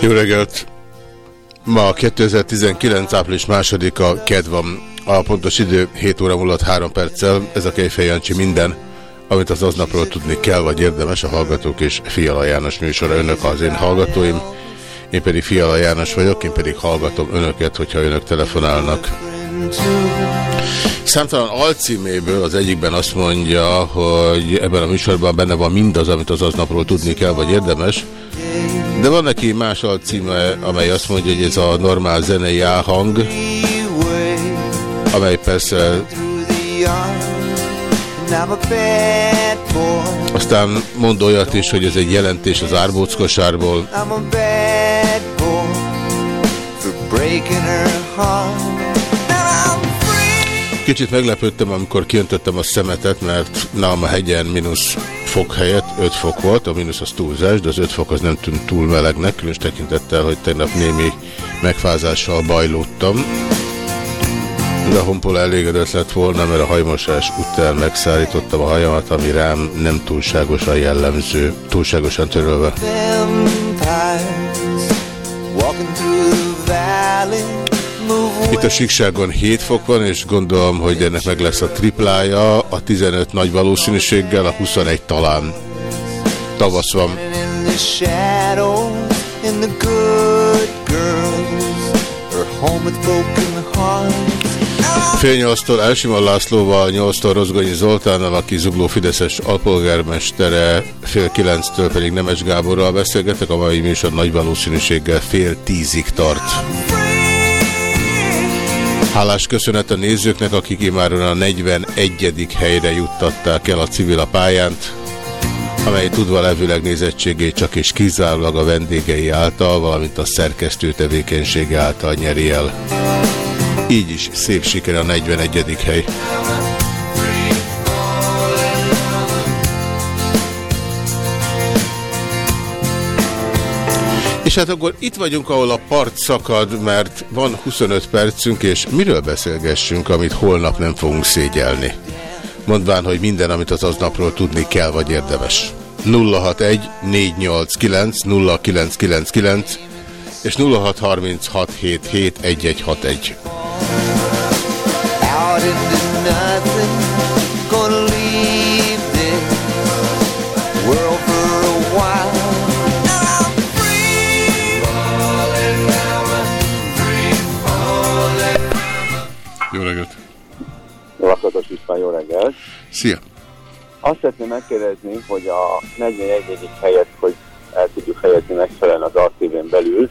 Jó reggelt! Ma 2019. április másodika, ked van. A pontos idő 7 óra múlott 3 perccel. Ez a Kejfej Jancsi minden, amit az aznapról tudni kell, vagy érdemes a Hallgatók és Fiala János műsora. Önök az én hallgatóim, én pedig Fiala János vagyok, én pedig hallgatom önöket, hogyha önök telefonálnak. Számtalan alcíméből az egyikben azt mondja, hogy ebben a műsorban benne van mindaz, amit az aznapról tudni kell, vagy érdemes. De van neki más alcíme, amely azt mondja, hogy ez a normál zenei áhang, amely persze aztán mond olyat is, hogy ez egy jelentés az árbóckosárból. I'm a bad boy for breaking her heart. Kicsit meglepődtem, amikor kiöntöttem a szemetet, mert nálam a hegyen mínusz fok helyett 5 fok volt, a mínusz az túlzás, de az 5 fok az nem tűnt túl melegnek, különös tekintettel, hogy tegnap némi megfázással bajlódtam. De a honpola elégedett lett volna, mert a hajmosás után megszállítottam a hajamat, ami rám nem túlságosan jellemző, túlságosan törölve. Vampires Itt a síkságon 7 fok van, és gondolom, hogy ennek meg lesz a triplája, a 15 nagy valószínűséggel, a 21 talán. Tavasz van. Fél nyolctól Elsimon Lászlóval, nyolctól Rozgonyi Zoltánnal, aki zugló Fideszes alpolgármestere, fél kilenctől pedig Nemes Gáborral beszélgetek, a mai műsor nagy valószínűséggel fél tízig tart. Hálás köszönet a nézőknek, akik imáron a 41. helyre juttatták el a civil a pályánt, amely tudva levőleg nézettségét csak és kizárólag a vendégei által, valamint a szerkesztő tevékenysége által nyeri el. Így is szép siker a 41. hely. És hát akkor itt vagyunk, ahol a part szakad, mert van 25 percünk, és miről beszélgessünk, amit holnap nem fogunk szégyelni. Mondván, hogy minden, amit az aznapról tudni kell, vagy érdemes. 061 489 0999 és 0636771161. Lakatos István, jó reggelt! Szia! Azt szeretném megkérdezni, hogy a 41. helyet, hogy el tudjuk helyezni megfelelően az RTV-n belül,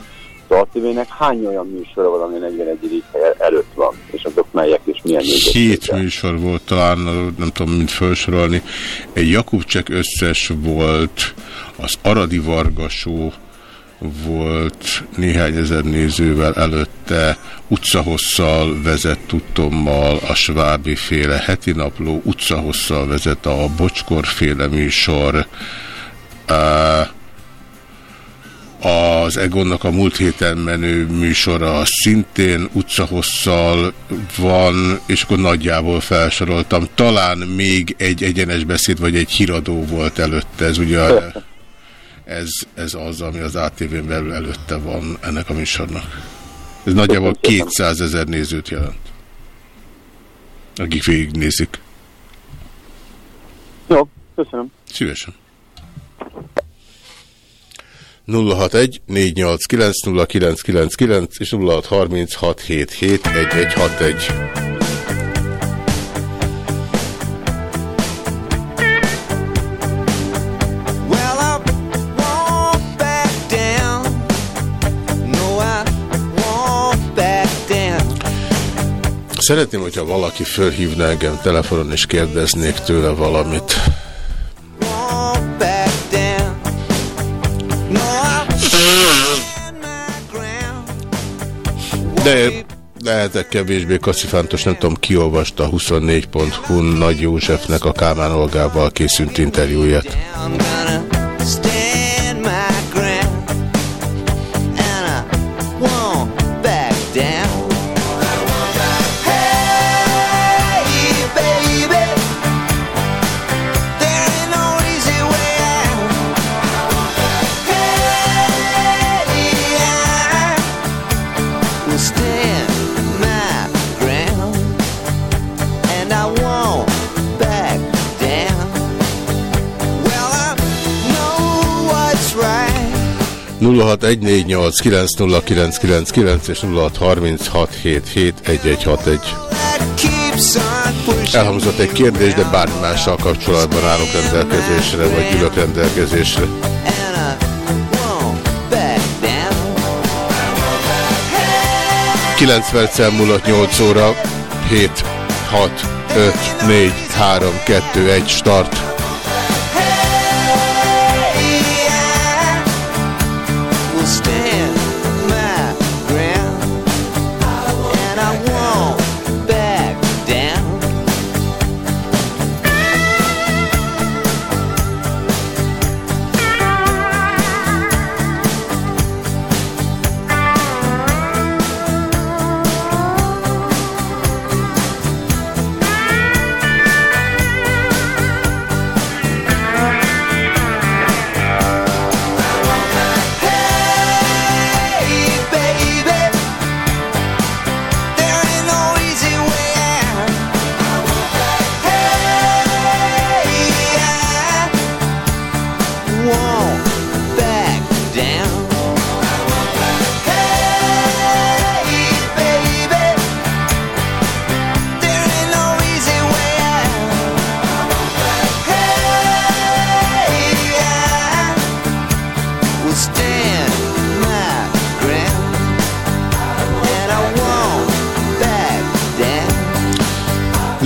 az RTV-nek hány olyan műsora van, ami a 41. hely előtt van, és azok melyek és milyen Hét nézettséggel? műsor volt talán, nem tudom, mint felsorolni. Egy Jakubcsek összes volt, az Aradi Vargasó volt néhány ezer nézővel előtte, utcahosszal vezet tudtommal a Svábi féle heti napló, utcahosszal vezet a Bocskor féle műsor, az Egonnak a múlt héten menő műsora szintén utcahosszal van, és akkor nagyjából felsoroltam. Talán még egy egyenes beszéd, vagy egy híradó volt előtte. Ez ugye ez, ez az, ami az ATV-n belül előtte van ennek a műsornak. Ez nagyjából 200 ezer nézőt jelent. Akik végignézik. Jó, köszönöm. Szívesen. 061 489 0999 és 0636771161. Szeretném, hogyha valaki fölhívna engem telefonon és kérdeznék tőle valamit. De lehetek kevésbé kaszifántos, nem tudom, kiolvasta a 24.hu Nagy Józsefnek a Kálmán Olgával készült interjúját. 0614890999 és 0636771161. That keeps on pushing. Elhangzott egy kérdés, de bármi mással kapcsolatban állok rendelkezésre, vagy ülök rendelkezésre. 9 perccel múlott 8 óra, 7, 6, 5, 4, 3, 2, 1, start.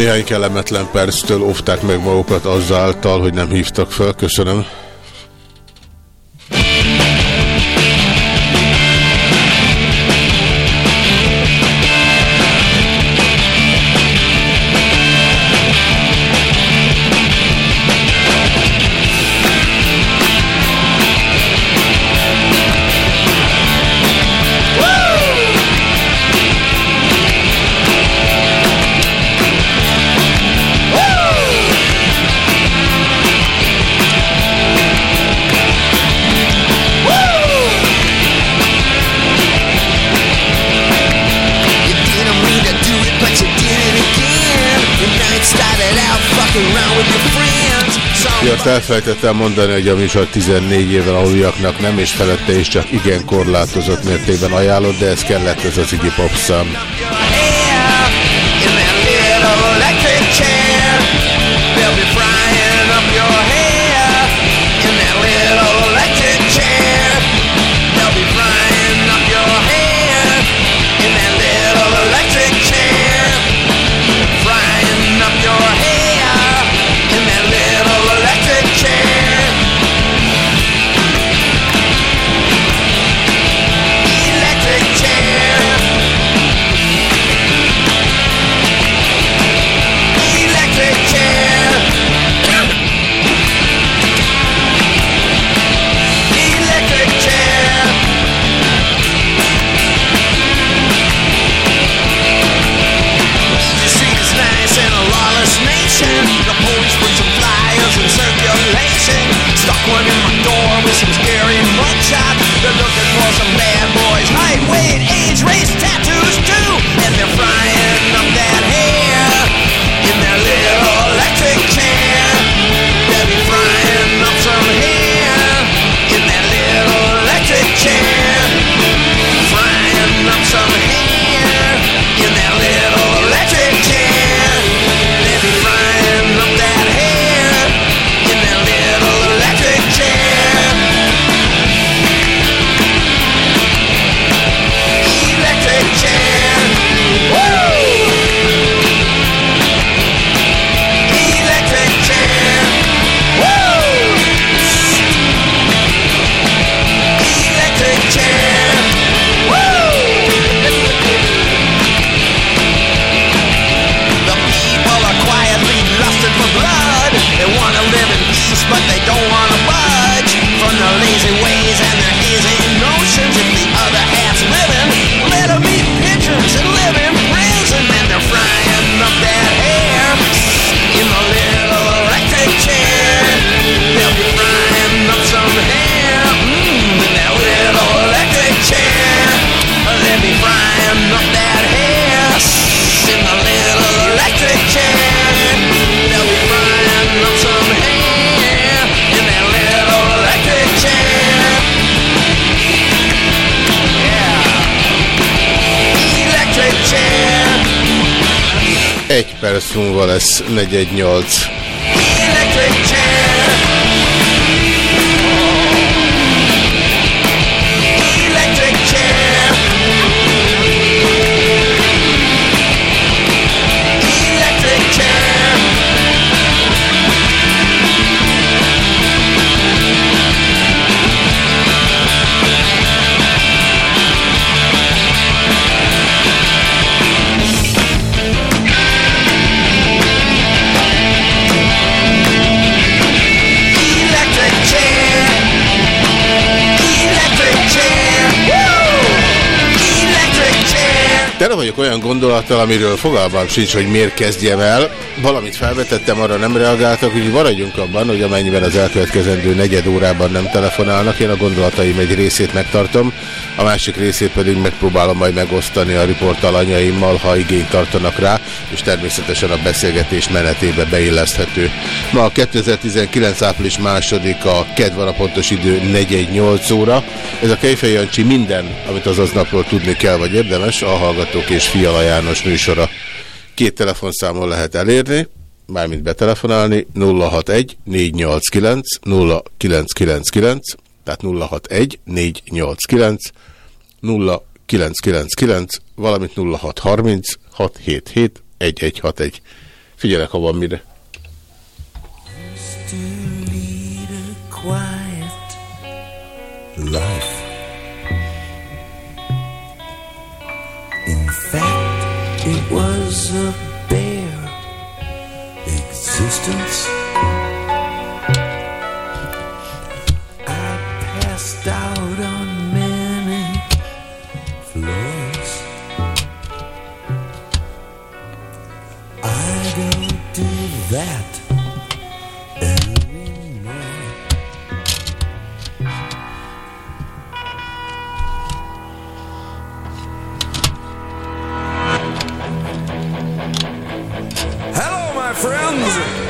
Néhány kellemetlen perctől óvták meg magukat azzáltal, hogy nem hívtak fel. Köszönöm. Elfelejtettem mondani, hogy a műsor 14 éven aluljaknak nem, és felette is csak igen korlátozott mértékben ajánlott, de ez kellett ez az Iggy. 418. vagyok olyan gondolattal, amiről fogalmam sincs, hogy miért kezdjem el. Valamit felvetettem, arra nem reagáltak, úgyhogy maradjunk abban, hogy amennyiben az elkövetkezendő negyed órában nem telefonálnak, én a gondolataim egy részét megtartom, a másik részét pedig megpróbálom majd megosztani a riportalanyaimmal, ha igényt tartanak rá, és természetesen a beszélgetés menetébe beilleszthető. Ma a 2019. április második, a kedv van a pontos idő 418 óra. Ez a Kejfej Jancsi minden, amit az aznapról tudni kell, vagy érdemes, a Hallgatók és Fiala János műsora. Két telefonszámon lehet elérni, mármint betelefonálni, 061 489 0999, tehát 061 489 0999, valamint 0630 677 1161. Figyelek, ha van mire. life. Was a bare existence. I passed out on many floors. I don't do that friends.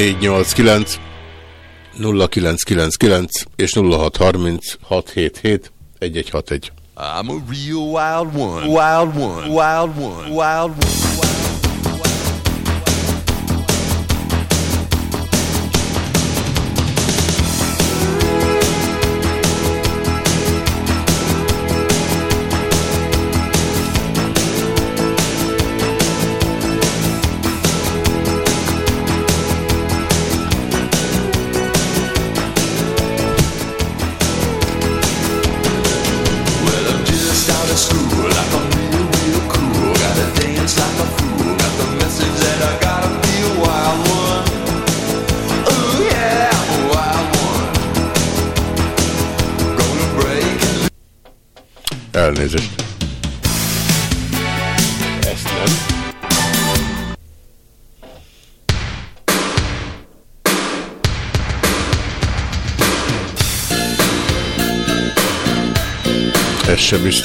061 489 0999 és 0630 677 1161. I'm a real wild one. Wild one. Wild one. Wild one. Well,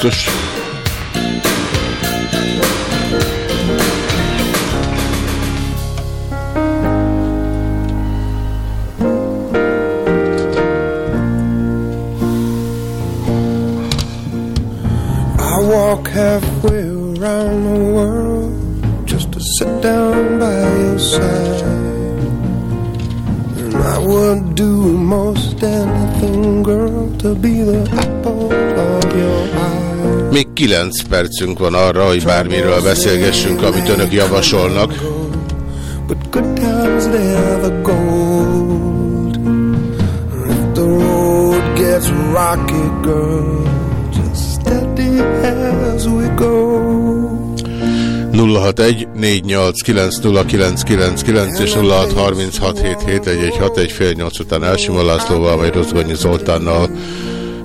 Ez 9 percünk van arra, hogy bármiről beszélgessünk, amit önök javasolnak. But good times, they're the gold. If the road gets rocky, girl, just steady as we go. 061 489 és 0636771161 egy fél nyolc után Elsima Lászlóval, vagy Rozgonyi Zoltánnal,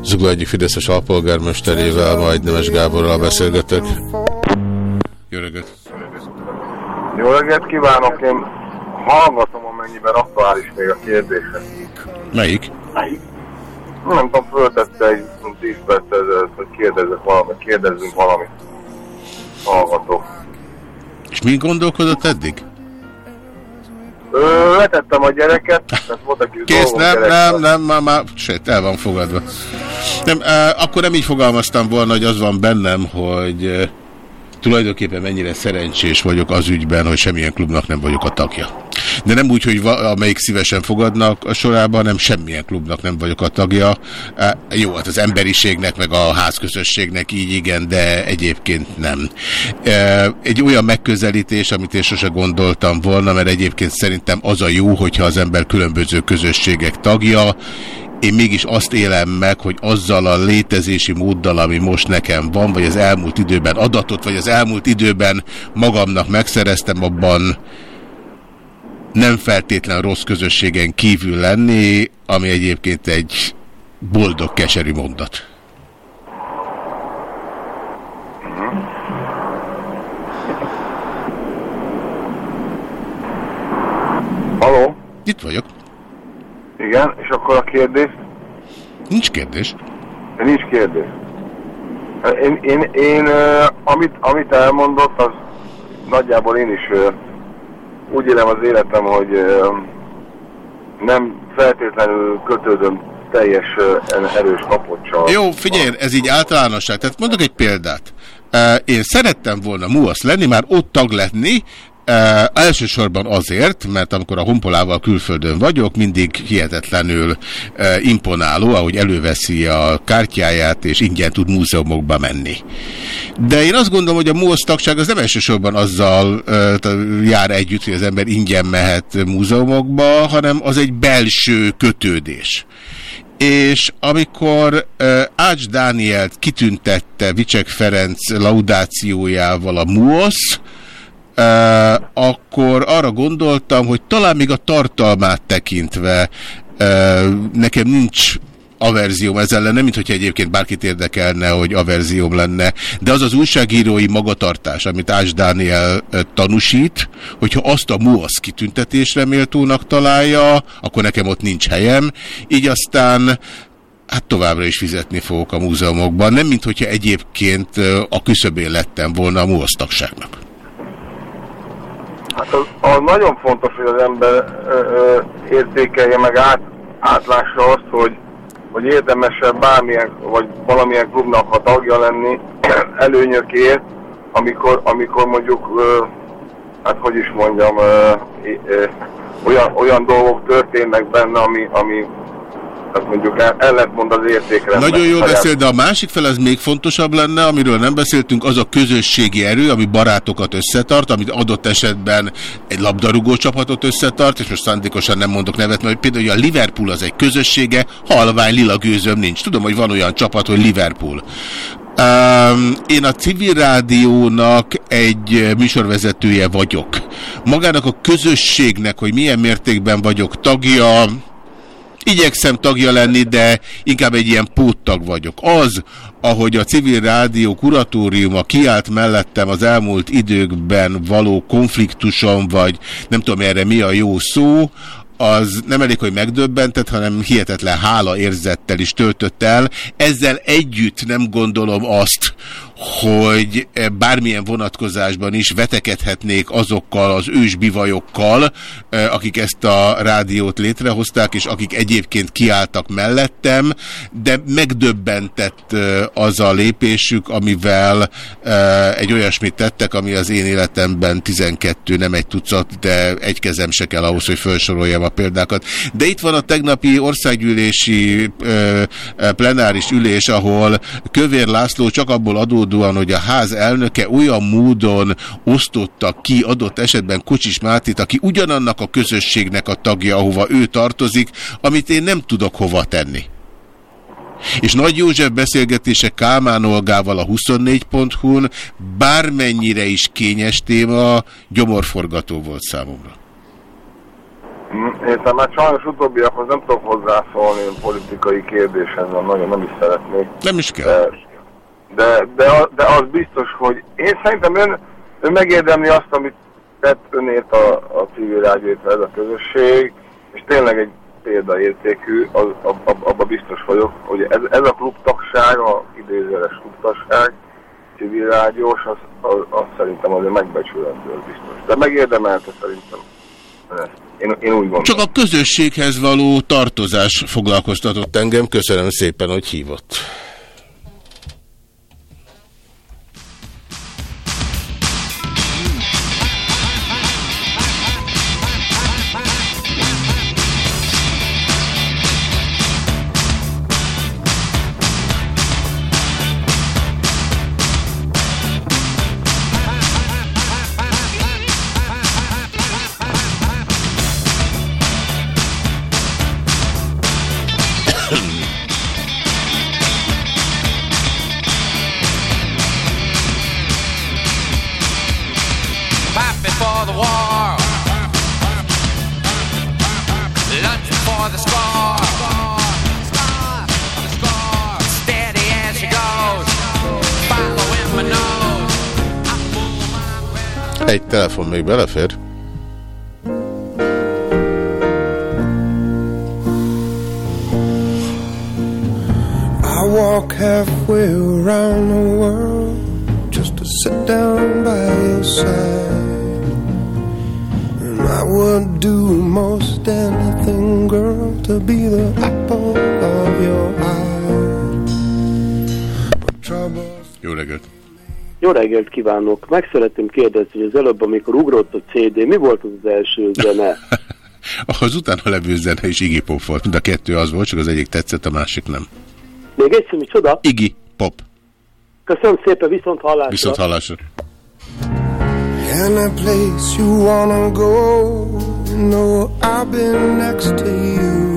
Zugló egyik Fideszes alpolgármesterével, majd Nemes Gáborral beszélgetek. Jó reggelt! Jó reggelt kívánok, én hallgatom, amennyiben aktuális még a kérdése. Melyik? Nem tudom, föltette egy 10 perc ezelőtt, hogy kérdezzek valamit, kérdezzünk valamit. Hallgatok. És mi gondolkodott eddig? Ö, letettem a gyereket, volt kis Kész, nem, nem, nem, már, már, sőt, el van fogadva. Nem, eh, akkor nem így fogalmaztam volna, hogy az van bennem, hogy eh, tulajdonképpen mennyire szerencsés vagyok az ügyben, hogy semmilyen klubnak nem vagyok a tagja. De nem úgy, hogy amelyik szívesen fogadnak a sorában, nem semmilyen klubnak nem vagyok a tagja. Jó, hát az emberiségnek, meg a házközösségnek így igen, de egyébként nem. Egy olyan megközelítés, amit én sose gondoltam volna, mert egyébként szerintem az a jó, hogyha az ember különböző közösségek tagja, én mégis azt élem meg, hogy azzal a létezési móddal, ami most nekem van, vagy az elmúlt időben adatot, vagy az elmúlt időben magamnak megszereztem, abban nem feltétlen rossz közösségen kívül lenni, ami egyébként egy boldog, keserű mondat. Haló? Itt vagyok. Igen, és akkor a kérdés? Nincs kérdés. Nincs kérdés. Én, én, én amit, amit elmondott, az nagyjából én is úgy élem az életem, hogy nem feltétlenül kötődöm teljes erős kapocsal. Jó, figyelj, ez így általánosság. Tehát mondok egy példát. Én szerettem volna MUASZ lenni, már ott tag lenni, Uh, elsősorban azért, mert amikor a honpolával külföldön vagyok, mindig hihetetlenül uh, imponáló, ahogy előveszi a kártyáját, és ingyen tud múzeumokba menni. De én azt gondolom, hogy a MUASZ tagság az nem elsősorban azzal uh, jár együtt, hogy az ember ingyen mehet múzeumokba, hanem az egy belső kötődés és amikor uh, Ács Dánielt kitüntette Vicsek Ferenc laudációjával a MUOSZ, akkor arra gondoltam, hogy talán még a tartalmát tekintve nekem nincs averzióm ez ellen, nem mint hogyha egyébként bárkit érdekelne, hogy averzióm lenne, de az az újságírói magatartás, amit Ás Dániel tanúsít, hogyha azt a MUASZ kitüntetésre méltónak találja, akkor nekem ott nincs helyem, így aztán hát továbbra is fizetni fogok a múzeumokban, nem mint hogyha egyébként a küszöbén lettem volna a MUASZ tagságnak. Hát az, az nagyon fontos, hogy az ember ö, ö, értékelje meg át, átlássa azt, hogy, hogy érdemesebb bármilyen, vagy valamilyen klubnak a tagja lenni előnyökért, amikor, amikor mondjuk, ö, hát hogy is mondjam, ö, ö, olyan, olyan dolgok történnek benne, ami, ami hát mondjuk el, ellentmond az értékre. Nagyon jól beszél, de a másik fel az még fontosabb lenne, amiről nem beszéltünk, az a közösségi erő, ami barátokat összetart, amit adott esetben egy labdarúgó csapatot összetart, és most szándékosan nem mondok nevet, mert például a Liverpool az egy közössége, halvány lila gőzöm nincs. Tudom, hogy van olyan csapat, hogy Liverpool. Um, én a civil rádiónak egy műsorvezetője vagyok. Magának a közösségnek, hogy milyen mértékben vagyok tagja, igyekszem tagja lenni, de inkább egy ilyen póttag vagyok. Az, ahogy a civil rádió kuratóriuma kiállt mellettem az elmúlt időkben való konfliktuson, vagy nem tudom erre mi a jó szó, az nem elég, hogy megdöbbentett, hanem hihetetlen hála érzettel is töltött el. Ezzel együtt nem gondolom azt, hogy bármilyen vonatkozásban is vetekedhetnék azokkal az ősbivajokkal, akik ezt a rádiót létrehozták, és akik egyébként kiálltak mellettem, de megdöbbentett az a lépésük, amivel egy olyasmit tettek, ami az én életemben 12, nem egy tucat, de egy kezem se kell ahhoz, hogy felsoroljam a példákat. De itt van a tegnapi országgyűlési plenáris ülés, ahol Kövér László csak abból adódott, adódóan, hogy a ház elnöke olyan módon osztotta ki adott esetben Kocsis Mátit, aki ugyanannak a közösségnek a tagja, ahova ő tartozik, amit én nem tudok hova tenni. És Nagy József beszélgetése Kálmán Olgával a 24.hu-n bármennyire is kényes téma, gyomorforgató volt számomra. Értem, már sajnos utóbbiakhoz nem tudok hozzászólni politikai kérdéshez, nagyon nem is szeretnék. Nem is kell. De de, de, de az biztos, hogy én szerintem ön, ön megérdemli azt, amit tett önért a, a civil rádiót ez a közösség, és tényleg egy példaértékű, az, ab, abban biztos vagyok, hogy ez, ez a klubtagság, a idézőres klubtagság, civil rádiós, az, az, az szerintem azért megbecsülendő, az biztos. De megérdemelte szerintem Én, én úgy gondolom. Csak a közösséghez való tartozás foglalkoztatott engem. Köszönöm szépen, hogy hívott. Telefon még belefér. I walk halfway around the world just to sit down by your side. And I would do most anything, girl, to be the apple of your eye. Jó reggelt! Jó reggelt kívánok! Meg szeretném kérdezni, hogy az előbb, amikor ugrott a CD, mi volt az, az első zene? az utána levő zene is Iggy Pop volt. Mind a kettő az volt, csak az egyik tetszett, a másik nem. Még egy mi csoda? Iggy Pop. Köszönöm szépen, viszont hallásra. Viszont hallásra. Any place you wanna go, know I've been next to you.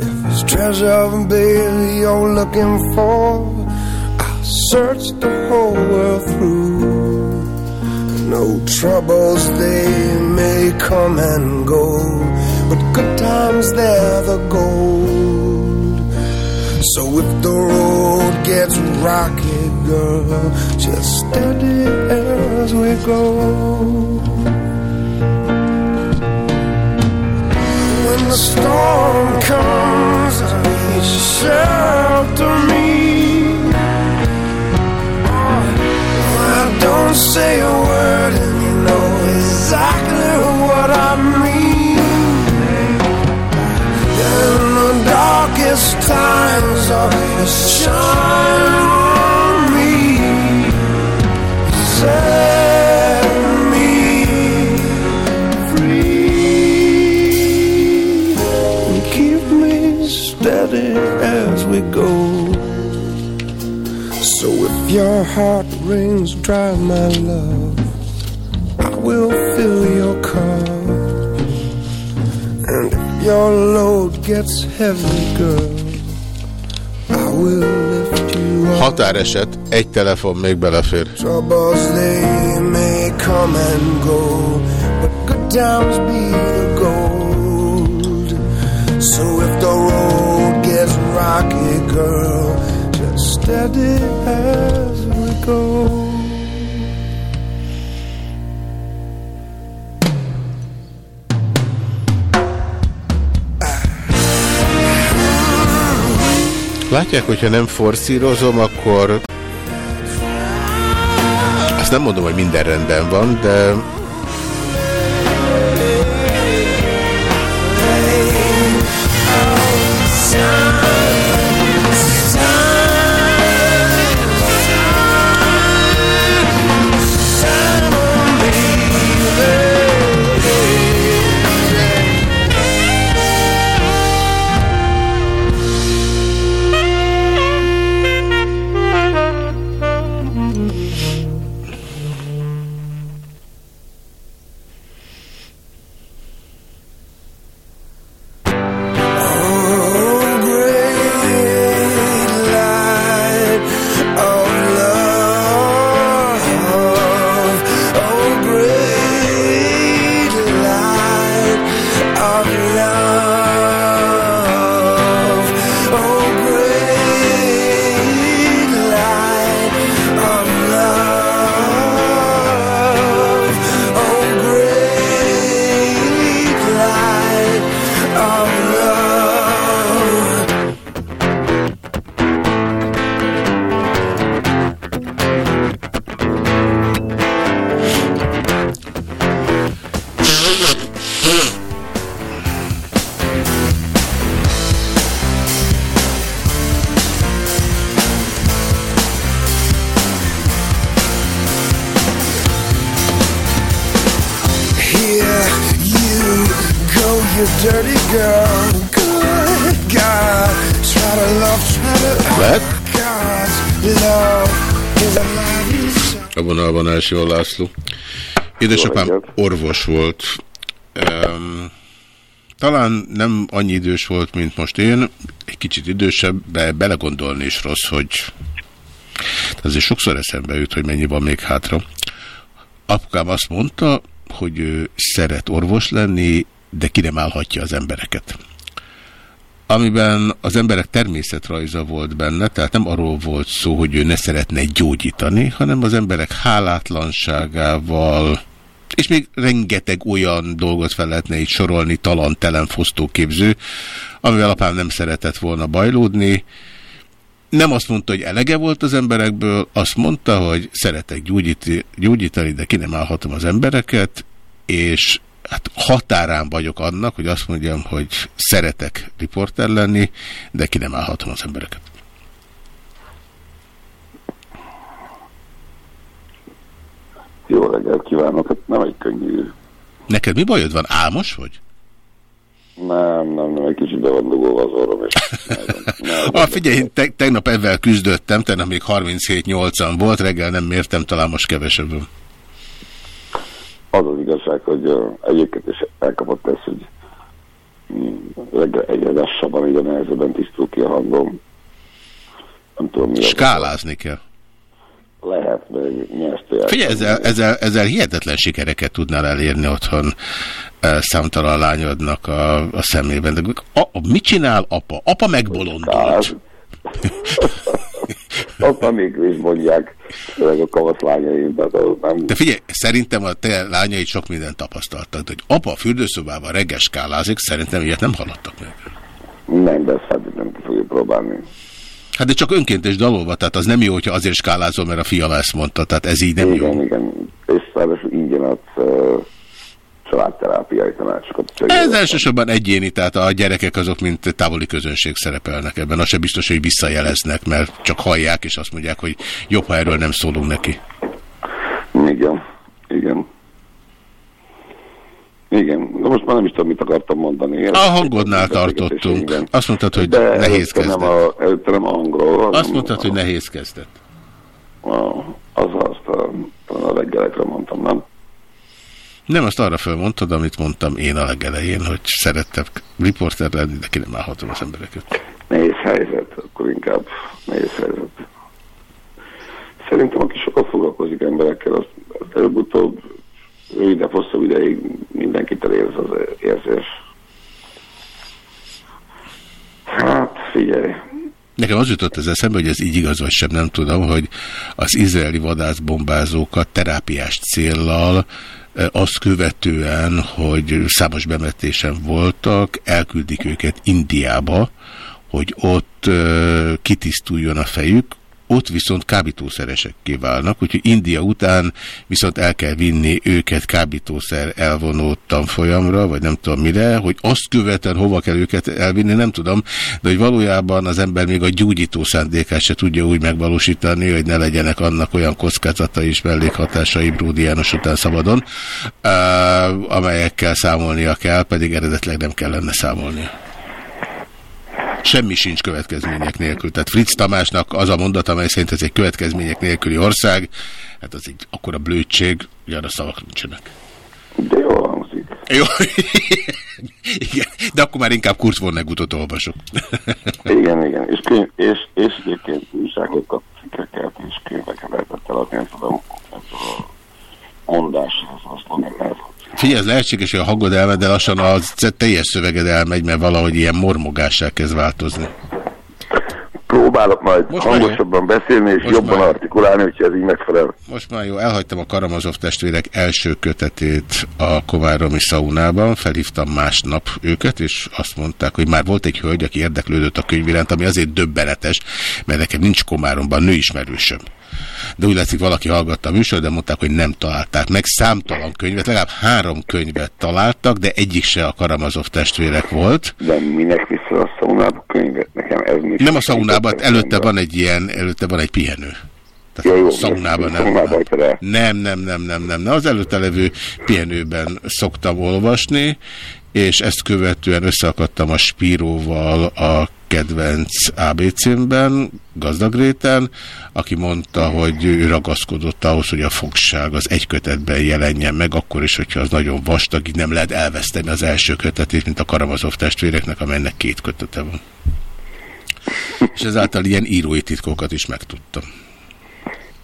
If it's treasure, baby, you're looking for, search the whole world through. No troubles, they may come and go, but good times, they're the gold. So if the road gets rocky, girl, just steady as we go. When the storm comes, I need shelter me. say a word, and you know exactly what I mean. In the darkest times, all you shine on me. Set me free and keep me steady as we go. Your heart rings dry, my love, I will fill your cup. And if your load gets heavy, girl, I will lift you up. Határeset, egy telefon még belefér. Troubles they may come and go, but good times be the gold. So if the road gets rocky, girl, just steady as Látják, hogyha nem forszírozom, akkor azt nem mondom, hogy minden rendben van, de László. Édesapám orvos volt. Um, talán nem annyi idős volt, mint most én, egy kicsit idősebb, de belegondolni is rossz, hogy azért sokszor eszembe jut, hogy mennyi van még hátra. Apukám azt mondta, hogy ő szeret orvos lenni, de ki nem állhatja az embereket. Amiben az emberek természetrajza volt benne, tehát nem arról volt szó, hogy ő ne szeretne gyógyítani, hanem az emberek hálátlanságával, és még rengeteg olyan dolgot fel lehetne így sorolni, talantelen fosztóképző, amivel apám nem szeretett volna bajlódni. Nem azt mondta, hogy elege volt az emberekből, azt mondta, hogy szeretek gyógyíti, gyógyítani, de ki nem állhatom az embereket, és hát határán vagyok annak, hogy azt mondjam, hogy szeretek riporter lenni, de ki nem állhatom az embereket. Jó reggelt kívánok, hát nem egy könnyű. Neked mi bajod van? Álmos vagy? Nem, nem, nem, egy kicsit be van dugolva az orrom, és Ah, figyelj, én te tegnap ezzel küzdöttem, tegnap még 37-80 volt, reggel nem mértem, talán most kevesebben. Az az igazság, hogy uh, egyébként is elkapott ez, hogy reggel egyre lassabban, egyre nehezebben tisztul ki a hangom. Nem tudom mi az. Skálázni kell. Lehet, meg nyertél. Figyelj, ezzel, ezzel, ezzel hihetetlen sikereket tudnál elérni otthon e, számtalan lányodnak a, a szemében. De a, a, mit csinál apa? Apa megbolondult. Azt még is mondják, főleg a kavasz lányaim, tehát az nem... De figyelj, szerintem a te lányai sok mindent tapasztaltak, hogy apa a fürdőszobában reggel skálázik, szerintem ilyet nem hallottak meg. Nem, de ezt hát nem fogjuk próbálni. Hát de csak önkéntes dalolva, tehát az nem jó, hogyha azért skálázol, mert a fiala ezt mondta, tehát ez így nem igen, jó. igen, és ráadásul ingyen adsz uh, családterápiai tanácsokat. Ez elsősorban egyéni, tehát a gyerekek azok, mint távoli közönség szerepelnek ebben. Az se biztos, hogy visszajeleznek, mert csak hallják, és azt mondják, hogy jobb, ha erről nem szólunk neki. Igen, igen. Igen, de most már nem is tudom, mit akartam mondani. A hangodnál tartottunk. Azt mondtad, hogy De nehéz előtte nem, kezdett. a, előtte nem a hangról. Azt mondtad, a, hogy nehéz kezdett. A, az azt a, a reggelekre mondtam, nem? Nem, azt arra fölmondtad, amit mondtam én a legelején, hogy szerettem riporter lenni, de ki nem állhatom az embereket. Nehéz helyzet, akkor inkább nehéz helyzet. Szerintem, aki sokat foglalkozik emberekkel, az, az előbb-utóbb rövidebb, hosszabb ideig mindenkit elérz az érzés. Hát, figyelj, Nekem az jutott ez eszembe, hogy ez így igaz vagy sem, nem tudom, hogy az izraeli vadászbombázókat terápiás céllal azt követően, hogy számos bemetésen voltak, elküldik őket Indiába, hogy ott kitisztuljon a fejük, ott viszont kábítószeresekké válnak, úgyhogy India után viszont el kell vinni őket kábítószer elvonó tanfolyamra, vagy nem tudom mire, hogy azt követően hova kell őket elvinni, nem tudom, de hogy valójában az ember még a gyógyító szándékát se tudja úgy megvalósítani, hogy ne legyenek annak olyan kockázatai és mellékhatásai Bródi János után szabadon, amelyekkel számolnia kell, pedig eredetleg nem kellene számolnia. Semmi sincs következmények nélkül. Tehát Fritz Tamásnak az a mondat, amely szerint ez egy következmények nélküli ország, hát az egy akkora blödség, hogy arra szavak nincsenek. de jól hangzik. Jó. Igen, de akkor már inkább Kurt Vonnegutot olvasok. Igen, igen, és, könyv, és, és egyébként újságokat, cikkeket és könyveket lehetett eladni, nem tudom, ez a mondáshoz azt mondani lehet. Figyelj, ez lehetséges, hogy a hangod elmegy, de lassan a teljes szöveged elmegy, mert valahogy ilyen mormogássá kezd változni. Próbálok majd Most már hangosabban beszélni és Most jobban már- artikulálni, hogyha ez így megfelel. Most már jó, elhagytam a Karamazov testvérek első kötetét a Komáromi szaunában, felhívtam másnap őket, és azt mondták, hogy már volt egy hölgy, aki érdeklődött a könyv iránt, ami azért döbbenetes, mert nekem nincs Komáromban nőismerősöm. De úgy látszik, valaki hallgatta a műsor, de mondták, hogy nem találták meg. Számtalan könyvet, legalább három könyvet találtak, de egyik se a Karamazov testvérek volt. De minek vissza a szaunába könyvet? Nekem ez nincs. Nem a szaunában, előtte van egy ilyen, előtte van egy pihenő. Tehát Ja, jó, szaunában nem. szaunába. Nem, nem, nem, nem, nem, nem. Az előtte levő pihenőben szoktam olvasni, és ezt követően összeakadtam a Spíróval a kedvenc ABC-ben, Gazdagréten, aki mondta, hogy ő ragaszkodott ahhoz, hogy a fogság az egy kötetben jelenjen meg, akkor is, hogyha az nagyon vastag, így nem lehet elveszteni az első kötetét, mint a Karamazov testvéreknek, amelynek két kötete van. És ezáltal ilyen írói titkokat is megtudtam.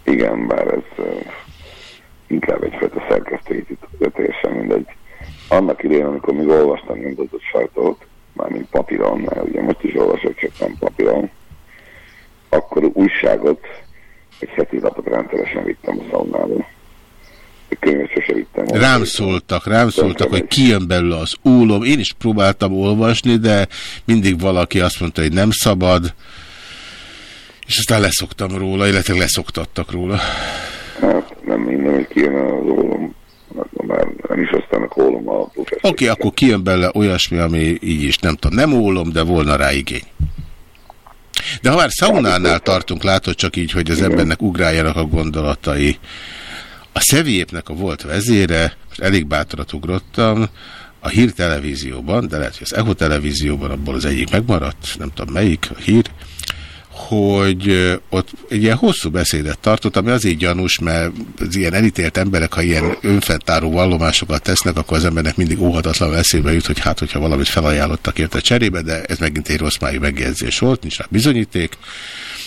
Igen, bár ez inkább egyfajta szerkesztői titok, teljesen mindegy. Annak idején, amikor még olvastam nyomtatott sajtót, mármint papíron, mert ugye most is olvasok, csak nem papíron, akkor újságot, egy heti lapot rendszeresen vittem a szaunába. A könyvet sose vittem. Rám szóltak, rám szóltak, hogy kijön belőle az ólom. Én is próbáltam olvasni, de mindig valaki azt mondta, hogy nem szabad, és aztán leszoktam róla, illetve leszoktattak róla. Hát nem minden, hogy kijön az ólom. Nem is aztán a ólom a professzor. Oké, okay, akkor kijön belőle olyasmi, ami így is nem tudom, nem ólom, de volna rá igény. De ha már szaunánál tartunk, látod csak így, hogy az embernek ugráljanak a gondolatai. A Szeviépnek a volt vezére, most elég bátrat ugrottam, a hír televízióban, de lehet, hogy az EHO televízióban, abból az egyik megmaradt, nem tudom melyik, a hír, hogy ott egy ilyen hosszú beszédet tartott, ami azért gyanús, mert az ilyen elítélt emberek, ha ilyen önfenntáró vallomásokat tesznek, akkor az embernek mindig óhatatlan eszébe jut, hogy hát, hogyha valamit felajánlottak érte cserébe, de ez megint egy rossz májú megjegyzés volt, nincs rá bizonyíték.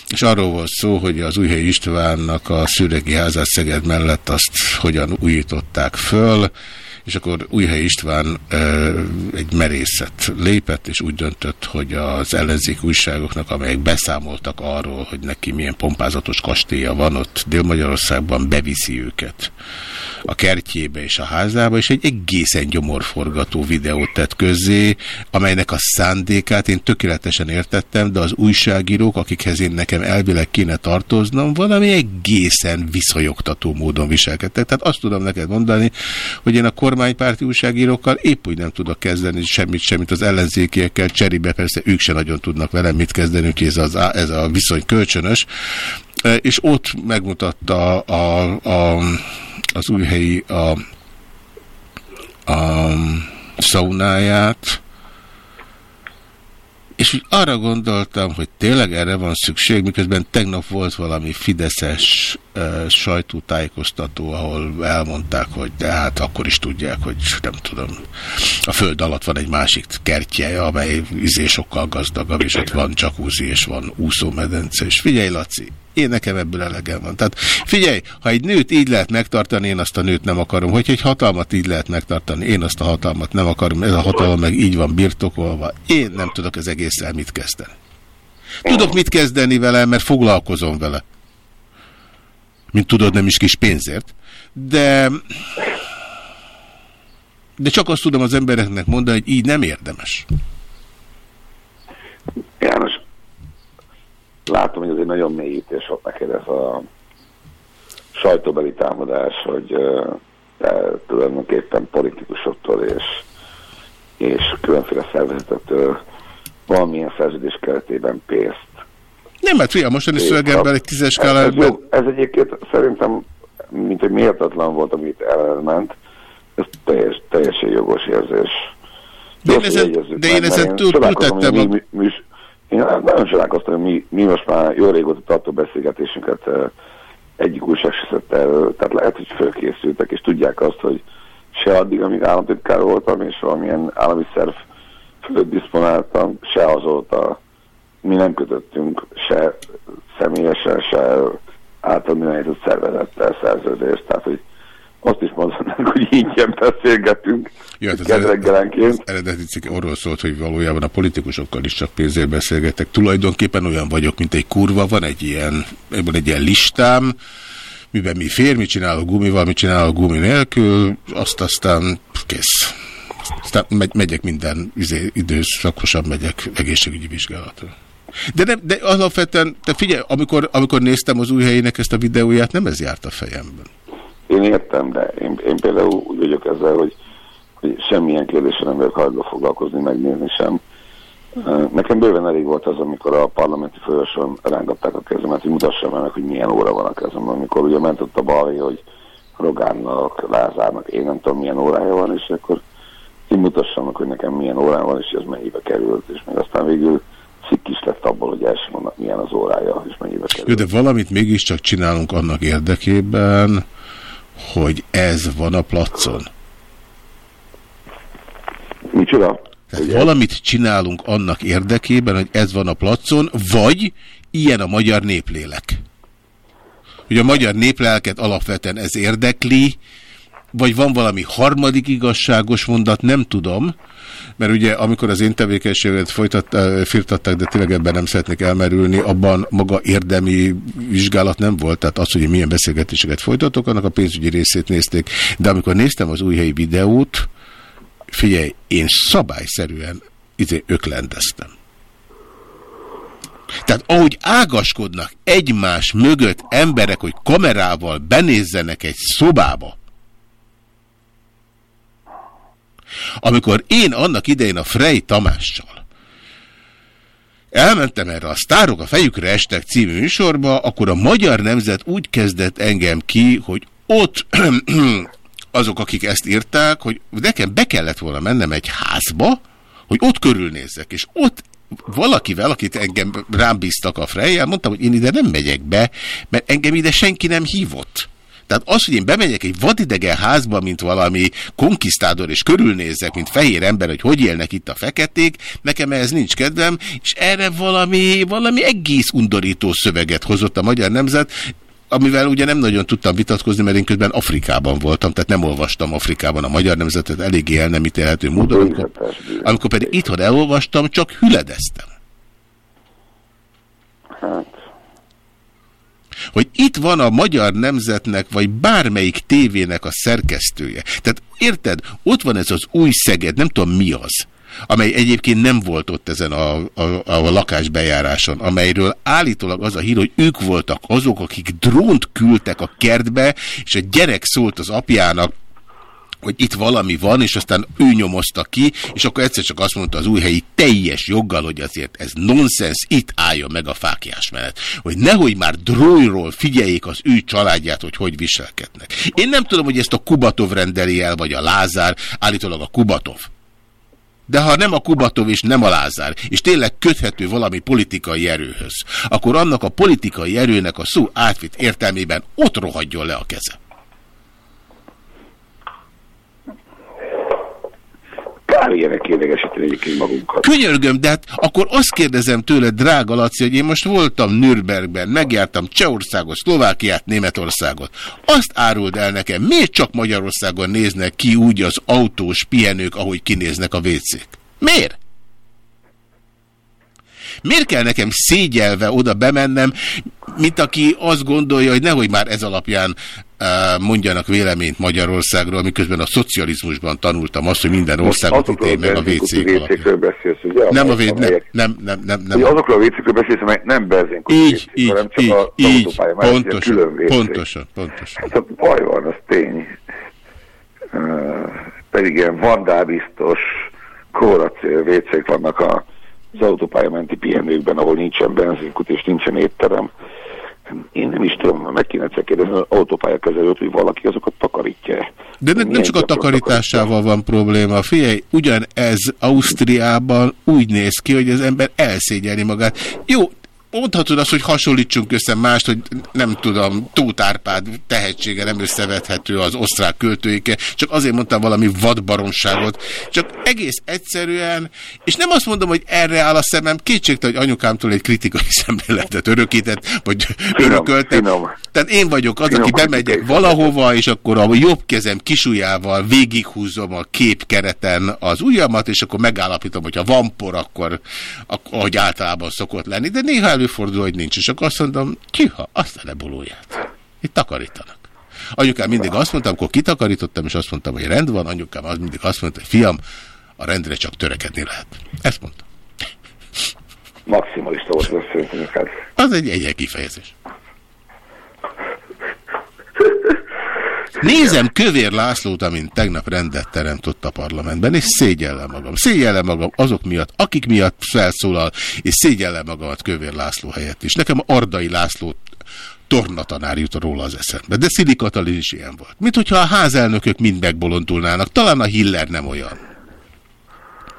És arról volt szó, hogy az Újhelyi Istvánnak a szüregi házát Szeged mellett azt hogyan újították föl, és akkor Újhely István egy merészet lépett, és úgy döntött, hogy az ellenzék újságoknak, amelyek beszámoltak arról, hogy neki milyen pompázatos kastélya van ott Dél-Magyarországban, beviszi őket a kertjébe és a házába, és egy egészen gyomorforgató videót tett közzé, amelynek a szándékát én tökéletesen értettem, de az újságírók, akikhez én nekem elvileg kéne tartoznom, valami egészen viszonyogtató módon viselkedtek. Tehát azt tudom neked mondani, hogy én a kormány kormánypárti újságírókkal épp úgy nem tudok kezdeni semmit, semmit az ellenzékiekkel, cserébe persze ők se nagyon tudnak velem mit kezdeni, úgyhogy ez, az, ez a viszony kölcsönös. E, És ott megmutatta a, a, az újhelyi a, a szaunáját, és úgy arra gondoltam, hogy tényleg erre van szükség, miközben tegnap volt valami fideszes uh, sajtótájékoztató, ahol elmondták, hogy de hát akkor is tudják, hogy nem tudom, a föld alatt van egy másik kertje, amely izé sokkal gazdagabb, és ott van jacuzzi, és van úszómedence, és figyelj Laci, én nekem ebből elegem van. Tehát figyelj, ha egy nőt így lehet megtartani, én azt a nőt nem akarom. Hogyha egy hatalmat így lehet megtartani, én azt a hatalmat nem akarom. Ez a hatalom meg így van birtokolva. Én nem tudok az egésszel mit kezdeni. Tudok mit kezdeni vele, mert foglalkozom vele. Mint tudod, nem is kis pénzért. De... De csak azt tudom az embereknek mondani, hogy így nem érdemes. János, látom, hogy azért nagyon mélyítés volt neked ez a sajtóbeli támadás, hogy te tulajdonképpen politikusoktól és, és különféle szervezetektől valamilyen szerződés keretében pénzt. Nem, mert fiam, mostani szövegemben egy tízes ez, ez, skálában... jó, ez egyébként szerintem, mint hogy méltatlan volt, amit elment, ez teljes, teljesen jogos érzés. De én ezen- de én ezen túl- túltettem hogy a- én nagyon csodálkoztam, hogy mi, mi most már jó régóta tartó beszélgetésünket egyik újság se szedte elő, tehát lehet, hogy fölkészültek, és tudják azt, hogy se addig, amíg államtitkár voltam, és valamilyen állami szerv fölött diszponáltam, se azóta mi nem kötöttünk se személyesen, se által irányított szervezettel szerződést, tehát hogy azt is mondanánk, hogy ingyen beszélgetünk, Ja, hát az kedreggelenként. Az eredeti cikk arról szólt, hogy valójában a politikusokkal is csak pénzért beszélgetek. Tulajdonképpen olyan vagyok, mint egy kurva, van egy ilyen, van egy ilyen listám, miben mi fér, mit csinálok gumival, mit csinálok gumi nélkül, azt aztán kész. Aztán megy, megyek minden izé, időszakosan megyek egészségügyi vizsgálatra. De, nem, de alapvetően, te figyelj, amikor, amikor néztem az új helyének ezt a videóját, nem ez járt a fejemben. Én értem, de én, én például úgy vagyok ezzel, hogy, hogy semmilyen kérdéssel nem vagyok hajlandó foglalkozni, megnézni sem. Nekem bőven elég volt az, amikor a parlamenti folyosón rángatták a kezemet, hogy mutassam meg, hogy milyen óra van a kezemben, amikor ugye ment ott a balé, hogy Rogánnak, Lázárnak, én nem tudom milyen órája van, és akkor én mutassam meg, hogy nekem milyen órám van, és ez mennyibe került, és meg aztán végül cikk is lett abból, hogy el sem mondnak, milyen az órája, és mennyibe került. Jó, de valamit mégiscsak csinálunk annak érdekében, hogy ez van a placon. Micsoda? Tehát valamit csinálunk annak érdekében, hogy ez van a placon, vagy ilyen a magyar néplélek. Hogy a magyar néplelket alapvetően ez érdekli, vagy van valami harmadik igazságos mondat, nem tudom, mert ugye amikor az én tevékenységet eh, firtatták, de tényleg ebben nem szeretnék elmerülni, abban maga érdemi vizsgálat nem volt, tehát az, hogy milyen beszélgetéseket folytatok, annak a pénzügyi részét nézték. De amikor néztem az újhelyi videót, figyelj, én szabályszerűen izé öklendeztem. Tehát ahogy ágaskodnak egymás mögött emberek, hogy kamerával benézzenek egy szobába, amikor én annak idején a Frey Tamással elmentem erre a Sztárok a fejükre estek című műsorba, akkor a Magyar Nemzet úgy kezdett engem ki, hogy ott azok, akik ezt írták, hogy nekem be kellett volna mennem egy házba, hogy ott körülnézzek, és ott valakivel, akit engem rám bíztak a Freyjel, mondtam, hogy én ide nem megyek be, mert engem ide senki nem hívott. Tehát az, hogy én bemegyek egy vadidegen házba, mint valami konkisztádor, és körülnézzek, mint fehér ember, hogy hogy élnek itt a feketék, nekem ehhez nincs kedvem, és erre valami, valami egész undorító szöveget hozott a Magyar Nemzet, amivel ugye nem nagyon tudtam vitatkozni, mert én közben Afrikában voltam, tehát nem olvastam Afrikában a Magyar Nemzetet eléggé el nem ítélhető módon, amikor, amikor pedig itthon elolvastam, csak hüledeztem. Hát, hogy itt van a magyar nemzetnek, vagy bármelyik tévének a szerkesztője. Tehát érted, ott van ez az új Szeged, nem tudom mi az, amely egyébként nem volt ott ezen a, a, a lakásbejáráson, amelyről állítólag az a hír, hogy ők voltak azok, akik drónt küldtek a kertbe, és a gyerek szólt az apjának, hogy itt valami van, és aztán ő nyomozta ki, és akkor egyszer csak azt mondta az újhelyi teljes joggal, hogy azért ez nonsens, itt álljon meg a fákjás menet. Hogy nehogy már drójról figyeljék az ő családját, hogy hogy viselkednek. Én nem tudom, hogy ezt a Kubatov rendeli el, vagy a Lázár, állítólag a Kubatov. De ha nem a Kubatov és nem a Lázár, és tényleg köthető valami politikai erőhöz, akkor annak a politikai erőnek a szó átvitt értelmében ott rohadjon le a keze. Kár ilyenek egyébként magunkat. Könyörgöm, de hát akkor azt kérdezem tőle, drága Laci, hogy én most voltam Nürnbergben, megjártam Csehországot, Szlovákiát, Németországot. Azt áruld el nekem, miért csak Magyarországon néznek ki úgy az autós pihenők, ahogy kinéznek a WC-k? Miért? Miért kell nekem szégyelve oda bemennem, mint aki azt gondolja, hogy nehogy már ez alapján mondjanak véleményt Magyarországról, miközben a szocializmusban tanultam azt, hogy minden országot ítél meg a WC-k WC-kről beszélsz, ugye? Nem a véd, nem, nem, nem, nem, nem. Ugye azokról a WC-kről beszélsz, amelyek nem benzinkút Így, így, hanem csak így, a így, pontosan, WC. pontosan, pontosan. Hát a baj van, az tény. Uh, pedig ilyen vandálbiztos, kóracél WC-k vannak a, az autópálya menti pihenőkben, ahol nincsen benzinkut és nincsen étterem. Én nem is tudom, meg kéne egyszer kérdezni az autópálya kezelőt, hogy valaki azokat takarítja. De ne, nem csak a takarításával van probléma. Figyelj, ugyanez Ausztriában úgy néz ki, hogy az ember elszégyelni magát. Jó, mondhatod azt, hogy hasonlítsunk össze mást, hogy nem tudom, Tóth Árpád tehetsége nem összevethető az osztrák költőike, csak azért mondtam valami vadbaromságot, csak egész egyszerűen, és nem azt mondom, hogy erre áll a szemem, kétségtelen, hogy anyukámtól egy kritikai szemléletet örökített, vagy örököltem. Tehát én vagyok az, Finom aki bemegyek valahova, és akkor a jobb kezem kisujjával végighúzom a képkereten az ujjamat, és akkor megállapítom, hogy ha van por, akkor, akkor ahogy általában szokott lenni. De néha előfordul, hogy nincs, és akkor azt mondom, kiha, azt a lebulóját. Itt takarítanak. Anyukám mindig azt mondta, amikor kitakarítottam, és azt mondtam, hogy rend van, anyukám az mindig azt mondta, hogy fiam, a rendre csak törekedni lehet. Ezt mondta. Maximalista volt az szerintem, hát Az egy egyek kifejezés. Nézem Kövér Lászlót, amint tegnap rendet teremtett a parlamentben, és szégyellem magam. Szégyellem magam azok miatt, akik miatt felszólal, és szégyellem magamat Kövér László helyett is. Nekem Ardai László tornatanár jut róla az eszembe. De Szili Katalin is ilyen volt. Mint hogyha a házelnökök mind megbolondulnának. Talán a Hiller nem olyan.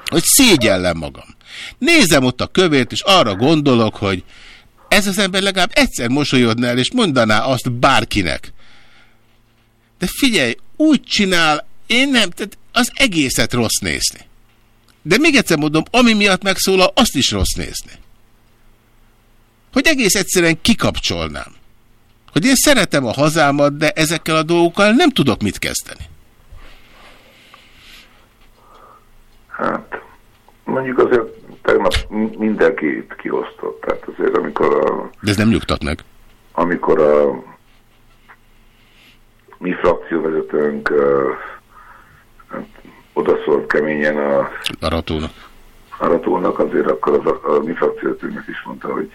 Hogy szégyellem magam. Nézem ott a kövért, és arra gondolok, hogy ez az ember legalább egyszer mosolyodna el, és mondaná azt bárkinek. De figyelj, úgy csinál, én nem, tehát az egészet rossz nézni. De még egyszer mondom, ami miatt megszólal, azt is rossz nézni. Hogy egész egyszerűen kikapcsolnám. Hogy én szeretem a hazámat, de ezekkel a dolgokkal nem tudok mit kezdeni. Hát, mondjuk azért tegnap m- mindenki kiosztott. Tehát azért, amikor a, De ez nem nyugtat meg. amikor a mi frakcióvezetőnk uh, hát, odaszólt keményen a Aratónak. Aratónak, azért akkor az a, a mi frakcióvezetőnknek is mondta, hogy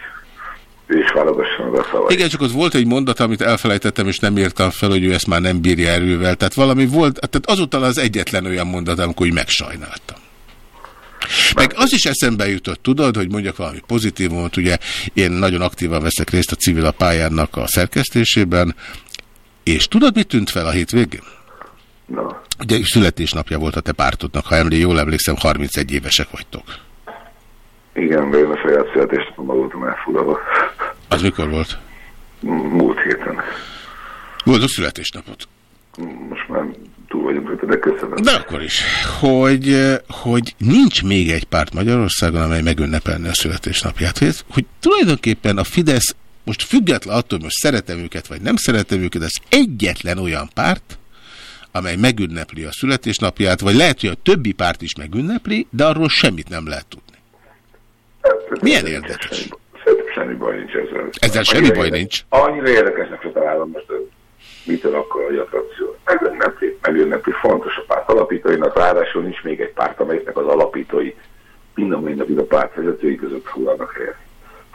ő is válogasson meg a szavait. Igen, csak az volt egy mondat, amit elfelejtettem, és nem írtam fel, hogy ő ezt már nem bírja erővel. Tehát valami volt, tehát azóta az egyetlen olyan mondat, amikor úgy megsajnáltam. Meg az is eszembe jutott, tudod, hogy mondjak valami pozitívumot, ugye én nagyon aktívan veszek részt a civil a pályának a szerkesztésében, és tudod, mit tűnt fel a hétvégén? Na, Ugye születésnapja volt a te pártodnak, ha emlé, jól emlékszem, 31 évesek vagytok. igen, de én a saját születésnapomban voltam elfoglalva. Az mikor volt? Múlt héten. Boldog születésnapot. Most már túl vagyunk rajta, de köszönöm. De akkor is, hogy, eh, hogy nincs még egy párt Magyarországon, amely megünnepelne a születésnapját. Hogy, hogy tulajdonképpen a Fidesz, most független attól, hogy most szeretem őket, vagy nem szeretem őket, ez egyetlen olyan párt, amely megünnepli a születésnapját, vagy lehet, hogy a többi párt is megünnepli, de arról semmit nem lehet tudni. Milyen érdekes. Semmi baj nincs ezzel. Ezzel semmi baj nincs. Annyira érdekesnek találom most, hogy mitől akkor a attrakció. Megünnepli, megünnepli, fontos a párt alapítóinak, ráadásul nincs még egy párt, amelyiknek az alapítói mind a mai napig a párt vezetői között foglalnak helyet.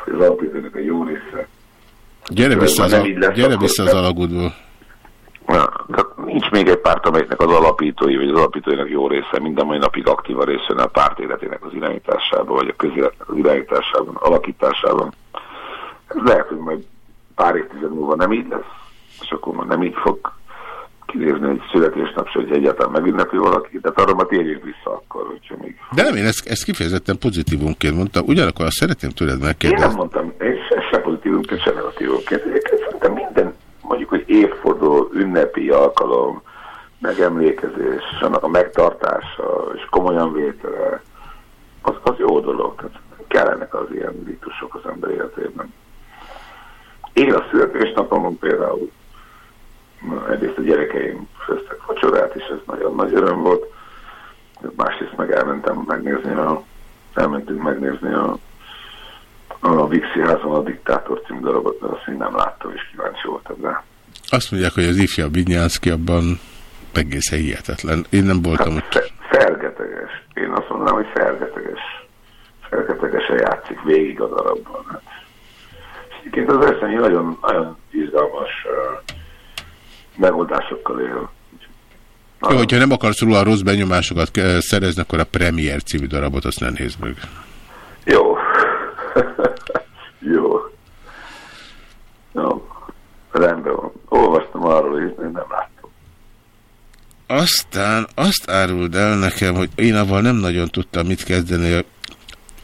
Az alapítóinak a jó része. Gyere vissza már az, lesz, gyere vissza az alagútból. Na, tehát nincs még egy párt, amelynek az alapítói, vagy az alapítóinak jó része minden mai napig aktívan részt venne a párt életének az irányításában, vagy a közéletnek az irányításában, alakításában. Ez lehet, hogy majd pár évtized múlva nem így lesz, és akkor már nem így fog kinézni egy születésnap, hogy egyáltalán megünnepli valaki, de arra majd térjünk vissza akkor, hogyha még... De nem, én ezt, ezt kifejezetten pozitívumként mondtam, ugyanakkor azt szeretném tőled Én nem megkérdezni. mondtam, én se, se pozitívumként, se negatívumként. Egyébként szerintem minden, mondjuk, hogy évforduló, ünnepi alkalom, megemlékezés, annak a megtartása és komolyan vétele, az, az jó dolog. Tehát kellenek az ilyen ritusok az ember életében. Én a születésnapomon például egyrészt a gyerekeim főztek vacsorát, és ez nagyon nagy öröm volt. Másrészt meg elmentem megnézni a, elmentünk megnézni a, a Vixi házon a Diktátor című darabot, mert azt még nem láttam, és kíváncsi voltam rá. Azt mondják, hogy az ifjabb Vinyánszki abban egészen hihetetlen. Én nem voltam ott. Fe- Fergeteges. Én azt mondanám, hogy fergeteges. Fergetegesen játszik végig a darabban. Hát. Egyébként az eszemnyi nagyon, nagyon izgalmas uh, megoldásokkal él. Jó, hogyha nem akarsz róla rossz benyomásokat szerezni, akkor a Premier című darabot azt nem nézd meg. Jó. Jó. Rendben van. Olvastam arról, és én nem láttam. Aztán azt áruld el nekem, hogy én avval nem nagyon tudtam mit kezdeni.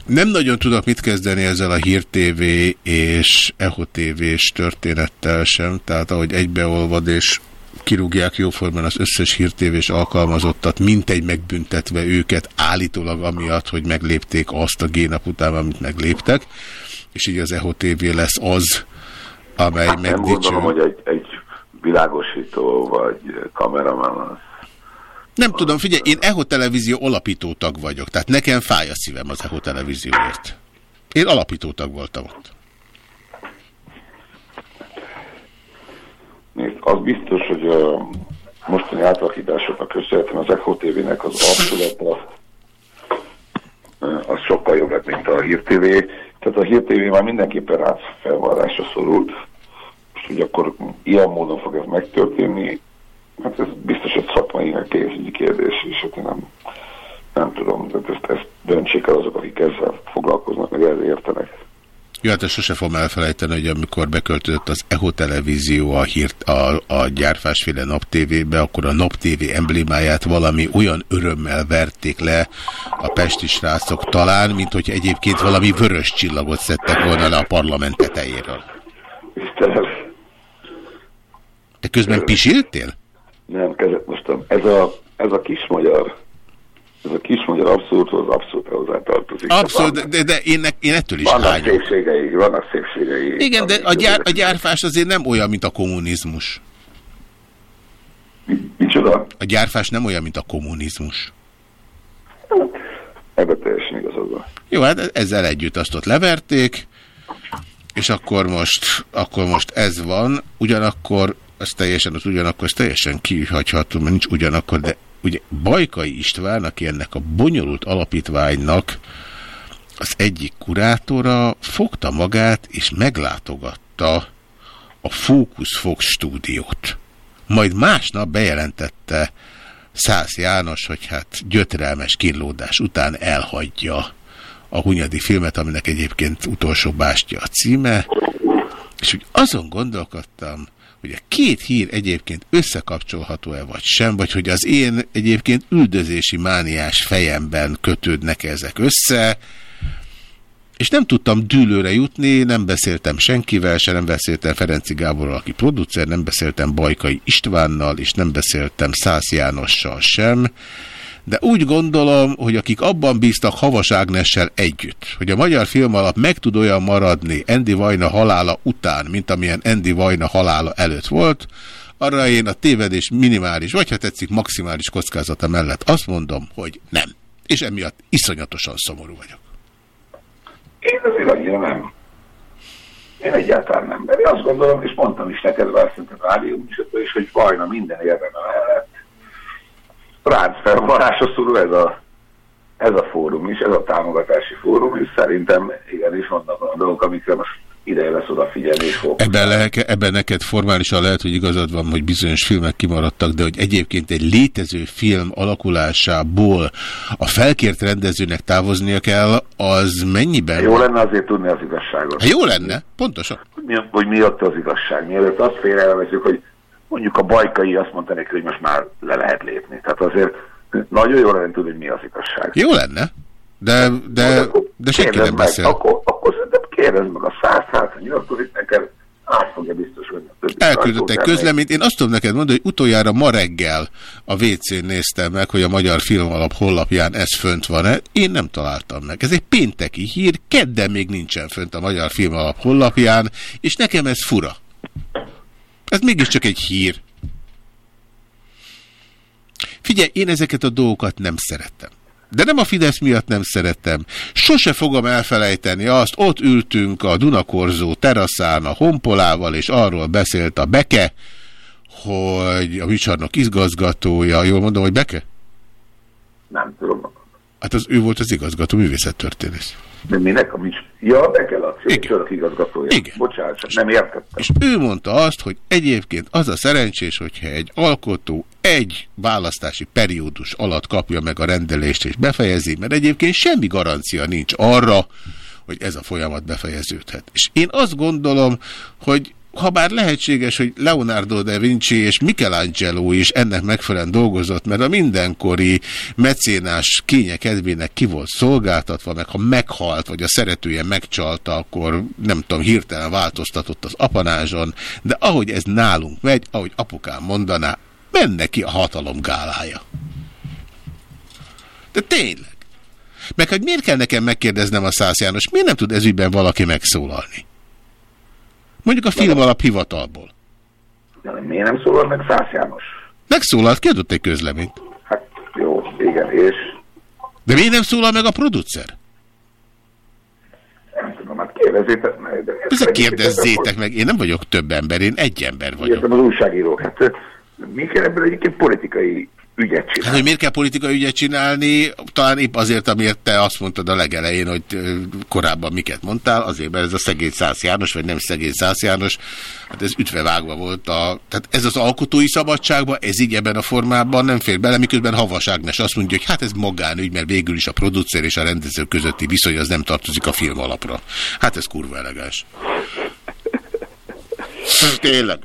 Nem nagyon tudok mit kezdeni ezzel a Hír TV és Echo TV-s történettel sem, tehát ahogy egybeolvad és kirúgják jóformán az összes hírtévés alkalmazottat, mintegy megbüntetve őket állítólag amiatt, hogy meglépték azt a génap után, amit megléptek, és így az Echo TV lesz az, amely Hát nem megdicső. gondolom, hogy egy, egy világosító vagy kameraman az. Nem tudom, figyelj, én Echo Televízió alapító tag vagyok, tehát nekem fáj a szívem az Echo Televízióért. Én alapító tag voltam ott. Nézd, az biztos, hogy a mostani átalakításoknak köszönhetően az Echo TV-nek az arculata az sokkal jobb lett, mint a Hír TV. Tehát a Hír TV már mindenképpen ráfelvarrásra szorult. Most, hogy akkor ilyen módon fog ez megtörténni, hát ez biztos egy szakmai, meg pénzügyi kérdés, és hát én nem, nem tudom, tehát ezt, ezt döntsék el azok, akik ezzel foglalkoznak, meg ezzel értenek. Jó, hát ezt sose fogom elfelejteni, hogy amikor beköltözött az Echo Televízió a, hírt, a, a gyárfásféle Nap TV-be, akkor a Nap TV emblémáját valami olyan örömmel verték le a pesti srácok talán, mint hogy egyébként valami vörös csillagot szedtek volna le a parlament tetejéről. Istenem, Te közben pisiltél? nem, mostam. Ez a, ez a kis magyar, ez a kis magyar abszolút az abszolút hozzá tartozik. Abszolút, de, de én, ne- én ettől is Vannak hányom. szépségei, vannak szépségei. Igen, de a, gyár, a gyárfás azért nem olyan, mint a kommunizmus. Micsoda? A gyárfás nem olyan, mint a kommunizmus. Ebben teljesen igazad van. Jó, hát ezzel együtt azt ott leverték, és akkor most, akkor most ez van, ugyanakkor, az teljesen, az ugyanakkor, az teljesen kihagyható, mert nincs ugyanakkor, de ugye Bajkai István, aki ennek a bonyolult alapítványnak az egyik kurátora, fogta magát és meglátogatta a Fókusz Fox stúdiót. Majd másnap bejelentette Szász János, hogy hát gyötrelmes kínlódás után elhagyja a Hunyadi filmet, aminek egyébként utolsó bástya a címe, és úgy azon gondolkodtam, hogy a két hír egyébként összekapcsolható-e vagy sem, vagy hogy az én egyébként üldözési mániás fejemben kötődnek ezek össze, és nem tudtam dűlőre jutni, nem beszéltem senkivel, se nem beszéltem Ferenci Gáborral, aki producer, nem beszéltem Bajkai Istvánnal, és nem beszéltem Szász Jánossal sem, de úgy gondolom, hogy akik abban bíztak Havas Ágnessel együtt, hogy a magyar film alap meg tud olyan maradni Andy Vajna halála után, mint amilyen Andy Vajna halála előtt volt, arra én a tévedés minimális, vagy ha tetszik maximális kockázata mellett azt mondom, hogy nem. És emiatt iszonyatosan szomorú vagyok. Én azért annyira nem. Én egyáltalán nem. De én azt gondolom, és mondtam is neked valószínűleg a rádió is, hogy Vajna minden érdeme mellett. Rád felvarásra szorul ez a, ez a fórum is, ez a támogatási fórum, és szerintem igenis vannak olyan dolgok, amikre most ideje lesz odafigyelni és fog. Ebben, lehet, ebben neked formálisan lehet, hogy igazad van, hogy bizonyos filmek kimaradtak, de hogy egyébként egy létező film alakulásából a felkért rendezőnek távoznia kell, az mennyiben? Jó lenne azért tudni az igazságot. Jó lenne, pontosan. Hogy mi, hogy mi ott az igazság. Mielőtt azt félreelvezzük, hogy mondjuk a bajkai azt mondta neki, hogy most már le lehet lépni. Tehát azért nagyon jó lenne tudni, hogy mi az igazság. Jó lenne, de, de, de senki Kérdezd nem meg, beszél. Akkor, akkor szerintem kérdezd meg a száz hogy nyilatkozik neked, át fogja biztos többi Elküldött egy közleményt. Én azt tudom neked mondani, hogy utoljára ma reggel a WC-n néztem meg, hogy a Magyar Filmalap honlapján ez fönt van-e. Én nem találtam meg. Ez egy pénteki hír, kedden még nincsen fönt a Magyar Filmalap honlapján, és nekem ez fura. Ez mégiscsak egy hír. Figyelj, én ezeket a dolgokat nem szerettem. De nem a Fidesz miatt nem szerettem. Sose fogom elfelejteni azt, ott ültünk a Dunakorzó teraszán a Honpolával, és arról beszélt a Beke, hogy a műcsarnok igazgatója, jól mondom, hogy Beke? Nem tudom. Hát az ő volt az igazgató művészettörténész. De minek a mics? Ja, be kell a cégtörök igazgatója. Igen. Bocsánat, csak nem értettem. És ő mondta azt, hogy egyébként az a szerencsés, hogyha egy alkotó egy választási periódus alatt kapja meg a rendelést és befejezi, mert egyébként semmi garancia nincs arra, hogy ez a folyamat befejeződhet. És én azt gondolom, hogy ha bár lehetséges, hogy Leonardo da Vinci és Michelangelo is ennek megfelelően dolgozott, mert a mindenkori mecénás kénye kedvének ki volt szolgáltatva, meg ha meghalt, vagy a szeretője megcsalta, akkor nem tudom, hirtelen változtatott az apanázson, de ahogy ez nálunk megy, ahogy apukám mondaná, menne ki a hatalom gálája. De tényleg. Meg hogy miért kell nekem megkérdeznem a Szász János, miért nem tud ezügyben valaki megszólalni? Mondjuk a film alap hivatalból. De miért nem szólal meg Szász János? Megszólalt, kiadott egy közleményt. Hát jó, igen, és De miért nem szólal meg a producer? nem tudom, hát kérdezzétek meg. De Ezek kérdezzétek meg, én nem vagyok több ember, én egy ember vagyok. Értem az újságírók. Hát mi kell ebből egyébként politikai ügyet Hát, csinálni? hogy miért kell politikai ügyet csinálni? Talán épp azért, amiért te azt mondtad a legelején, hogy korábban miket mondtál, azért, mert ez a szegény Szász János, vagy nem szegény Szász János, hát ez ütvevágva volt a... Tehát ez az alkotói szabadságban, ez így ebben a formában nem fér bele, miközben Havas Ágnes azt mondja, hogy hát ez magánügy, mert végül is a producer és a rendező közötti viszony az nem tartozik a film alapra. Hát ez kurva elegáns. Tényleg.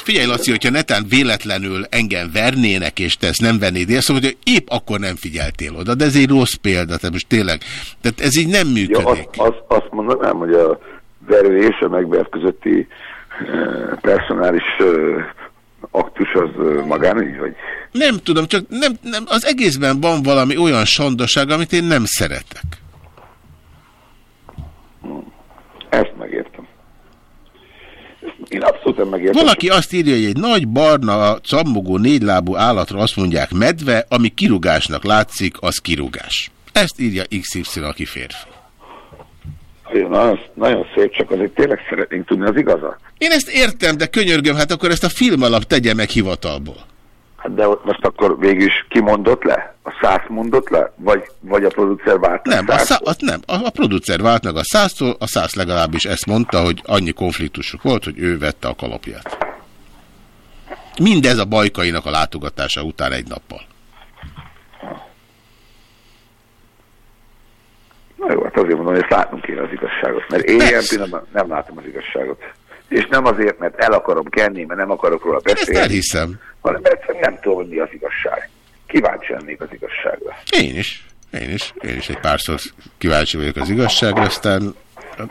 Figyelj, Laci, hogyha netán véletlenül engem vernének, és te ezt nem vennéd észre, hogy épp akkor nem figyeltél oda, de ez egy rossz példa, tehát most tényleg, tehát ez így nem Ja, működik. azt, azt, azt mondanám, hogy a verő és a megvert közötti uh, personális uh, aktus az uh, magánügy, vagy Nem tudom, csak nem, nem, az egészben van valami olyan sandaság, amit én nem szeretek. ezt megértem. Én abszolút megértem. Valaki azt írja, hogy egy nagy barna, cammogó, négylábú állatra azt mondják medve, ami kirugásnak látszik, az kirugás. Ezt írja XY, aki férfi. Nagyon, nagyon szép, csak azért tényleg szeretnénk tudni az igazat. Én ezt értem, de könyörgöm, hát akkor ezt a film alap tegye meg hivatalból. Hát de most akkor végül is ki mondott le? A száz mondott le? Vagy, vagy a producer vált Nem, a, szá, az nem. A, a producer vált meg a száztól, a száz legalábbis ezt mondta, hogy annyi konfliktusuk volt, hogy ő vette a kalapját. Mindez a bajkainak a látogatása után egy nappal. Na jó, hát azért mondom, hogy ezt látnunk kéne az igazságot, mert én ilyen pillanatban nem látom az igazságot. És nem azért, mert el akarom kenni, mert nem akarok róla Ezt beszélni, elhiszem. hanem egyszerűen nem tudom, mi az igazság. Kíváncsi lennék az igazságra. Én is. Én is. Én is egy párszor kíváncsi vagyok az igazságra, aztán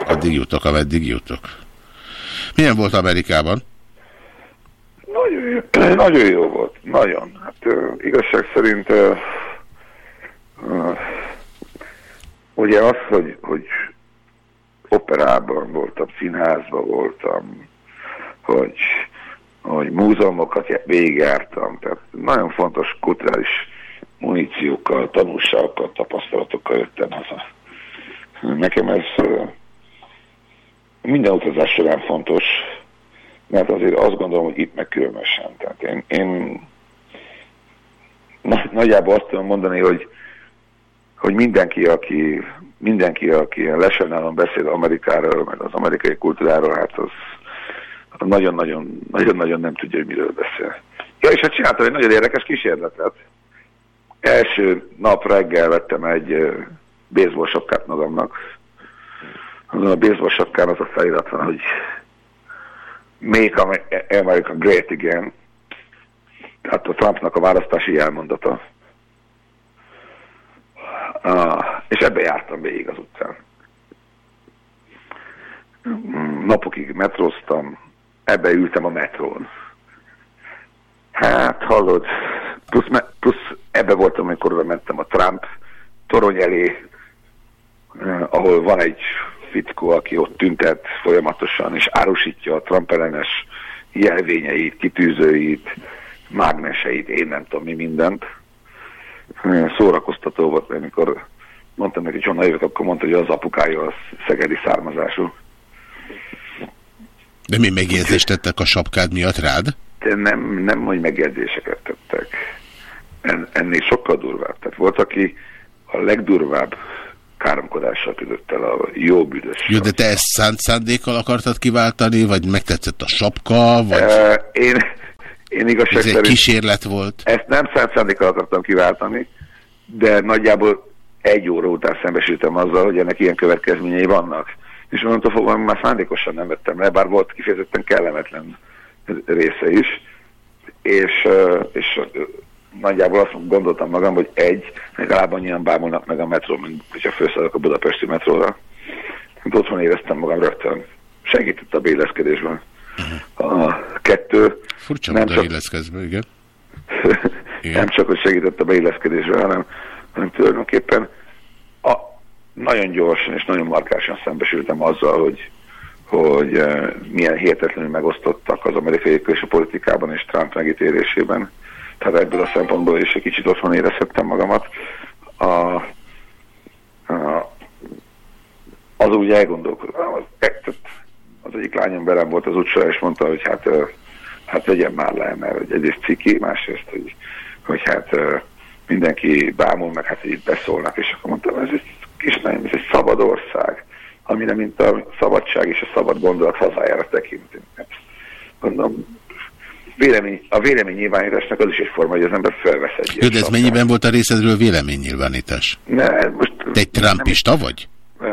addig jutok, ameddig jutok. Milyen volt Amerikában? Nagyon jó, nagyon jó volt, nagyon. Hát igazság szerint uh, uh, ugye az, hogy, hogy operában voltam, színházban voltam, hogy, hogy múzeumokat végigjártam, tehát nagyon fontos kulturális muníciókkal, tanulságokkal, tapasztalatokkal jöttem haza. Nekem ez minden utazás során fontos, mert azért azt gondolom, hogy itt meg különösen. Tehát én, én na, nagyjából azt tudom mondani, hogy, hogy mindenki, aki mindenki, aki ilyen lesajnálom beszél Amerikáról, meg az amerikai kultúráról, hát az nagyon-nagyon nem tudja, hogy miről beszél. Ja, és hát csináltam egy nagyon érdekes kísérletet. Első nap reggel vettem egy baseball sapkát magamnak. Azon a baseball sapkán az a felirat van, hogy Make America Great Again. Tehát a Trumpnak a választási elmondata. És ebbe jártam végig az utcán. Napokig metróztam, ebbe ültem a metrón. Hát, hallod, plusz, plusz ebbe voltam, amikor mentem a Trump torony elé, eh, ahol van egy fickó, aki ott tüntet folyamatosan, és árusítja a Trump ellenes jelvényeit, kitűzőit, mágneseit, én nem tudom mi mindent. Szórakoztató volt, amikor mondtam neki, hogy honnan jövök, akkor mondta, hogy az apukája az szegedi származású. De mi megjegyzést tettek a sapkád miatt rád? De nem, nem, hogy megjegyzéseket tettek. En, ennél sokkal durvább. Tehát volt, aki a legdurvább káromkodással küldött el a jó büdös. Jó, de te ezt szánt szándékkal akartad kiváltani, vagy megtetszett a sapka, vagy én, én igazság ez egy szerint kísérlet volt? ezt nem szánt szándékkal akartam kiváltani, de nagyjából egy óra után szembesültem azzal, hogy ennek ilyen következményei vannak. És onnantól fogva már szándékosan nem vettem le, bár volt kifejezetten kellemetlen része is. És, és nagyjából azt gondoltam magam, hogy egy, legalább annyian bámulnak meg a metró, mint hogyha felszállok a budapesti metróra. Hát otthon éreztem magam rögtön. Segített a beilleszkedésben. A kettő, Furcsa nem csak- illeszkezve, igen. nem csak, hogy segített a beilleszkedésre, hanem, hanem tulajdonképpen a, nagyon gyorsan és nagyon markásan szembesültem azzal, hogy, hogy eh, milyen hihetetlenül megosztottak az amerikai külső politikában és Trump megítélésében. Tehát ebből a szempontból is egy kicsit otthon érezhettem magamat. A, a, az úgy elgondolkodom. Az, egyik lányom velem volt az utcán, és mondta, hogy hát, hát vegyem már le, mert egyrészt ciki, másrészt, hogy, hogy hát mindenki bámul, meg hát itt beszólnak, és akkor mondtam, ez egy kis nagyon, ez egy szabad ország, amire mint a szabadság és a szabad gondolat hazájára tekintünk. Mondom, vélemény, a vélemény nyilvánításnak az is egy forma, hogy az ember felvesz egy Jó, de ez mennyiben volt a részedről véleménynyilvánítás? Ne, most Te egy trumpista vagy? Uh,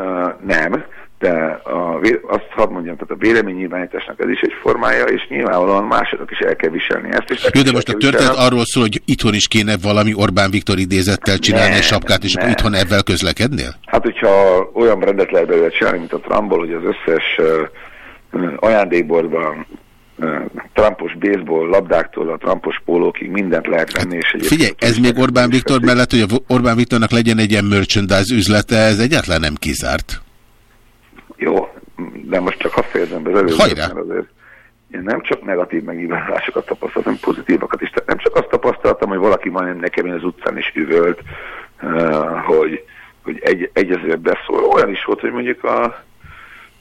nem, de a, azt hadd mondjam, tehát a véleménynyilvánításnak ez is egy formája, és nyilvánvalóan másoknak is el kell viselni ezt. És Jó, de most a történet viselni. arról szól, hogy itthon is kéne valami Orbán Viktor idézettel csinálni Nem, egy sapkát, és akkor itthon ebben közlekednél? Hát, hogyha olyan rendet lehet belőle csinálni, mint a Trumpból, hogy az összes uh, ajándékborban Trumpos baseball labdáktól a Trumpos pólókig mindent lehet venni, és egyébként Figyelj, ez még Orbán Viktor mellett, hogy a Orbán Viktornak legyen egy ilyen merchandise üzlete, ez egyáltalán nem kizárt. De most csak hadd fejezem be az előzőt, Hajrá! mert azért én nem csak negatív megnyilvánulásokat tapasztaltam, hanem pozitívakat is. Tehát nem csak azt tapasztaltam, hogy valaki majdnem nekem az utcán is üvölt, uh, hogy, hogy egy, egy ezért beszól. Olyan is volt, hogy mondjuk a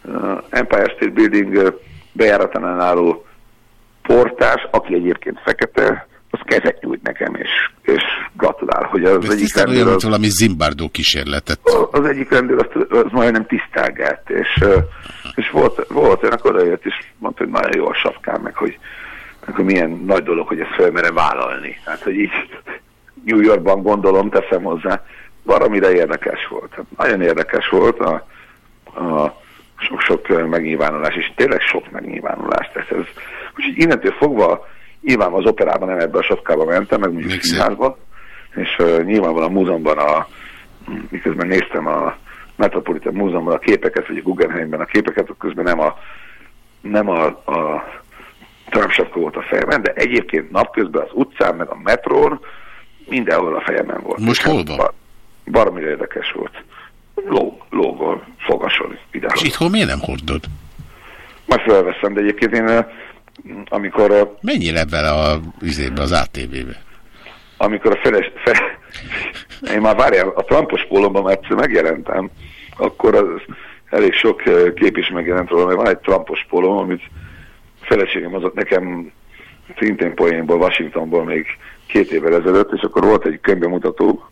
uh, Empire State Building uh, bejáratánál álló portás, aki egyébként fekete, az kezet nyújt nekem, és, és gratulál, hogy az Ez egyik olyan, rendőr mint az, valami Zimbardó kísérletet. az egyik rendőr azt, az majdnem tisztelgett, és, és volt, volt olyan, akkor odajött, és mondta, hogy nagyon jó a sapkám, meg hogy, hogy milyen nagy dolog, hogy ezt felmere vállalni. Hát, hogy így New Yorkban gondolom, teszem hozzá, valamire érdekes volt. Hát, nagyon érdekes volt a, a sok-sok megnyilvánulás, és tényleg sok megnyilvánulás tesz ez. Úgyhogy innentől fogva nyilván az operában nem ebbe a sapkába mentem, meg mondjuk színházba, és uh, nyilvánvalóan a múzeumban a, miközben néztem a Metropolitan Múzeumban a képeket, vagy a Guggenheimben a képeket, közben nem a, nem a, a Trump volt a fejemben, de egyébként napközben az utcán, meg a metrón mindenhol a fejemben volt. Most És hol hát van? ba- Baromira érdekes volt. Ló, lógol, fogason, idehaza. És itthon miért nem hordod? Majd felveszem, de egyébként én, amikor, eh, Menjél vele a, izébe, az ATV-be. amikor a feles, fe, én már várjál, a Trumpos pólomban már megjelentem, akkor az elég sok eh, kép is megjelent róla, mert van egy Trumpos pólom, amit a feleségem hozott nekem szintén poénból, Washingtonból még két évvel ezelőtt, és akkor volt egy könyvbemutató,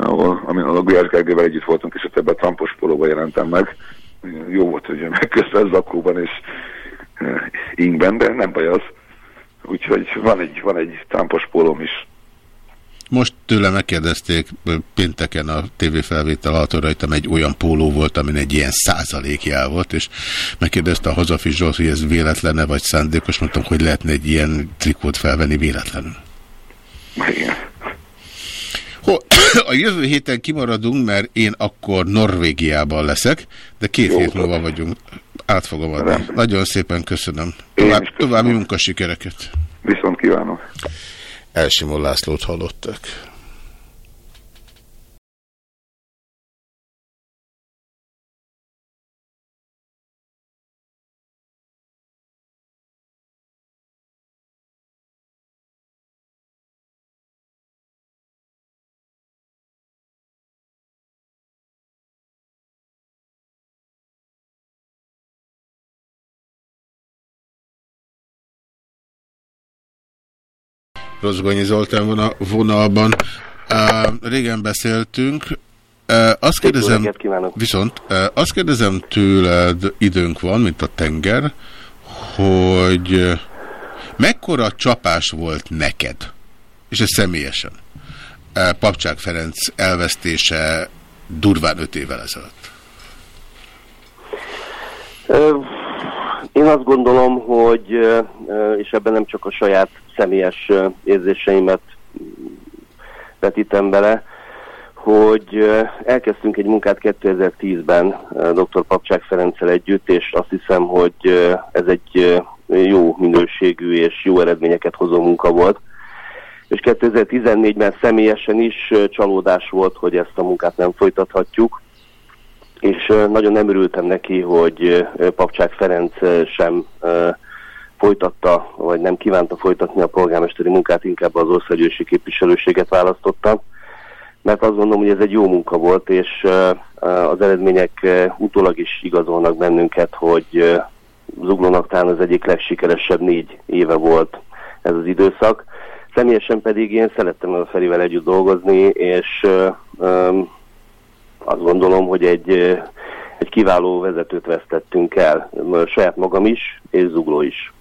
ahol, amin a Gulyás Gergővel együtt voltunk, és ott ebben a trampos polóban jelentem meg. Jó volt, hogy megközben zakóban és ingben, de nem baj az. Úgyhogy van egy, van egy trampos pólóm is. Most tőle megkérdezték ö, pénteken a tévéfelvétel alatt, rajtam egy olyan póló volt, amin egy ilyen százalékjel volt, és megkérdezte a hazafi Zsolt, hogy ez véletlene vagy szándékos, mondtam, hogy lehetne egy ilyen trikót felvenni véletlenül. Igen. Ho- A jövő héten kimaradunk, mert én akkor Norvégiában leszek, de két hét múlva vagyunk. Át fogom adni. Nagyon szépen köszönöm. Tovább, további munkasikereket. Viszont kívánok. Elsimon Lászlót hallottak. Rozgonyi Zoltán van a vonalban. Uh, régen beszéltünk. Uh, azt kérdezem, viszont uh, azt kérdezem tőled, időnk van, mint a tenger, hogy mekkora csapás volt neked, és ez személyesen, uh, Papcsák Ferenc elvesztése durván öt évvel ezelőtt. Én azt gondolom, hogy, és ebben nem csak a saját személyes érzéseimet vetítem bele, hogy elkezdtünk egy munkát 2010-ben ö, dr. Papcsák Ferenccel együtt, és azt hiszem, hogy ez egy jó minőségű és jó eredményeket hozó munka volt. És 2014-ben személyesen is csalódás volt, hogy ezt a munkát nem folytathatjuk és nagyon nem örültem neki, hogy Papcsák Ferenc sem folytatta, vagy nem kívánta folytatni a polgármesteri munkát, inkább az országgyűlési képviselőséget választotta, mert azt gondolom, hogy ez egy jó munka volt, és az eredmények utólag is igazolnak bennünket, hogy Zuglónak talán az egyik legsikeresebb négy éve volt ez az időszak. Személyesen pedig én szerettem a Ferivel együtt dolgozni, és azt gondolom, hogy egy, egy kiváló vezetőt vesztettünk el, saját magam is, és Zugló is.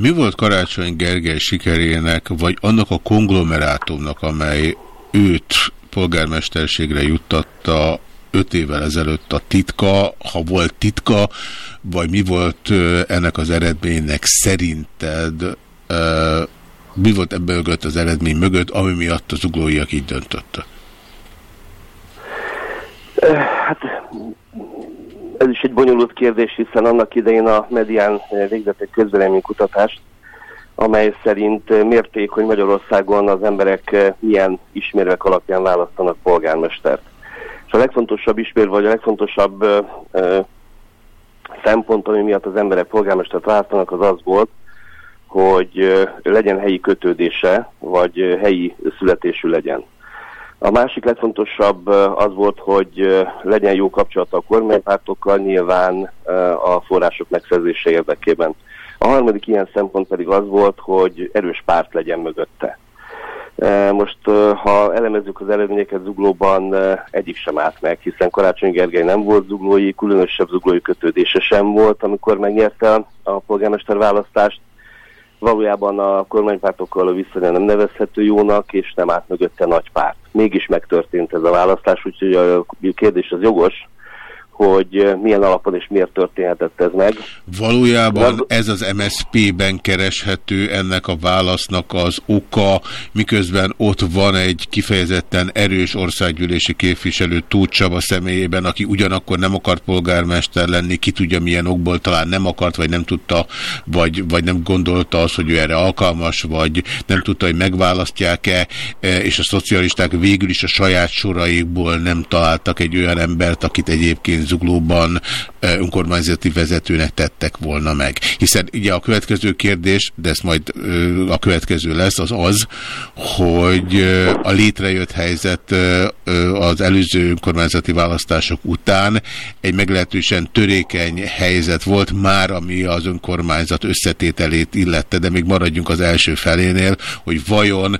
Mi volt Karácsony Gergely sikerének, vagy annak a konglomerátumnak, amely őt polgármesterségre juttatta öt évvel ezelőtt a titka, ha volt titka, vagy mi volt ennek az eredménynek szerinted, mi volt ebben mögött az eredmény mögött, ami miatt az uglóiak így döntöttek? Hát ez is egy bonyolult kérdés, hiszen annak idején a medián eh, végzett egy közvéleménykutatást, amely szerint eh, mérték, hogy Magyarországon az emberek eh, milyen ismérvek alapján választanak polgármestert. És a legfontosabb ismérve, vagy a legfontosabb ö, ö, szempont, ami miatt az emberek polgármestert választanak, az az volt, hogy ö, legyen helyi kötődése, vagy helyi születésű legyen. A másik legfontosabb az volt, hogy legyen jó kapcsolata a kormánypártokkal, nyilván a források megszerzése érdekében. A harmadik ilyen szempont pedig az volt, hogy erős párt legyen mögötte. Most, ha elemezzük az eredményeket Zuglóban, egyik sem állt meg, hiszen Karácsony Gergely nem volt zuglói, különösebb zuglói kötődése sem volt, amikor megnyerte a polgármester választást. Valójában a kormánypártokkal a viszonya nem nevezhető jónak, és nem állt mögötte nagy párt. Mégis megtörtént ez a választás, úgyhogy a kérdés az jogos, hogy ö, milyen alapon és miért történhetett ez meg. Valójában ez az MSZP-ben kereshető ennek a válasznak az oka, miközben ott van egy kifejezetten erős országgyűlési képviselő Tóth Csaba személyében, aki ugyanakkor nem akart polgármester lenni, ki tudja milyen okból talán nem akart, vagy nem tudta, vagy, vagy nem gondolta az, hogy ő erre alkalmas, vagy nem tudta, hogy megválasztják-e, e, és a szocialisták végül is a saját soraikból nem találtak egy olyan embert, akit egyébként Zuglóban önkormányzati vezetőnek tettek volna meg. Hiszen ugye a következő kérdés, de ez majd a következő lesz, az az, hogy a létrejött helyzet az előző önkormányzati választások után egy meglehetősen törékeny helyzet volt már, ami az önkormányzat összetételét illette, de még maradjunk az első felénél, hogy vajon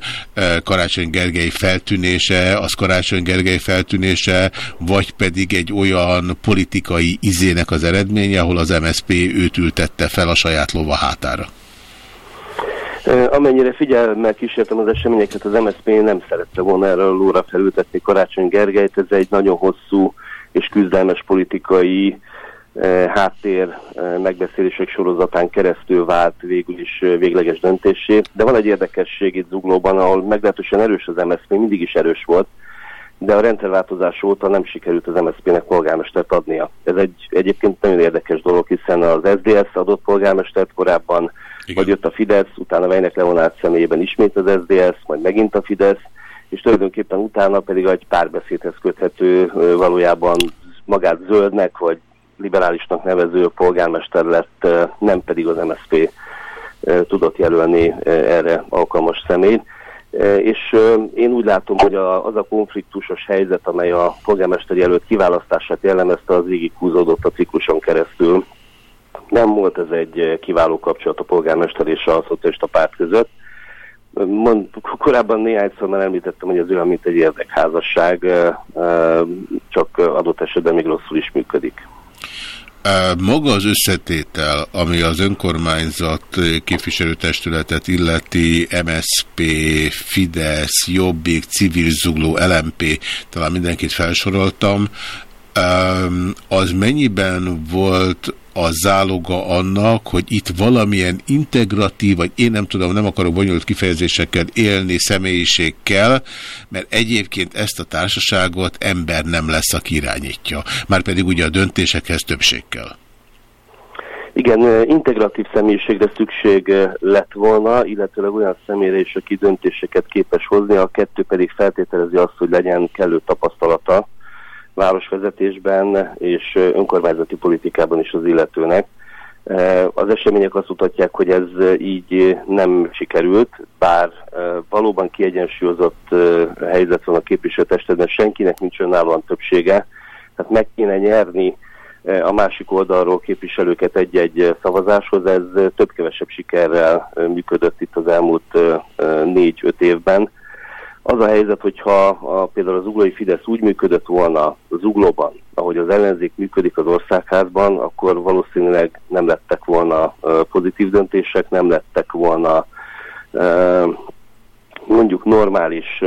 Karácsony Gergely feltűnése, az Karácsony Gergely feltűnése, vagy pedig egy olyan politikai izének az eredménye, ahol az MSP őt ültette fel a saját lova hátára. Amennyire figyelemmel kísértem az eseményeket, az MSZP nem szerette volna erre a lóra felültetni Karácsony Gergelyt. Ez egy nagyon hosszú és küzdelmes politikai háttér megbeszélések sorozatán keresztül vált végül is végleges döntésé. De van egy érdekesség itt Zuglóban, ahol meglehetősen erős az MSZP, mindig is erős volt, de a rendszerváltozás óta nem sikerült az MSZP-nek polgármestert adnia. Ez egy egyébként nagyon érdekes dolog, hiszen az SDS adott polgármestert korábban, Igen. vagy jött a Fidesz, utána Vejnek Leonárd személyében ismét az SDS, majd megint a Fidesz, és tulajdonképpen utána pedig egy párbeszédhez köthető valójában magát zöldnek, vagy liberálisnak nevező polgármester lett, nem pedig az MSZP tudott jelölni erre alkalmas személyt. És én úgy látom, hogy az a konfliktusos helyzet, amely a polgármester jelölt kiválasztását jellemezte, az végig húzódott a cikluson keresztül. Nem volt ez egy kiváló kapcsolat a polgármester és a szocialista párt között. Mond, korábban néhányszor már említettem, hogy ez olyan, mint egy érdekházasság, csak adott esetben még rosszul is működik. Maga az összetétel, ami az önkormányzat képviselőtestületet illeti, MSP, Fidesz, Jobbik, Civil Zugló, LMP, talán mindenkit felsoroltam, az mennyiben volt a záloga annak, hogy itt valamilyen integratív, vagy én nem tudom, nem akarok bonyolult kifejezésekkel élni személyiségkel, mert egyébként ezt a társaságot ember nem lesz, aki irányítja. Márpedig ugye a döntésekhez többség kell. Igen, integratív személyiségre szükség lett volna, illetőleg olyan személyre is, aki döntéseket képes hozni, a kettő pedig feltételezi azt, hogy legyen kellő tapasztalata városvezetésben és önkormányzati politikában is az illetőnek. Az események azt mutatják, hogy ez így nem sikerült, bár valóban kiegyensúlyozott helyzet van a képviselőtestedben, senkinek nincs önállóan többsége, tehát meg kéne nyerni a másik oldalról képviselőket egy-egy szavazáshoz, ez több-kevesebb sikerrel működött itt az elmúlt négy-öt évben. Az a helyzet, hogyha a, például az uglói Fidesz úgy működött volna az uglóban, ahogy az ellenzék működik az országházban, akkor valószínűleg nem lettek volna pozitív döntések, nem lettek volna mondjuk normális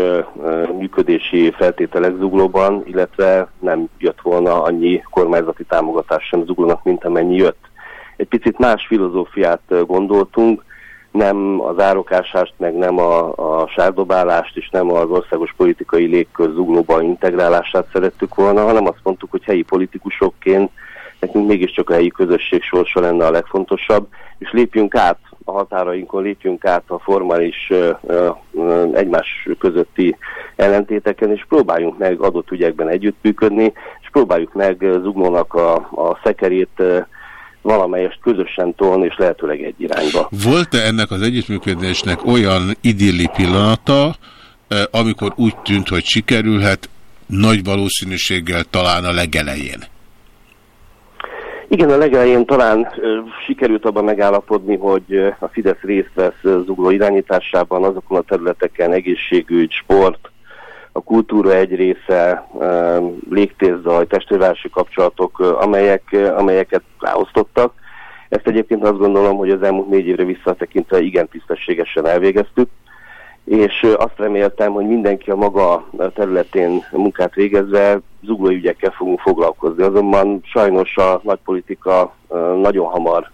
működési feltételek zuglóban, illetve nem jött volna annyi kormányzati támogatás sem zuglónak, mint amennyi jött. Egy picit más filozófiát gondoltunk, nem az árokásást, meg nem a, a sárdobálást, és nem az országos politikai légkör zuglóba integrálását szerettük volna, hanem azt mondtuk, hogy helyi politikusokként nekünk mégiscsak a helyi közösség sorsa lenne a legfontosabb, és lépjünk át a határainkon, lépjünk át a formális uh, uh, egymás közötti ellentéteken, és próbáljunk meg adott ügyekben együttműködni, és próbáljuk meg Zuglónak a, a szekerét valamelyest közösen tolni, és lehetőleg egy irányba. Volt-e ennek az együttműködésnek olyan idilli pillanata, amikor úgy tűnt, hogy sikerülhet, nagy valószínűséggel talán a legelején? Igen, a legelején talán ö, sikerült abban megállapodni, hogy a Fidesz részt vesz Zugló irányításában, azokon a területeken egészségügy, sport, a kultúra egy része, légtérzaj, testvérvárosi kapcsolatok, amelyek, amelyeket ráosztottak. Ezt egyébként azt gondolom, hogy az elmúlt négy évre visszatekintve igen tisztességesen elvégeztük, és azt reméltem, hogy mindenki a maga területén munkát végezve zuglói ügyekkel fogunk foglalkozni. Azonban sajnos a nagypolitika nagyon hamar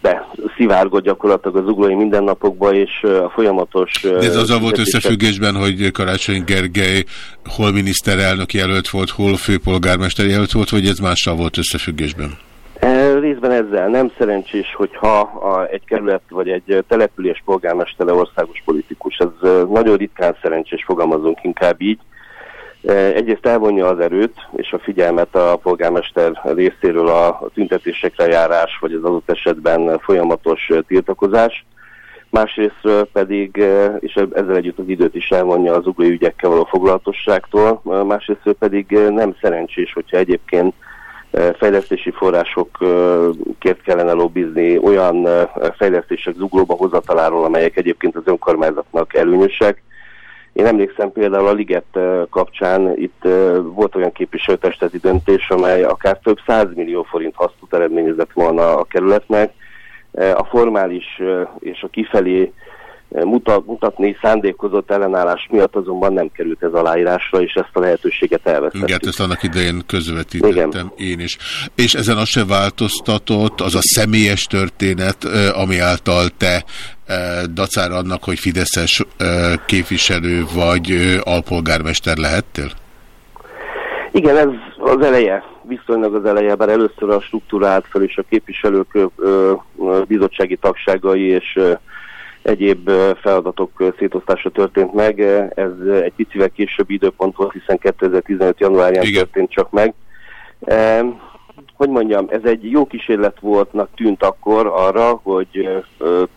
be szivárgott gyakorlatilag az uglói mindennapokba, és a folyamatos... De ez azzal volt összefüggésben, hogy Karácsony Gergely hol miniszterelnök jelölt volt, hol főpolgármester jelölt volt, vagy ez mással volt összefüggésben? E, részben ezzel nem szerencsés, hogyha a, egy kerület vagy egy település polgármestere országos politikus. Ez nagyon ritkán szerencsés, fogalmazunk inkább így. Egyrészt elvonja az erőt és a figyelmet a polgármester részéről a tüntetésekre járás, vagy az adott esetben folyamatos tiltakozás. Másrészt pedig, és ezzel együtt az időt is elvonja az uglói ügyekkel való foglalatosságtól, másrészt pedig nem szerencsés, hogyha egyébként fejlesztési forrásokért kellene lobbizni olyan fejlesztések zuglóba hozataláról, amelyek egyébként az önkormányzatnak előnyösek. Én emlékszem például a Liget kapcsán itt volt olyan képviselőtesteti döntés, amely akár több millió forint hasznot eredményezett volna a kerületnek. A formális és a kifelé mutat, mutatni szándékozott ellenállás miatt azonban nem került ez aláírásra, és ezt a lehetőséget elvesztettük. Igen, ezt annak idején közvetítettem Igen. én is. És ezen az se változtatott, az a személyes történet, ami által te dacára annak, hogy Fideszes képviselő vagy alpolgármester lehettél? Igen, ez az eleje, viszonylag az eleje, bár először a struktúrát fel, és a képviselők bizottsági tagságai és egyéb feladatok szétosztása történt meg. Ez egy picivel később időpont volt, hiszen 2015. januárján Igen. történt csak meg. Hogy mondjam, ez egy jó kísérlet voltnak tűnt akkor arra, hogy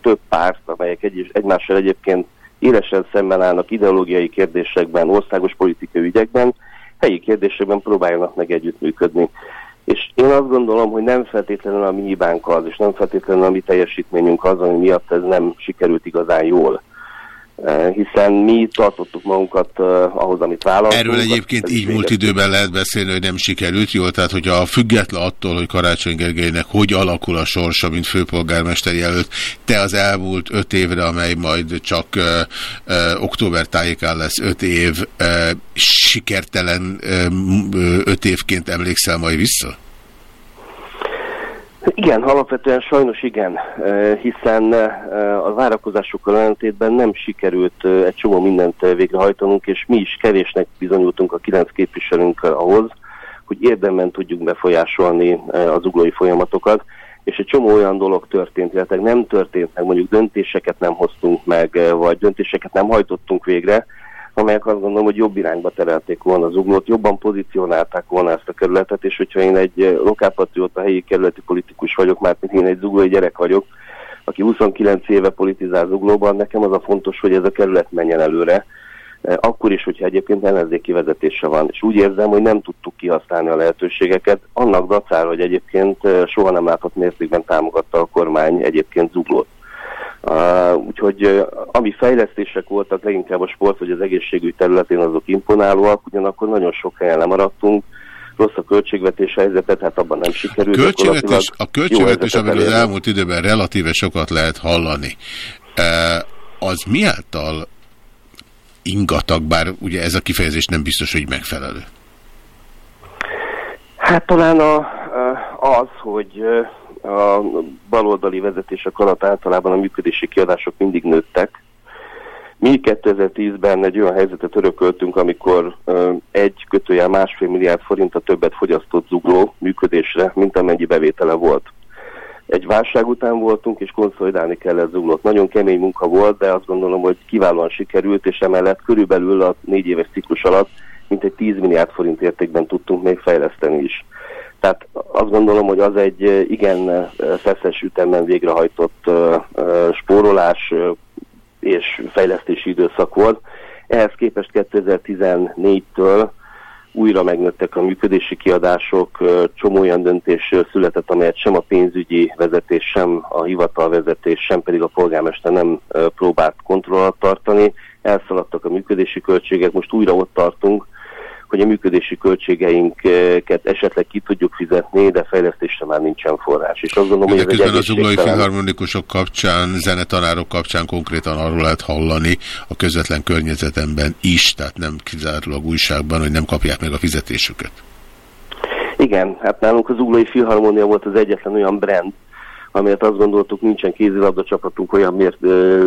több párt, amelyek egy, egymással egyébként élesen szemben állnak ideológiai kérdésekben, országos politikai ügyekben, helyi kérdésekben próbáljanak meg együttműködni. És én azt gondolom, hogy nem feltétlenül a mi hibánk az, és nem feltétlenül a mi teljesítményünk az, ami miatt ez nem sikerült igazán jól. Eh, hiszen mi tartottuk magunkat uh, ahhoz, amit vállaltunk. Erről egyébként így múlt időben lehet beszélni, hogy nem sikerült jól, tehát hogyha független attól, hogy Karácsony Gergelynek hogy alakul a sorsa, mint főpolgármester jelölt, te az elmúlt öt évre, amely majd csak uh, uh, október tájékán lesz öt év, uh, sikertelen uh, öt évként emlékszel majd vissza? Igen, alapvetően sajnos igen, hiszen a várakozásokkal ellentétben nem sikerült egy csomó mindent végrehajtanunk, és mi is kevésnek bizonyultunk a kilenc képviselőnk ahhoz, hogy érdemben tudjuk befolyásolni az uglói folyamatokat, és egy csomó olyan dolog történt, illetve nem történt meg, mondjuk döntéseket nem hoztunk meg, vagy döntéseket nem hajtottunk végre, amelyek azt gondolom, hogy jobb irányba terelték volna az uglót, jobban pozícionálták volna ezt a kerületet, és hogyha én egy eh, lokálpatrióta helyi kerületi politikus vagyok, mert én egy zuglói gyerek vagyok, aki 29 éve politizál zuglóban, nekem az a fontos, hogy ez a kerület menjen előre, eh, akkor is, hogyha egyébként ellenzéki vezetése van. És úgy érzem, hogy nem tudtuk kihasználni a lehetőségeket, annak dacára, hogy egyébként eh, soha nem látott mértékben támogatta a kormány egyébként zuglót. Uh, úgyhogy ami fejlesztések voltak, leginkább a sport vagy az egészségügy területén azok imponálóak, ugyanakkor nagyon sok helyen lemaradtunk, rossz a költségvetés helyzetet, hát abban nem sikerült. Költségvetés, a költségvetés, amiről az elmúlt időben relatíve sokat lehet hallani, uh, az mi által ingatag, bár ugye ez a kifejezés nem biztos, hogy megfelelő? Hát talán a, az, hogy a baloldali vezetések alatt általában a működési kiadások mindig nőttek. Mi 2010-ben egy olyan helyzetet örököltünk, amikor egy kötőjel másfél milliárd forint a többet fogyasztott zugló működésre, mint amennyi bevétele volt. Egy válság után voltunk, és konszolidálni kellett zuglót. Nagyon kemény munka volt, de azt gondolom, hogy kiválóan sikerült, és emellett körülbelül a négy éves ciklus alatt mintegy 10 milliárd forint értékben tudtunk még fejleszteni is. Tehát azt gondolom, hogy az egy igen feszes ütemben végrehajtott spórolás és fejlesztési időszak volt. Ehhez képest 2014-től újra megnőttek a működési kiadások, csomó olyan döntés született, amelyet sem a pénzügyi vezetés, sem a hivatalvezetés, sem pedig a polgármester nem próbált kontrollat tartani. Elszaladtak a működési költségek, most újra ott tartunk, hogy a működési költségeinket esetleg ki tudjuk fizetni, de fejlesztésre már nincsen forrás. És azt gondolom, de hogy közben az uglói filharmonikusok kapcsán, zenetanárok kapcsán konkrétan arról lehet hallani a közvetlen környezetemben is, tehát nem kizárólag újságban, hogy nem kapják meg a fizetésüket. Igen, hát nálunk az Uglói Filharmonia volt az egyetlen olyan brand, amelyet azt gondoltuk, nincsen kézilabda csapatunk olyan mért,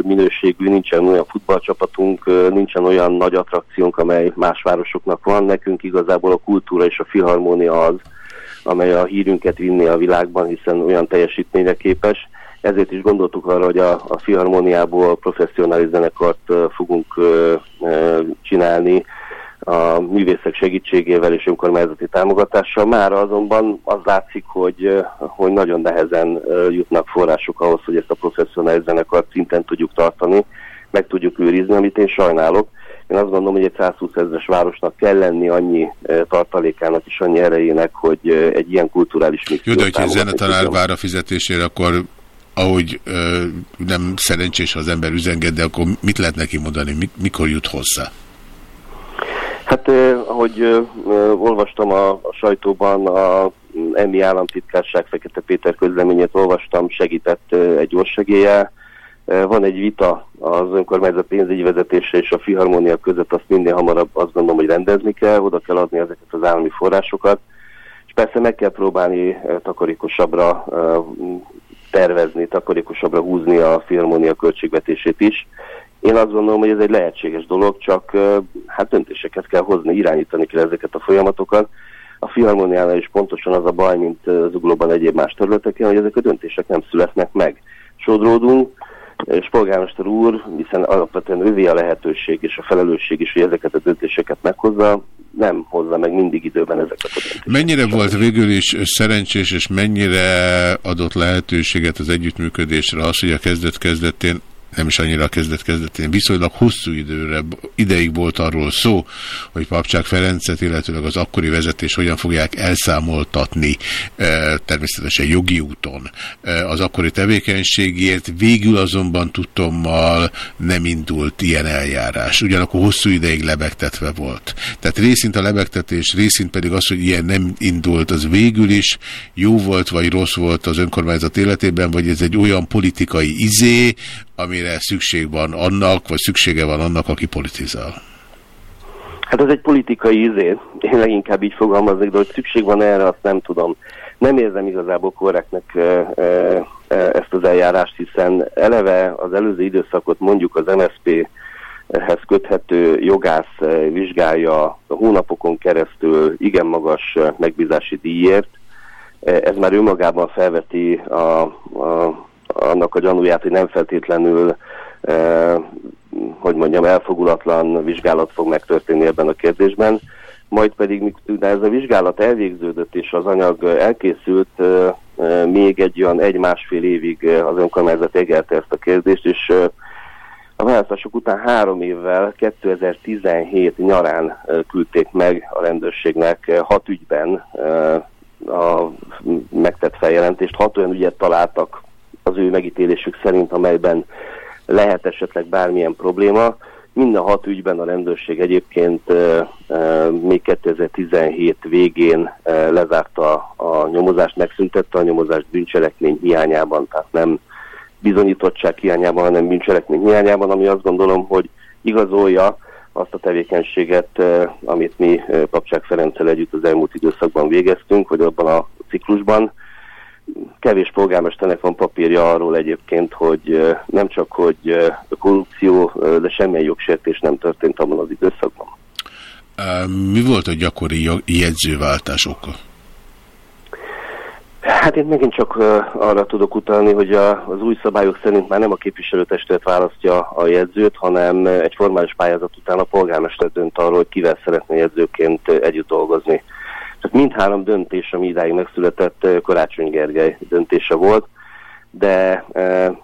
minőségű, nincsen olyan futballcsapatunk, nincsen olyan nagy attrakciónk, amely más városoknak van. Nekünk igazából a kultúra és a filharmónia az, amely a hírünket vinni a világban, hiszen olyan teljesítményre képes. Ezért is gondoltuk arra, hogy a, a filharmóniából professzionális zenekart fogunk csinálni, a művészek segítségével és önkormányzati támogatással. Már azonban az látszik, hogy, hogy nagyon nehezen jutnak források ahhoz, hogy ezt a professzionális zenekart szinten tudjuk tartani, meg tudjuk őrizni, amit én sajnálok. Én azt gondolom, hogy egy 120 ezeres városnak kell lenni annyi tartalékának és annyi erejének, hogy egy ilyen kulturális mix. Jó, de hogyha a zenetanár vár a fizetésére, akkor ahogy ö, nem szerencsés, ha az ember üzenged, de akkor mit lehet neki mondani, mikor jut hozzá? Hát ahogy olvastam a, a sajtóban, a EMI államtitkárság Fekete Péter közleményét olvastam, segített egy. Eh, van egy vita az önkormányzat pénzügyi vezetése és a filharmónia között, azt minél hamarabb azt gondolom, hogy rendezni kell, oda kell adni ezeket az állami forrásokat, és persze meg kell próbálni takarékosabbra tervezni, takarékosabbra húzni a filharmónia költségvetését is. Én azt gondolom, hogy ez egy lehetséges dolog, csak hát döntéseket kell hozni, irányítani kell ezeket a folyamatokat. A filharmoniánál is pontosan az a baj, mint zuglóban egyéb más területeken, hogy ezek a döntések nem születnek meg. Sodródunk, és polgármester úr, hiszen alapvetően ővé a lehetőség és a felelősség is, hogy ezeket a döntéseket meghozza, nem hozza meg mindig időben ezeket a döntéseket. Mennyire volt végül is szerencsés, és mennyire adott lehetőséget az együttműködésre az, hogy a kezdet-kezdetén nem is annyira kezdet-kezdetén, viszonylag hosszú időre, ideig volt arról szó, hogy Papcsák Ferencet, illetőleg az akkori vezetés hogyan fogják elszámoltatni e, természetesen jogi úton e, az akkori tevékenységért. Végül azonban tudtommal nem indult ilyen eljárás. Ugyanakkor hosszú ideig lebegtetve volt. Tehát részint a lebegtetés, részint pedig az, hogy ilyen nem indult, az végül is jó volt vagy rossz volt az önkormányzat életében, vagy ez egy olyan politikai izé, amire szükség van annak, vagy szüksége van annak, aki politizál? Hát ez egy politikai izé. Én leginkább így fogalmazok, de hogy szükség van erre, azt nem tudom. Nem érzem igazából korrektnek ezt az eljárást, hiszen eleve az előző időszakot mondjuk az MSZP hez köthető jogász vizsgálja a hónapokon keresztül igen magas megbízási díjért. Ez már önmagában felveti a, a annak a gyanúját, hogy nem feltétlenül eh, hogy mondjam, elfogulatlan vizsgálat fog megtörténni ebben a kérdésben. Majd pedig, de ez a vizsgálat elvégződött és az anyag elkészült, eh, eh, még egy olyan egy-másfél évig az önkormányzat égelte ezt a kérdést, és eh, a választások után három évvel, 2017 nyarán küldték meg a rendőrségnek hat ügyben a megtett feljelentést. Hat olyan ügyet találtak az ő megítélésük szerint, amelyben lehet esetleg bármilyen probléma. Minden hat ügyben a rendőrség egyébként e, e, még 2017 végén lezárta a nyomozást, megszüntette a nyomozást bűncselekmény hiányában, tehát nem bizonyítottság hiányában, hanem bűncselekmény hiányában, ami azt gondolom, hogy igazolja azt a tevékenységet, amit mi Papcsák Ferenccel együtt az elmúlt időszakban végeztünk, hogy abban a ciklusban, kevés polgármesternek van papírja arról egyébként, hogy nem csak, hogy korrupció, de semmilyen jogsértés nem történt abban az időszakban. Mi volt a gyakori jegyzőváltás oka? Hát én megint csak arra tudok utalni, hogy a, az új szabályok szerint már nem a képviselőtestület választja a jegyzőt, hanem egy formális pályázat után a polgármester dönt arról, hogy kivel szeretne jegyzőként együtt dolgozni. Tehát mindhárom döntés, ami idáig megszületett, Karácsony Gergely döntése volt, de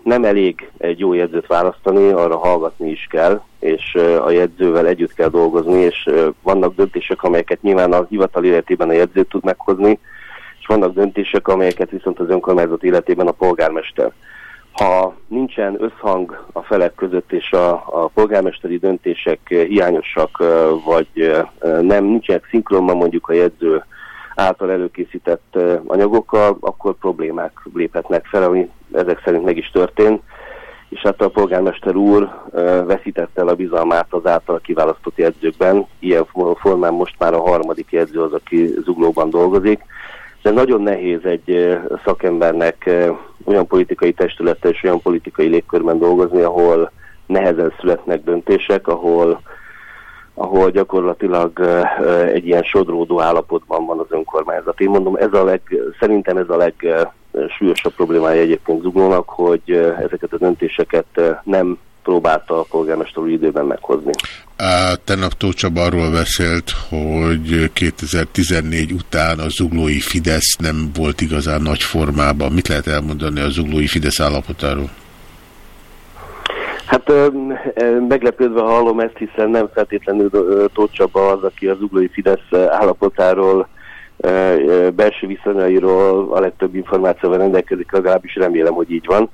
nem elég egy jó jegyzőt választani, arra hallgatni is kell, és a jegyzővel együtt kell dolgozni, és vannak döntések, amelyeket nyilván a hivatal életében a jegyző tud meghozni, és vannak döntések, amelyeket viszont az önkormányzat életében a polgármester. Ha nincsen összhang a felek között, és a, a polgármesteri döntések hiányosak, vagy nem nincsenek szinkronban mondjuk a jegyző által előkészített anyagokkal, akkor problémák léphetnek fel, ami ezek szerint meg is történt, és hát a polgármester úr veszítette el a bizalmát az által kiválasztott jegyzőkben. Ilyen formán most már a harmadik jegyző az, aki zuglóban dolgozik. De nagyon nehéz egy szakembernek olyan politikai testülettel és olyan politikai légkörben dolgozni, ahol nehezen születnek döntések, ahol ahol gyakorlatilag egy ilyen sodródó állapotban van az önkormányzat. Én mondom, ez a leg, szerintem ez a legsúlyosabb problémája egyébként Zuglónak, hogy ezeket a döntéseket nem próbálta a polgármester úr időben meghozni. Tegnap Tóth Csaba arról beszélt, hogy 2014 után a zuglói Fidesz nem volt igazán nagy formában. Mit lehet elmondani a zuglói Fidesz állapotáról? Hát meglepődve hallom ezt, hiszen nem feltétlenül Tóth az, aki az uglói Fidesz állapotáról, belső viszonyairól a legtöbb információval rendelkezik, legalábbis remélem, hogy így van.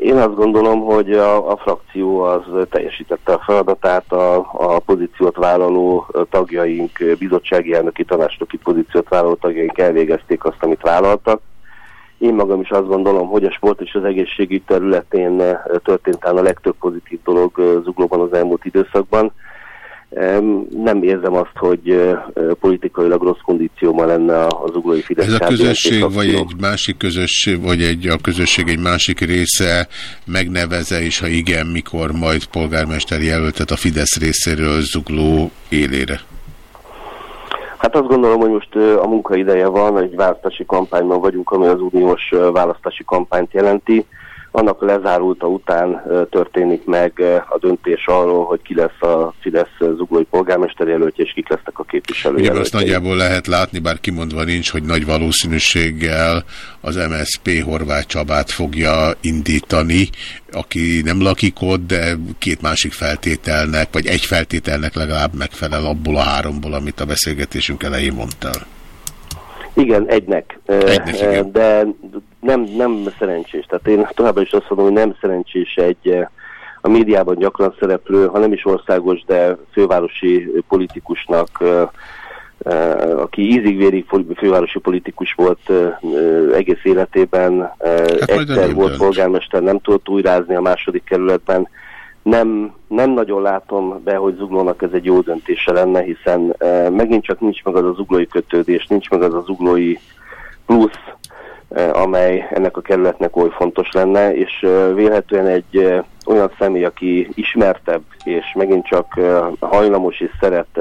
Én azt gondolom, hogy a, a frakció az teljesítette a feladatát, a, a pozíciót vállaló tagjaink, bizottsági elnöki tanácsnoki pozíciót vállaló tagjaink elvégezték azt, amit vállaltak. Én magam is azt gondolom, hogy a sport és az egészségügy területén eh, történt a legtöbb pozitív dolog eh, Zuglóban az elmúlt időszakban. Em, Nem érzem azt, hogy eh, politikailag rossz kondícióban lenne az uglói Fidesz. Ez a közösség, vagy egy másik közösség, vagy egy, a közösség egy másik része megneveze, és ha igen, mikor majd polgármester jelöltet a Fidesz részéről zugló élére? Hát azt gondolom, hogy most a munkaideje van, egy választási kampányban vagyunk, ami az uniós választási kampányt jelenti. Annak lezárulta után történik meg a döntés arról, hogy ki lesz a Fidesz zuglói polgármester jelöltje, és kik lesznek a Ugye képviselőjelöltjei. azt nagyjából lehet látni, bár kimondva nincs, hogy nagy valószínűséggel az MSP Horváth Csabát fogja indítani, aki nem lakik ott, de két másik feltételnek, vagy egy feltételnek legalább megfelel abból a háromból, amit a beszélgetésünk elején mondtál. Igen, egynek. Egynek, igen. De nem, nem szerencsés. Tehát én továbbra is azt mondom, hogy nem szerencsés egy ö, a médiában gyakran szereplő, ha nem is országos, de fővárosi politikusnak, ö, ö, aki ízig-vérig fő- fővárosi politikus volt egész életében, a egyszer volt dönt. polgármester, nem tudott újrázni a második kerületben. Nem, nem nagyon látom be, hogy Zuglónak ez egy jó döntése lenne, hiszen e, megint csak nincs meg az az zuglói kötődés, nincs meg az az zuglói plusz, e, amely ennek a kerületnek oly fontos lenne, és e, vélhetően egy e, olyan személy, aki ismertebb, és megint csak e, hajlamos és szeret e,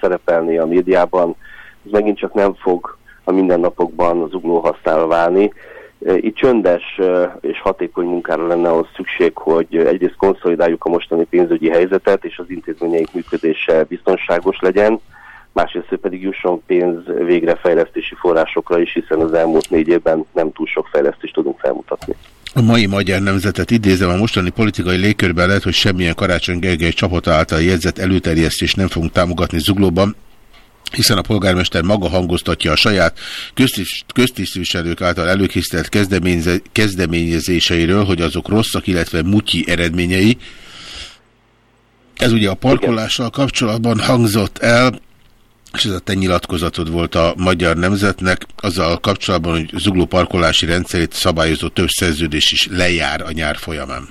szerepelni a médiában, az megint csak nem fog a mindennapokban az ugló használva válni. Itt csöndes és hatékony munkára lenne ahhoz szükség, hogy egyrészt konszolidáljuk a mostani pénzügyi helyzetet, és az intézményeink működése biztonságos legyen, másrészt pedig jusson pénz végre fejlesztési forrásokra is, hiszen az elmúlt négy évben nem túl sok fejlesztést tudunk felmutatni. A mai magyar nemzetet idézem, a mostani politikai légkörben lehet, hogy semmilyen Karácsony Gergely csapata által jegyzett előterjesztést nem fogunk támogatni Zuglóban, hiszen a polgármester maga hangoztatja a saját köztis- köztisztviselők által előkészített kezdeményezéseiről, hogy azok rosszak, illetve mutyi eredményei. Ez ugye a parkolással kapcsolatban hangzott el, és ez a te nyilatkozatod volt a magyar nemzetnek, azzal kapcsolatban, hogy zugló parkolási rendszerét szabályozó több szerződés is lejár a nyár folyamán.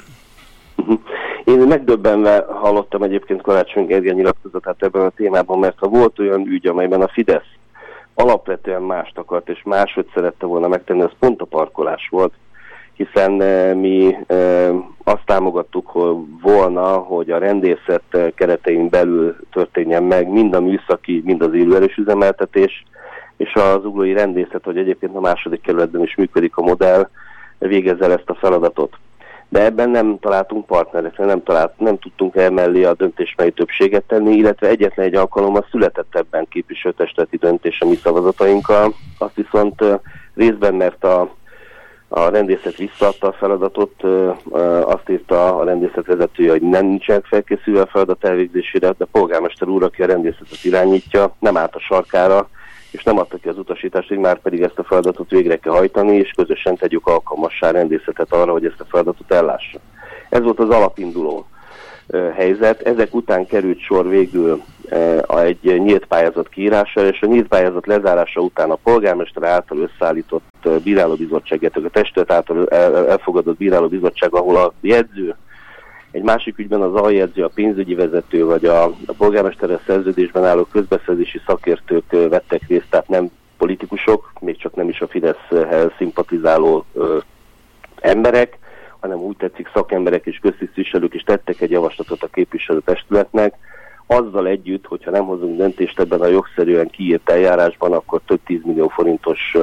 Én megdöbbenve hallottam egyébként Karácsony Gergely nyilatkozatát ebben a témában, mert ha volt olyan ügy, amelyben a Fidesz alapvetően mást akart, és máshogy szerette volna megtenni, az pont a parkolás volt, hiszen e, mi e, azt támogattuk volna, hogy a rendészet eh, keretein belül történjen meg mind a műszaki, mind az élőerős üzemeltetés, és az uglói rendészet, hogy egyébként a második kerületben is működik a modell, végezze el ezt a feladatot. De ebben nem találtunk partnerekre, nem, talált, nem tudtunk emellé a döntésmely többséget tenni, illetve egyetlen egy alkalommal született ebben képviselőtesteti döntés a mi szavazatainkkal. Azt viszont részben, mert a, a rendészet visszaadta a feladatot, azt írta a rendészet vezetője, hogy nem nincsenek felkészülve a feladat elvégzésére, de polgármester úr, aki a rendészetet irányítja, nem állt a sarkára, és nem adta ki az utasítást, hogy már pedig ezt a feladatot végre kell hajtani, és közösen tegyük alkalmassá rendészetet arra, hogy ezt a feladatot ellássa. Ez volt az alapinduló helyzet. Ezek után került sor végül a- egy nyílt pályázat kiírására, és a nyílt pályázat lezárása után a polgármester által összeállított bírálóbizottság, a testület által el- el- elfogadott bírálóbizottság, ahol a jegyző egy másik ügyben az aljegyző, a pénzügyi vezető vagy a, a polgármesterrel szerződésben álló közbeszerzési szakértők vettek részt, tehát nem politikusok, még csak nem is a Fideszhez szimpatizáló ö, emberek, hanem úgy tetszik szakemberek és köztisztviselők is tettek egy javaslatot a képviselőtestületnek, azzal együtt, hogyha nem hozunk döntést ebben a jogszerűen kiírt eljárásban, akkor több 10 millió forintos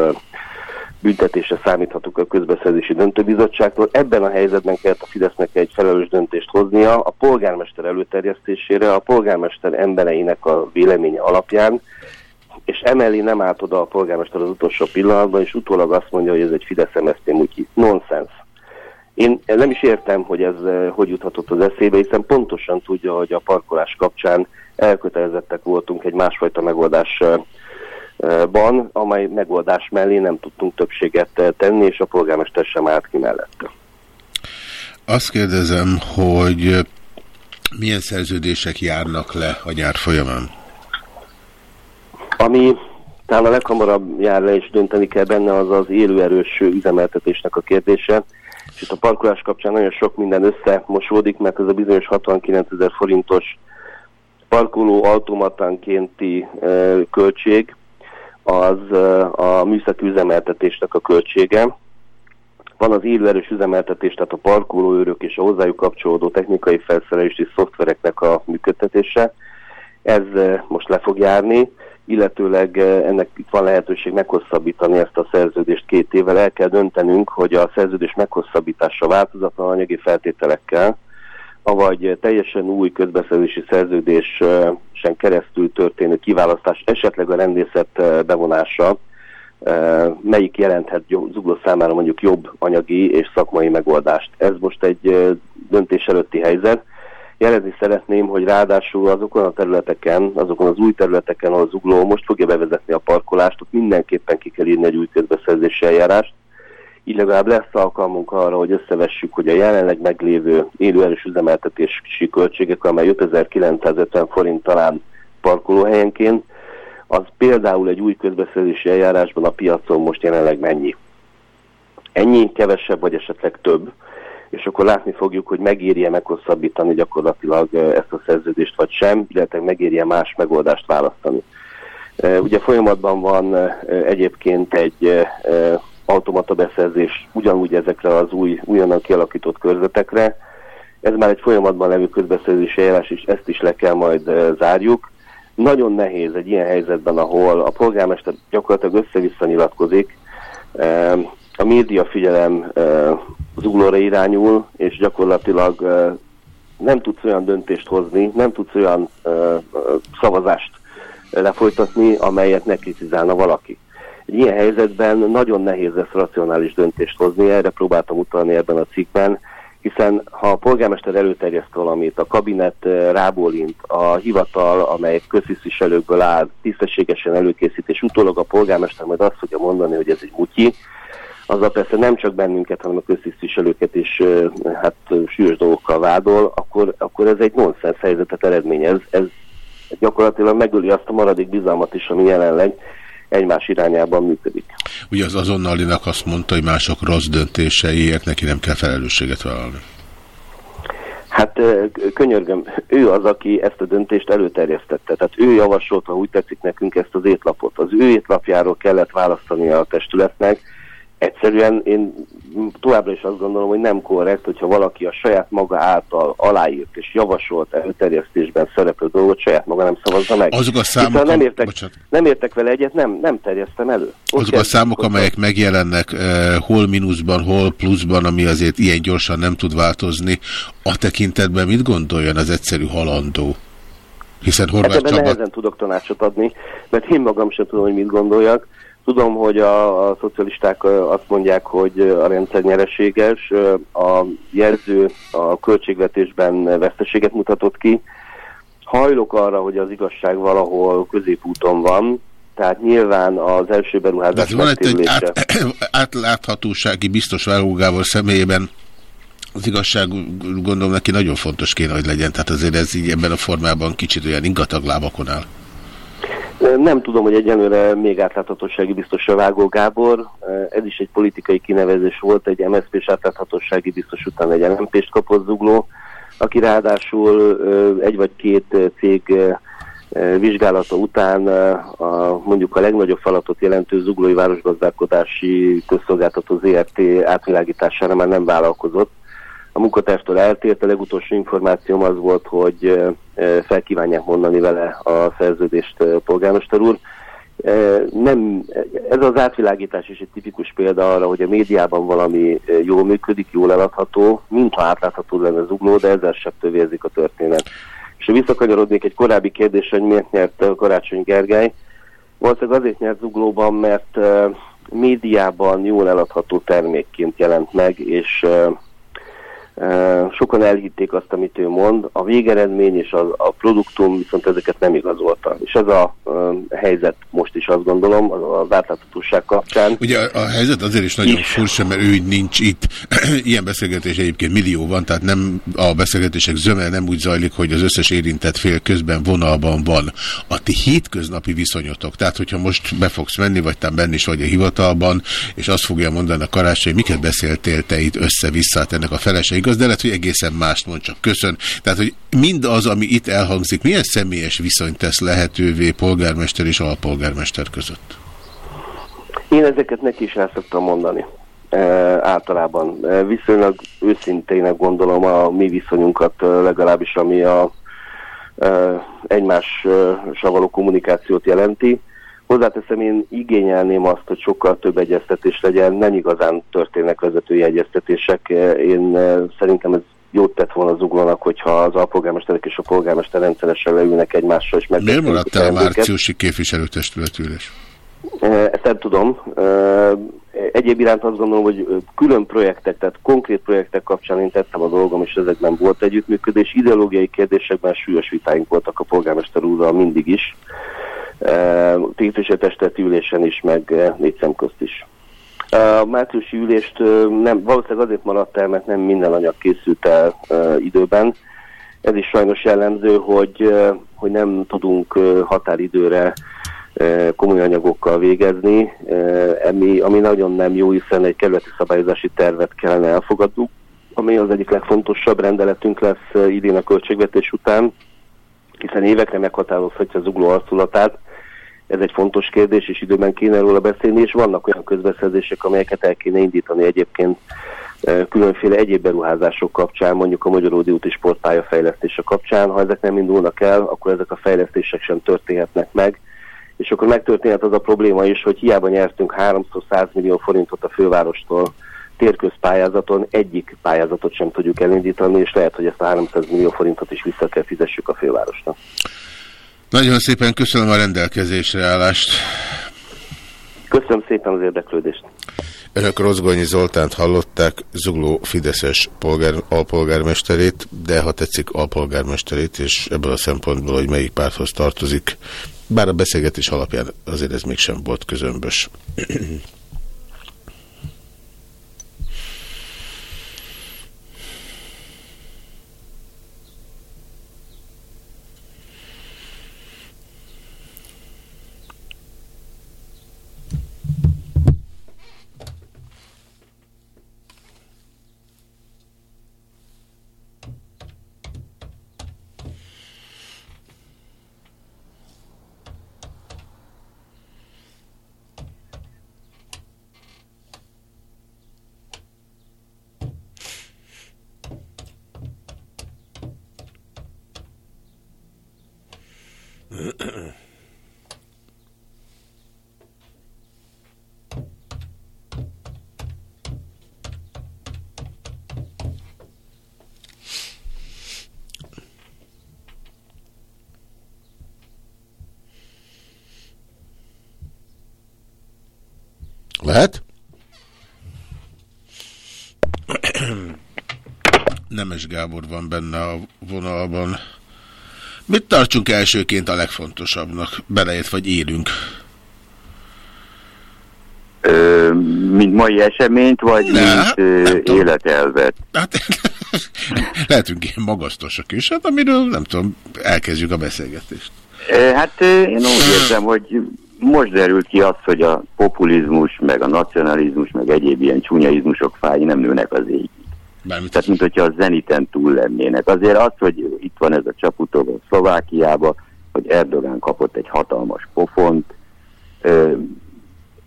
büntetésre számíthatunk a közbeszerzési döntőbizottságtól. Ebben a helyzetben kellett a Fidesznek egy felelős döntést hoznia a polgármester előterjesztésére, a polgármester embereinek a véleménye alapján, és emellé nem állt oda a polgármester az utolsó pillanatban, és utólag azt mondja, hogy ez egy Fidesz-MSZP mutyi. Nonsens. Én nem is értem, hogy ez eh, hogy juthatott az eszébe, hiszen pontosan tudja, hogy a parkolás kapcsán elkötelezettek voltunk egy másfajta megoldásban, amely megoldás mellé nem tudtunk többséget eh, tenni, és a polgármester sem állt ki mellette. Azt kérdezem, hogy milyen szerződések járnak le a nyár folyamán? Ami talán a leghamarabb jár le és dönteni kell benne, az az élőerős üzemeltetésnek a kérdése. És itt a parkolás kapcsán nagyon sok minden összemosódik, mert ez a bizonyos 69 ezer forintos parkoló automatánkénti e, költség, az a műszaki üzemeltetésnek a költsége. Van az élőerős üzemeltetés, tehát a parkolóőrök és a hozzájuk kapcsolódó technikai felszerelési szoftvereknek a működtetése. Ez most le fog járni illetőleg ennek itt van lehetőség meghosszabbítani ezt a szerződést két évvel. El kell döntenünk, hogy a szerződés meghosszabbítása változatlan anyagi feltételekkel, avagy teljesen új közbeszerzési szerződésen keresztül történő kiválasztás, esetleg a rendészet eh, bevonása, eh, melyik jelenthet zugló számára mondjuk jobb anyagi és szakmai megoldást. Ez most egy döntés előtti helyzet Jelezni szeretném, hogy ráadásul azokon a területeken, azokon az új területeken, ahol az ugló most fogja bevezetni a parkolást, ott mindenképpen ki kell írni egy új közbeszerzési eljárást. Így legalább lesz alkalmunk arra, hogy összevessük, hogy a jelenleg meglévő élőerős üzemeltetési költségek, amely 5950 forint talán parkolóhelyenként, az például egy új közbeszerzési eljárásban a piacon most jelenleg mennyi. Ennyi, kevesebb, vagy esetleg több és akkor látni fogjuk, hogy megérje meghosszabbítani gyakorlatilag ezt a szerződést, vagy sem, illetve megérje más megoldást választani. Ugye folyamatban van egyébként egy automata beszerzés ugyanúgy ezekre az új, újonnan kialakított körzetekre. Ez már egy folyamatban levő közbeszerzési eljárás, és ezt is le kell majd zárjuk. Nagyon nehéz egy ilyen helyzetben, ahol a polgármester gyakorlatilag össze-vissza nyilatkozik, a média figyelem zuglóra irányul, és gyakorlatilag nem tudsz olyan döntést hozni, nem tudsz olyan szavazást lefolytatni, amelyet ne kritizálna valaki. Egy ilyen helyzetben nagyon nehéz lesz racionális döntést hozni, erre próbáltam utalni ebben a cikkben, hiszen ha a polgármester előterjeszt valamit, a kabinet rábólint, a hivatal, amely közviselőkből áll, tisztességesen előkészít, és utólag a polgármester majd azt fogja mondani, hogy ez egy mutyi, azzal persze nem csak bennünket, hanem a köztisztviselőket is hát súlyos dolgokkal vádol, akkor, akkor ez egy nonsens helyzetet eredményez. Ez gyakorlatilag megöli azt a maradék bizalmat is, ami jelenleg egymás irányában működik. Ugye az azonnalinak azt mondta, hogy mások rossz döntéseiek, neki nem kell felelősséget vállalni. Hát könyörgöm, ő az, aki ezt a döntést előterjesztette. Tehát ő javasolta, úgy tetszik nekünk ezt az étlapot. Az ő étlapjáról kellett választani a testületnek, egyszerűen én továbbra is azt gondolom, hogy nem korrekt, hogyha valaki a saját maga által aláírt és javasolt előterjesztésben szereplő dolgot saját maga nem szavazza meg. Azok a számok, nem értek, nem értek vele egyet, nem, nem terjesztem elő. Ott Azok a számok, hozzá. amelyek megjelennek eh, hol mínuszban, hol pluszban, ami azért ilyen gyorsan nem tud változni, a tekintetben mit gondoljon az egyszerű halandó? Hiszen Horváth hát Csaba... nehezen tudok tanácsot adni, mert én magam sem tudom, hogy mit gondoljak. Tudom, hogy a, a szocialisták azt mondják, hogy a rendszer nyereséges, a jelző a költségvetésben veszteséget mutatott ki. Hajlok arra, hogy az igazság valahol középúton van, tehát nyilván az első beruházás van egy át, átláthatósági biztos várógával személyében az igazság gondolom neki nagyon fontos kéne, hogy legyen, tehát azért ez így ebben a formában kicsit olyan ingatag lábakon áll. Nem tudom, hogy egyenlőre még átláthatósági biztos a Vágó Gábor. Ez is egy politikai kinevezés volt, egy MSZP-s átláthatósági biztos után egy LMP-st kapott zugló, aki ráadásul egy vagy két cég vizsgálata után a, mondjuk a legnagyobb falatot jelentő zuglói városgazdálkodási közszolgáltató ZRT átvilágítására már nem vállalkozott a munkatárstól eltért. A legutolsó információm az volt, hogy felkívánják mondani vele a szerződést polgármester úr. Nem, ez az átvilágítás is egy tipikus példa arra, hogy a médiában valami jól működik, jól eladható, mintha átlátható lenne zugló, de ezzel sem tövérzik a történet. És visszakanyarodnék egy korábbi kérdésre, hogy miért nyert Karácsony Gergely, valószínűleg azért nyert zuglóban, mert médiában jól eladható termékként jelent meg, és sokan elhitték azt, amit ő mond. A végeredmény és a, a produktum viszont ezeket nem igazolta. És ez a uh, helyzet most is azt gondolom az, átláthatóság kapcsán. Ugye a, a helyzet azért is nagyon furcsa, mert ő nincs itt. Ilyen beszélgetés egyébként millió van, tehát nem a beszélgetések zöme nem úgy zajlik, hogy az összes érintett fél közben vonalban van. A ti hétköznapi viszonyotok, tehát hogyha most be fogsz menni, vagy te benn is vagy a hivatalban, és azt fogja mondani a karácsony, miket beszéltél te itt össze-vissza, hát ennek a felese igaz, de lehet, hogy egészen mást mond, csak köszön. Tehát, hogy mindaz, ami itt elhangzik, milyen személyes viszonyt tesz lehetővé polgármester és alpolgármester között? Én ezeket neki is el szoktam mondani. E, általában. E, viszonylag őszintének gondolom a mi viszonyunkat, e, legalábbis ami a e, egymással való kommunikációt jelenti. Hozzáteszem, én igényelném azt, hogy sokkal több egyeztetés legyen, nem igazán történnek vezetői egyeztetések. Én e, szerintem ez jót tett volna zuglónak, hogyha az alpolgármesterek és a polgármester rendszeresen leülnek egymással, és Miért maradt el a márciusi képviselőtestületülés? Eh, Ezt nem tudom. Eh, Egyéb iránt azt gondolom, hogy eh, külön projektek, tehát konkrét projektek kapcsán én tettem a dolgom, és ezekben volt együttműködés. Ideológiai kérdésekben súlyos vitáink voltak a polgármester úrral mindig is. Képviselőtestületi ülésen is, meg négy szem közt is. A márciusi ülést nem, valószínűleg azért maradt el, mert nem minden anyag készült el időben. Ez is sajnos jellemző, hogy, hogy nem tudunk határidőre komoly anyagokkal végezni, ami, ami nagyon nem jó, hiszen egy kerületi szabályozási tervet kellene elfogadnunk, ami az egyik legfontosabb rendeletünk lesz idén a költségvetés után, hiszen évekre meghatározhatja az ugló arculatát. Ez egy fontos kérdés, és időben kéne róla beszélni, és vannak olyan közbeszerzések, amelyeket el kéne indítani egyébként eh, különféle egyéb beruházások kapcsán, mondjuk a Magyaródi úti sportpálya fejlesztése kapcsán. Ha ezek nem indulnak el, akkor ezek a fejlesztések sem történhetnek meg, és akkor megtörténhet az a probléma is, hogy hiába nyertünk 300 millió forintot a fővárostól térközpályázaton, egyik pályázatot sem tudjuk elindítani, és lehet, hogy ezt a 300 millió forintot is vissza kell fizessük a fővárosnak. Nagyon szépen köszönöm a rendelkezésre állást. Köszönöm szépen az érdeklődést. Önök Rozgonyi Zoltánt hallották, Zugló Fideszes polgár, alpolgármesterét, de ha tetszik alpolgármesterét, és ebből a szempontból, hogy melyik párthoz tartozik, bár a beszélgetés alapján azért ez mégsem volt közömbös. Lehet? Nemes Gábor van benne a vonalban. Mit tartsunk elsőként a legfontosabbnak? Belejött vagy élünk? Ö, mint mai eseményt, vagy Ne, mint ö, életelvet? Hát, lehetünk ilyen magasztosak is, hát amiről nem tudom, elkezdjük a beszélgetést. Hát én úgy érzem, hogy most derült ki az, hogy a populizmus, meg a nacionalizmus, meg egyéb ilyen csúnyaizmusok fái nem nőnek az ég. Bármit Tehát, mint hogyha a zeniten túl lennének. Azért az, hogy itt van ez a csaputó Szlovákiába, hogy Erdogán kapott egy hatalmas pofont, ö,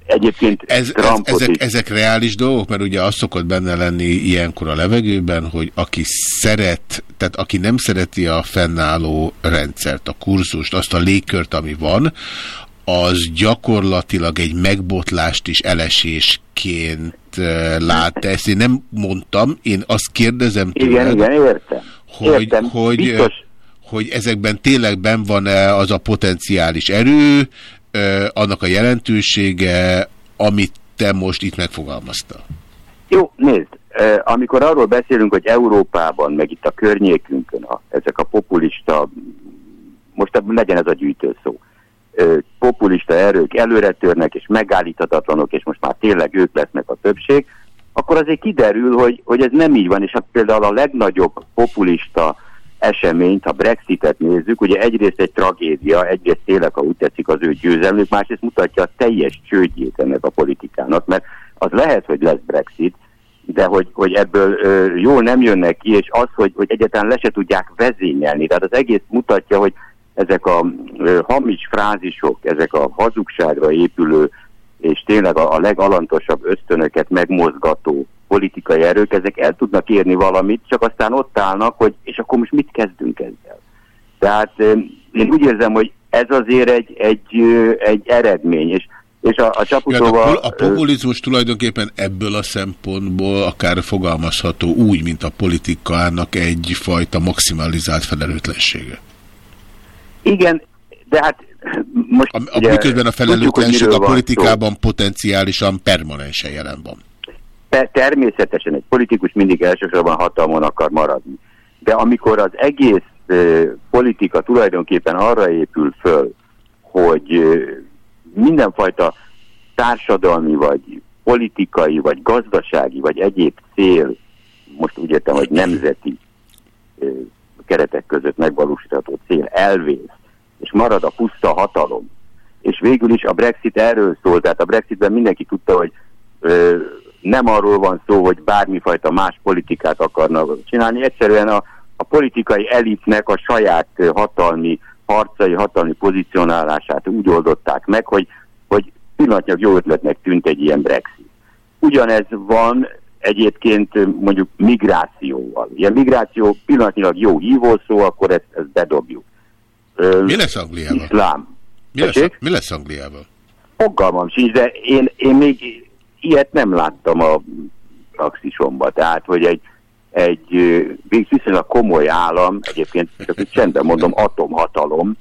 Egyébként Ez, ez, Trumpot ezek, is. ezek reális dolgok, mert ugye az szokott benne lenni ilyenkor a levegőben, hogy aki szeret, tehát aki nem szereti a fennálló rendszert, a kurzust, azt a légkört, ami van, az gyakorlatilag egy megbotlást is elesésként eh, lát ezt. Én nem mondtam, én azt kérdezem tőled, Igen, igen, értem. hogy, Értem, hogy, biztos. hogy ezekben tényleg ben van-e az a potenciális erő, eh, annak a jelentősége, amit te most itt megfogalmazta. Jó, nézd, eh, amikor arról beszélünk, hogy Európában, meg itt a környékünkön a, ezek a populista, most legyen ez a gyűjtő szó, eh, populista erők előre törnek és megállíthatatlanok, és most már tényleg ők lesznek a többség, akkor azért kiderül, hogy, hogy ez nem így van, és hát például a legnagyobb populista eseményt, ha Brexitet nézzük, ugye egyrészt egy tragédia, egyrészt tényleg, ha úgy tetszik az ő győzelmük, másrészt mutatja a teljes csődjét ennek a politikának, mert az lehet, hogy lesz Brexit, de hogy, hogy ebből ö, jól nem jönnek ki, és az, hogy, hogy egyáltalán le se tudják vezényelni. Tehát az egész mutatja, hogy ezek a ö, hamis frázisok, ezek a hazugságra épülő, és tényleg a, a legalantosabb ösztönöket megmozgató politikai erők, ezek el tudnak érni valamit, csak aztán ott állnak, hogy és akkor most mit kezdünk ezzel. Tehát ö, én úgy érzem, hogy ez azért egy, egy, ö, egy eredmény, és és a, a Ja, a, Csaputóval... pol- a populizmus tulajdonképpen ebből a szempontból akár fogalmazható úgy, mint a politikának egyfajta maximalizált felelőtlensége. Igen, de hát most... A, a, miközben a felelőtlenség a politikában potenciálisan permanensen jelen van. Te, természetesen egy politikus mindig elsősorban hatalmon akar maradni. De amikor az egész ö, politika tulajdonképpen arra épül föl, hogy ö, mindenfajta társadalmi, vagy politikai, vagy gazdasági, vagy egyéb cél, most úgy értem, hogy nemzeti ö, keretek között megvalósítható cél elvész, és marad a puszta hatalom. És végül is a Brexit erről szól, tehát a Brexitben mindenki tudta, hogy ö, nem arról van szó, hogy bármifajta más politikát akarnak csinálni, egyszerűen a, a politikai elitnek a saját hatalmi harcai, hatalmi pozícionálását úgy oldották meg, hogy, hogy pillanatnyilag jó ötletnek tűnt egy ilyen Brexit. Ugyanez van egyébként mondjuk migrációval. Ilyen migráció pillanatnyilag jó hívószó, akkor ezt, ezt bedobjuk. Ö, Mi lesz Angliával? Iszlám. Mi lesz, Tessék? mi lesz Angliával? Fogalmam sincs, de én, én még ilyet nem láttam a praxisomba. Tehát, hogy egy, egy viszonylag komoly állam, egyébként csak itt csendben mondom, atomhatalom,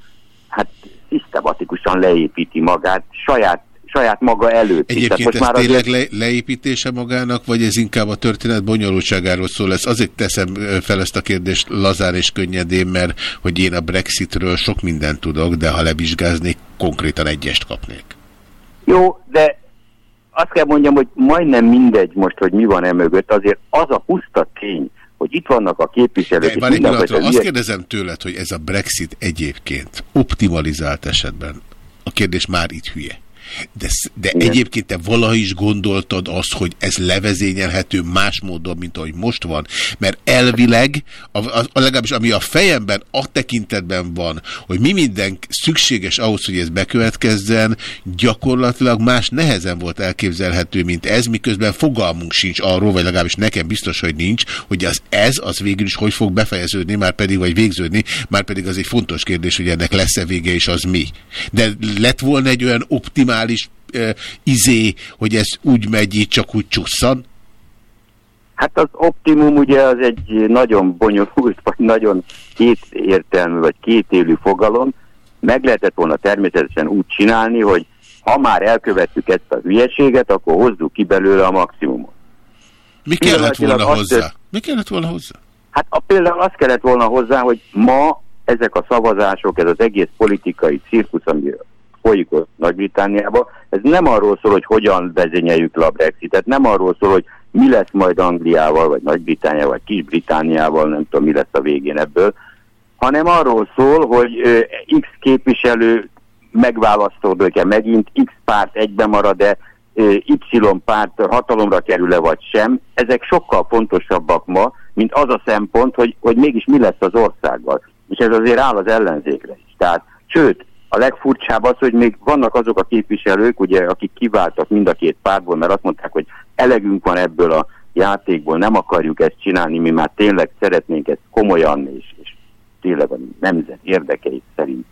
hát szisztematikusan leépíti magát saját, saját maga előtt. is. Tehát Egyébként ez már tényleg azért- le, leépítése magának, vagy ez inkább a történet bonyolultságáról szól? Ez azért teszem fel ezt a kérdést lazán és könnyedén, mert hogy én a Brexitről sok mindent tudok, de ha levizsgáznék, konkrétan egyest kapnék. Jó, de azt kell mondjam, hogy majdnem mindegy most, hogy mi van e mögött, azért az a puszta tény, hogy itt vannak a képviselők, mindenfajta pillanatra, azt hülye- kérdezem tőled, hogy ez a Brexit egyébként optimalizált esetben, a kérdés már itt hülye. De, de egyébként te valaha is gondoltad azt, hogy ez levezényelhető más módon, mint ahogy most van? Mert elvileg, a, a, a legalábbis ami a fejemben, a tekintetben van, hogy mi minden szükséges ahhoz, hogy ez bekövetkezzen, gyakorlatilag más nehezen volt elképzelhető, mint ez, miközben fogalmunk sincs arról, vagy legalábbis nekem biztos, hogy nincs, hogy az ez, az végül is hogy fog befejeződni, már pedig, vagy végződni, már pedig az egy fontos kérdés, hogy ennek lesz-e vége, és az mi. De lett volna egy olyan optimális uh, izé, hogy ez úgy megy, így csak úgy csusszan? Hát az optimum ugye az egy nagyon bonyolult, vagy nagyon kétértelmű, vagy kétélű fogalom. Meg lehetett volna természetesen úgy csinálni, hogy ha már elkövettük ezt a hülyeséget, akkor hozzuk ki belőle a maximumot. Mi kellett volna azt hozzá? tört- Mi kellett volna hozzá? Hát a, például azt kellett volna hozzá, hogy ma ezek a szavazások, ez az egész politikai cirkusz, ami folyik ott Nagy-Britániában, ez nem arról szól, hogy hogyan vezényeljük le a Brexitet, nem arról szól, hogy mi lesz majd Angliával, vagy Nagy-Britániával, vagy Kis-Britániával, nem tudom, mi lesz a végén ebből, hanem arról szól, hogy X képviselő megválasztódik-e megint, X párt egybe marad-e, Y párt hatalomra kerül-e vagy sem. Ezek sokkal fontosabbak ma, mint az a szempont, hogy, hogy mégis mi lesz az országgal. És ez azért áll az ellenzékre is. Tehát, sőt, a legfurcsább az, hogy még vannak azok a képviselők, ugye, akik kiváltak mind a két pártból, mert azt mondták, hogy elegünk van ebből a játékból, nem akarjuk ezt csinálni, mi már tényleg szeretnénk ezt komolyan és, és tényleg a nemzet érdekeit szerint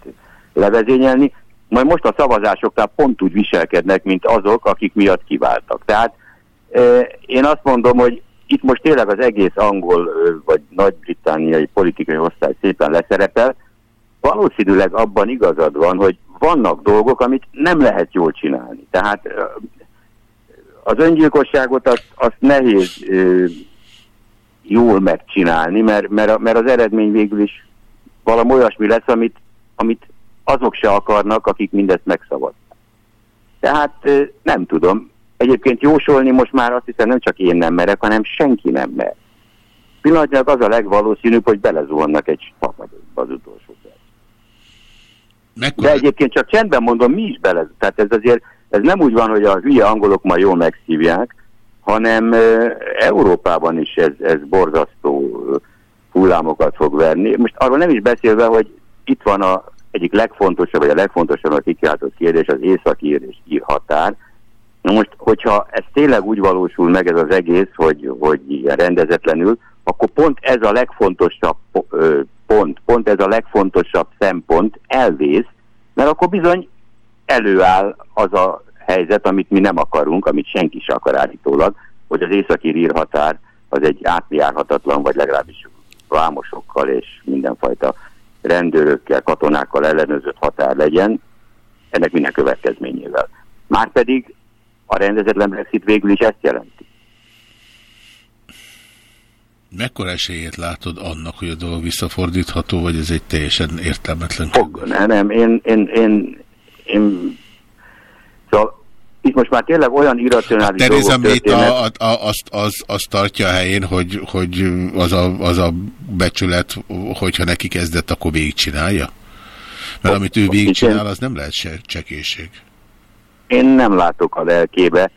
levezényelni. majd most a szavazásoknál pont úgy viselkednek, mint azok, akik miatt kiváltak. Tehát e, én azt mondom, hogy itt most tényleg az egész angol vagy nagy-britanniai politikai osztály szépen leszerepel, valószínűleg abban igazad van, hogy vannak dolgok, amit nem lehet jól csinálni. Tehát az öngyilkosságot azt, azt nehéz ö, jól megcsinálni, mert, mert, mert az eredmény végül is valami olyasmi lesz, amit, amit azok se akarnak, akik mindezt megszavazták. Tehát ö, nem tudom. Egyébként jósolni most már azt hiszem nem csak én nem merek, hanem senki nem mer. Pillanatnyilag az a legvalószínűbb, hogy belezuhannak egy papadékba az utolsó perc. De egyébként csak csendben mondom, mi is bele. Tehát ez azért, ez nem úgy van, hogy a hülye angolok ma jól megszívják, hanem Európában is ez, ez borzasztó hullámokat fog verni. Most arról nem is beszélve, hogy itt van a egyik legfontosabb, vagy a legfontosabb a kikiáltott kérdés, az északír és ír határ. Na most, hogyha ez tényleg úgy valósul meg ez az egész, hogy, hogy rendezetlenül, akkor pont ez a legfontosabb pont, pont ez a legfontosabb szempont elvész, mert akkor bizony előáll az a helyzet, amit mi nem akarunk, amit senki se akar állítólag, hogy az északi írhatár az egy átjárhatatlan, vagy legalábbis vámosokkal és mindenfajta rendőrökkel, katonákkal ellenőrzött határ legyen, ennek minden következményével. Márpedig a rendezetlen Brexit végül is ezt jelenti. Mekkora esélyét látod annak, hogy a dolog visszafordítható, vagy ez egy teljesen értelmetlen Fog, nem, nem, én, én, én, én, szóval itt most már tényleg olyan irracionális Tereza dolgok történnek. a, a, a, azt, az, azt tartja a helyén, hogy, hogy az, a, az a becsület, hogyha neki kezdett, akkor végigcsinálja? Mert amit ő végigcsinál, az nem lehet se csekéség. Én nem látok a lelkébe.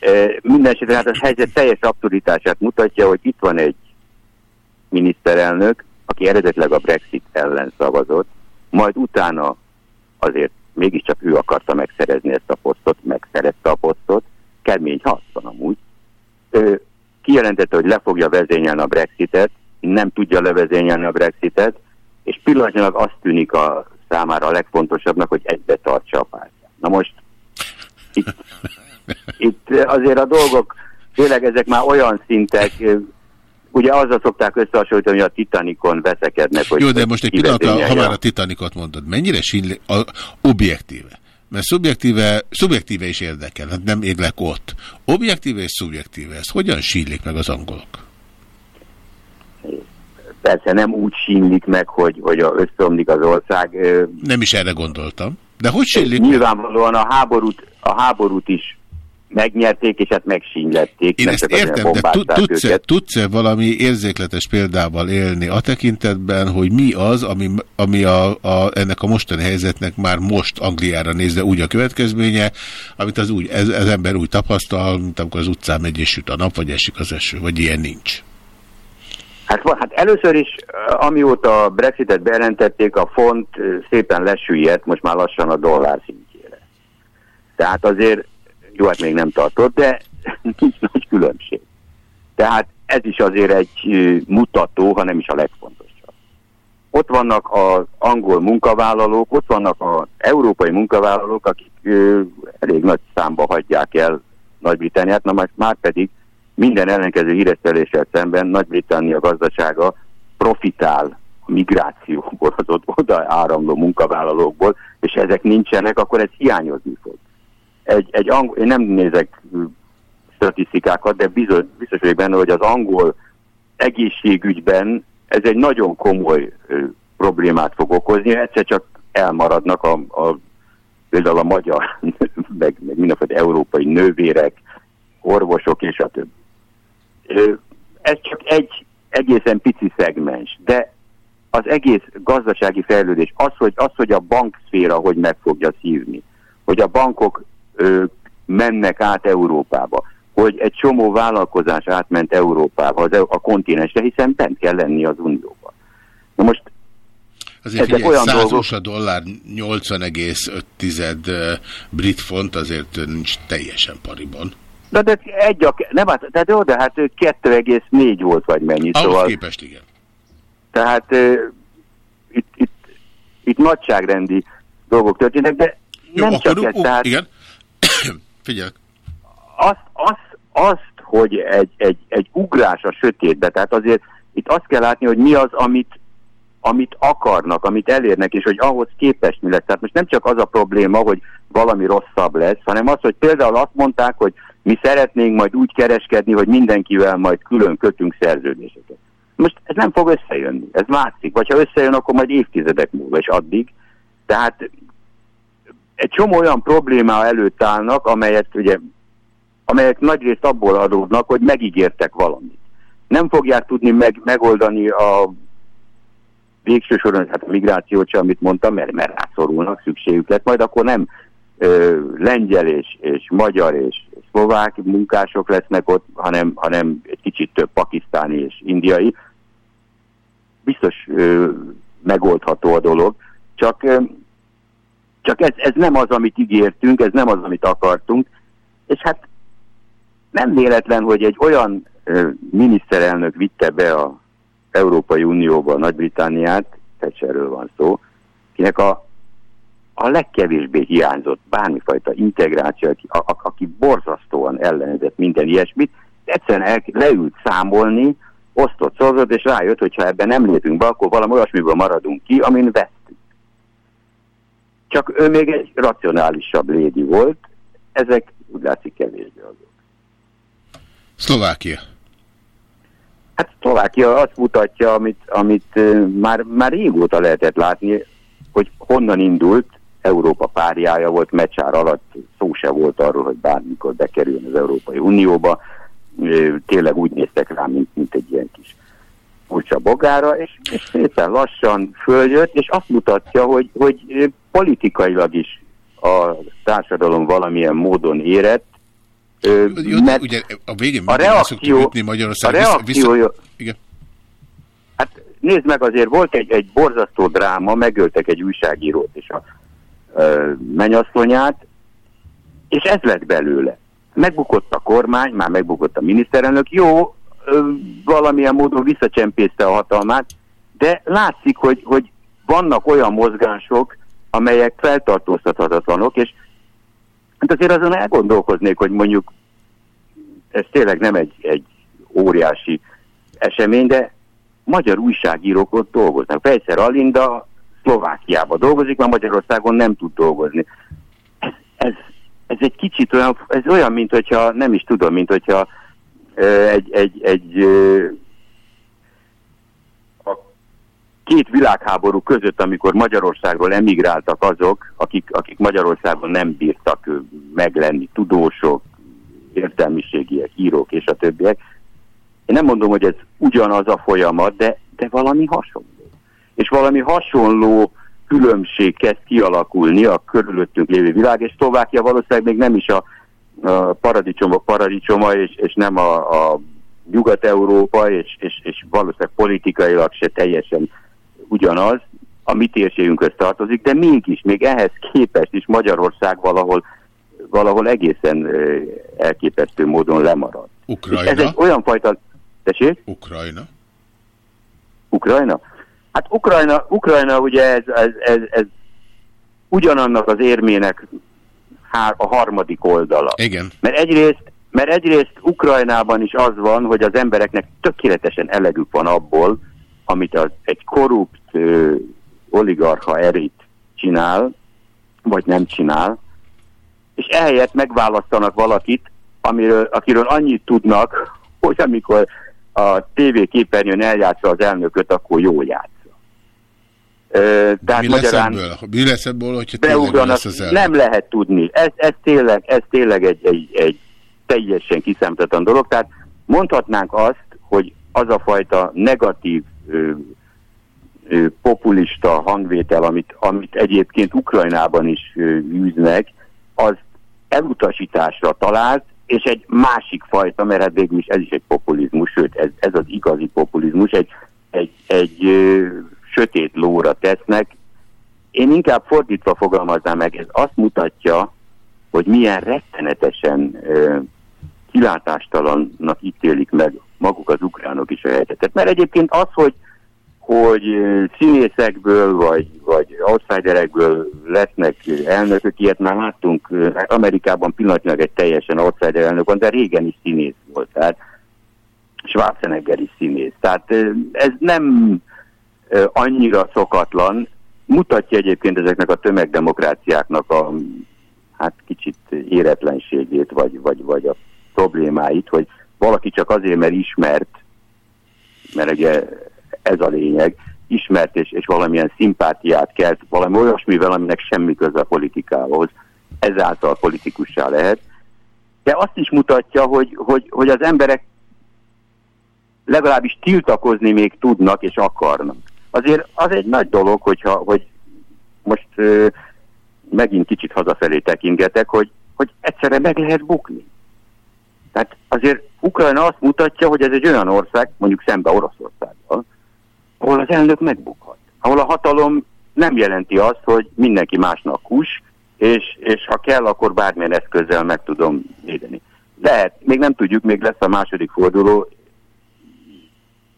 E, Mindenesetre hát a helyzet teljes abszurditását mutatja, hogy itt van egy miniszterelnök, aki eredetileg a Brexit ellen szavazott, majd utána azért mégiscsak ő akarta megszerezni ezt a posztot, megszerezte a posztot, kemény harc van amúgy. Ő kijelentette, hogy le fogja vezényelni a Brexitet, nem tudja levezényelni a Brexitet, és pillanatnyilag azt tűnik a számára a legfontosabbnak, hogy egybe tartsa a pártját. Na most itt, itt azért a dolgok, tényleg ezek már olyan szintek, ugye azzal szokták összehasonlítani, hogy a Titanicon veszekednek, hogy Jó, de most egy pillanatra, ha már a Titanicot mondod, mennyire sínli, a, objektíve? Mert szubjektíve, szubjektíve is érdekel, hát nem érlek ott. Objektíve és szubjektíve, ezt hogyan sílik meg az angolok? Persze nem úgy sínlik meg, hogy, hogy összeomlik az ország. Nem is erre gondoltam. De hogy sílik Nyilvánvalóan a háborút, a háborút is megnyerték, és hát megsínlették. Én ezt értem, de tudsz-e, őket. tudsz-e valami érzékletes példával élni a tekintetben, hogy mi az, ami, ami a, a, ennek a mostani helyzetnek már most Angliára nézve úgy a következménye, amit az, úgy, ez, az ember úgy tapasztal, mint amikor az utcán megy és süt a nap, vagy esik az eső, vagy ilyen nincs. Hát, hát először is, eh, amióta a Brexitet bejelentették, a font eh, szépen lesüllyedt, most már lassan a dollár szintjére. Tehát azért, jó, hát még nem tartott, de nincs nagy különbség. Tehát ez is azért egy mutató, ha nem is a legfontosabb. Ott vannak az angol munkavállalók, ott vannak az európai munkavállalók, akik ö, elég nagy számba hagyják el Nagy-Britanniát, na már pedig minden ellenkező híreszteléssel szemben Nagy-Britannia gazdasága profitál a migrációból, az ott oda áramló munkavállalókból, és ezek nincsenek, akkor ez hiányozni fog. Egy, egy angol, én nem nézek ö, statisztikákat, de biztos, biztos vagyok benne, hogy az angol egészségügyben ez egy nagyon komoly ö, problémát fog okozni, egyszer csak elmaradnak a, a például a magyar, meg, meg mindenféle európai nővérek, orvosok és a többi. Ö, Ez csak egy egészen pici szegmens, de az egész gazdasági fejlődés, az, hogy, az, hogy a bankszféra hogy meg fogja szívni, hogy a bankok ö, mennek át Európába, hogy egy csomó vállalkozás átment Európába, az, EU- a kontinensre, hiszen bent kell lenni az Unióban. Na most Azért Ezek figyelj, olyan 100 dolgok- USA dollár 80,5 ö, brit font azért nincs teljesen pariban. De, de egy a, nem, hát, tehát jó, de hát 2,4 volt vagy mennyi, Ahhoz szóval... képest igen. Tehát uh, itt, itt, itt nagyságrendi dolgok történnek, de Jó, nem csak ez, tehát igen. Figyelj. azt, azt, azt, hogy egy, egy, egy ugrás a sötétbe, tehát azért itt azt kell látni, hogy mi az, amit, amit akarnak, amit elérnek, és hogy ahhoz képest mi lesz. Tehát most nem csak az a probléma, hogy valami rosszabb lesz, hanem az, hogy például azt mondták, hogy mi szeretnénk majd úgy kereskedni, hogy mindenkivel majd külön kötünk szerződéseket. Most ez nem fog összejönni, ez látszik. Vagy ha összejön, akkor majd évtizedek múlva, és addig. Tehát egy csomó olyan probléma előtt állnak, amelyet ugye, amelyek nagyrészt abból adódnak, hogy megígértek valamit. Nem fogják tudni meg, megoldani a végső soron, hát a migrációt sem, amit mondtam, mert, mert rászorulnak, szükségük lett, majd akkor nem ö, lengyel és, és magyar és szlovák munkások lesznek ott, hanem, hanem egy kicsit több pakisztáni és indiai. Biztos ö, megoldható a dolog, csak, ö, csak ez, ez nem az, amit ígértünk, ez nem az, amit akartunk, és hát nem véletlen, hogy egy olyan ö, miniszterelnök vitte be a Európai Unióba Nagy-Britanniát, Thatcherről van szó, kinek a, a legkevésbé hiányzott bármifajta integráció, aki, a, a, aki borzasztóan ellenezett minden ilyesmit, egyszerűen el, leült számolni, osztott szorzott, és rájött, hogy ha ebben nem lépünk be, akkor valami olyasmiből maradunk ki, amin vesztünk. Csak ő még egy racionálisabb lédi volt, ezek úgy látszik kevésbé azok. Szlovákia. Hát Szlovákia azt mutatja, amit, amit már, már régóta lehetett látni, hogy honnan indult, Európa párjája volt, Mecsár alatt szó se volt arról, hogy bármikor bekerüljön az Európai Unióba. Tényleg úgy néztek rá, mint, mint egy ilyen kis furcsa bogára, és, és szépen lassan följött, és azt mutatja, hogy, hogy politikailag is a társadalom valamilyen módon érett, Ö, Jó, mert ugye a végén a reakció, ütni Magyarország. a reakciója, Igen. Hát nézd meg, azért volt egy, egy borzasztó dráma, megöltek egy újságírót és a ö, menyasszonyát, és ez lett belőle. Megbukott a kormány, már megbukott a miniszterelnök, jó, ö, valamilyen módon visszacsempészte a hatalmát, de látszik, hogy, hogy vannak olyan mozgások, amelyek feltartóztathatatlanok, és hát azért azon elgondolkoznék, hogy mondjuk ez tényleg nem egy, egy óriási esemény, de magyar újságírók ott dolgoznak. Fejszer Alinda Szlovákiában dolgozik, mert Magyarországon nem tud dolgozni. Ez, ez, egy kicsit olyan, ez olyan, mint hogyha, nem is tudom, mint hogyha egy, egy, egy ö, a két világháború között, amikor Magyarországról emigráltak azok, akik, akik Magyarországon nem bírtak meglenni, tudósok, értelmiségiek, írók és a többiek. Én nem mondom, hogy ez ugyanaz a folyamat, de, de valami hasonló. És valami hasonló különbség kezd kialakulni a körülöttünk lévő világ, és Szlovákia valószínűleg még nem is a, a paradicsomok paradicsoma, és, és nem a, a Nyugat-Európa, és, és, és valószínűleg politikailag se teljesen ugyanaz, a mi térségünkhöz tartozik, de mégis, még ehhez képest is Magyarország valahol, valahol egészen elképesztő módon lemarad. És ez Ukrajna. egy olyan fajta... Tessék? Ukrajna. Ukrajna? Hát Ukrajna, Ukrajna ugye ez, ez, ez, ez ugyanannak az érmének hár, a harmadik oldala. Igen. Mert egyrészt, mert egyrészt Ukrajnában is az van, hogy az embereknek tökéletesen elegük van abból, amit az, egy korrupt ö, oligarcha erit csinál, vagy nem csinál, és ehelyett megválasztanak valakit, amiről, akiről annyit tudnak, hogy amikor a TV képernyőn eljátsza az elnököt, akkor jól játsza. Ö, tehát Mi lesz ebből? Mi lesz ebből, hogyha beugranak, lesz az elnök? nem lehet tudni. Ez, ez tényleg, ez tényleg egy, egy, egy teljesen kiszámítatlan dolog. Tehát mondhatnánk azt, hogy az a fajta negatív ö, populista hangvétel, amit, amit egyébként Ukrajnában is űznek, az elutasításra talált, és egy másik fajta, mert hát végül is ez is egy populizmus, sőt, ez, ez az igazi populizmus, egy, egy, egy ö, sötét lóra tesznek. Én inkább fordítva fogalmaznám meg, ez azt mutatja, hogy milyen rettenetesen ö, kilátástalannak ítélik meg maguk az ukránok is a helyzetet. Mert egyébként az, hogy, hogy színészekből vagy, vagy outsiderekből lesznek elnökök, ilyet már láttunk. Hát Amerikában pillanatnyilag egy teljesen outsider elnök van, de régen is színész volt. Tehát Schwarzenegger is színész. Tehát ez nem annyira szokatlan, mutatja egyébként ezeknek a tömegdemokráciáknak a hát kicsit éretlenségét, vagy, vagy, vagy a problémáit, hogy valaki csak azért, mert ismert, mert ugye ez a lényeg, ismert és, és valamilyen szimpátiát kelt, valami olyasmivel, aminek semmi köze a politikához, ezáltal politikussá lehet. De azt is mutatja, hogy, hogy, hogy az emberek legalábbis tiltakozni még tudnak és akarnak. Azért az egy nagy dolog, hogyha, hogy most ö, megint kicsit hazafelé tekingetek, hogy, hogy egyszerre meg lehet bukni. Tehát azért Ukrajna azt mutatja, hogy ez egy olyan ország, mondjuk szembe Oroszországgal, ahol az elnök megbukhat. Ahol a hatalom nem jelenti azt, hogy mindenki másnak hús, és, és ha kell, akkor bármilyen eszközzel meg tudom védeni. Lehet, még nem tudjuk, még lesz a második forduló,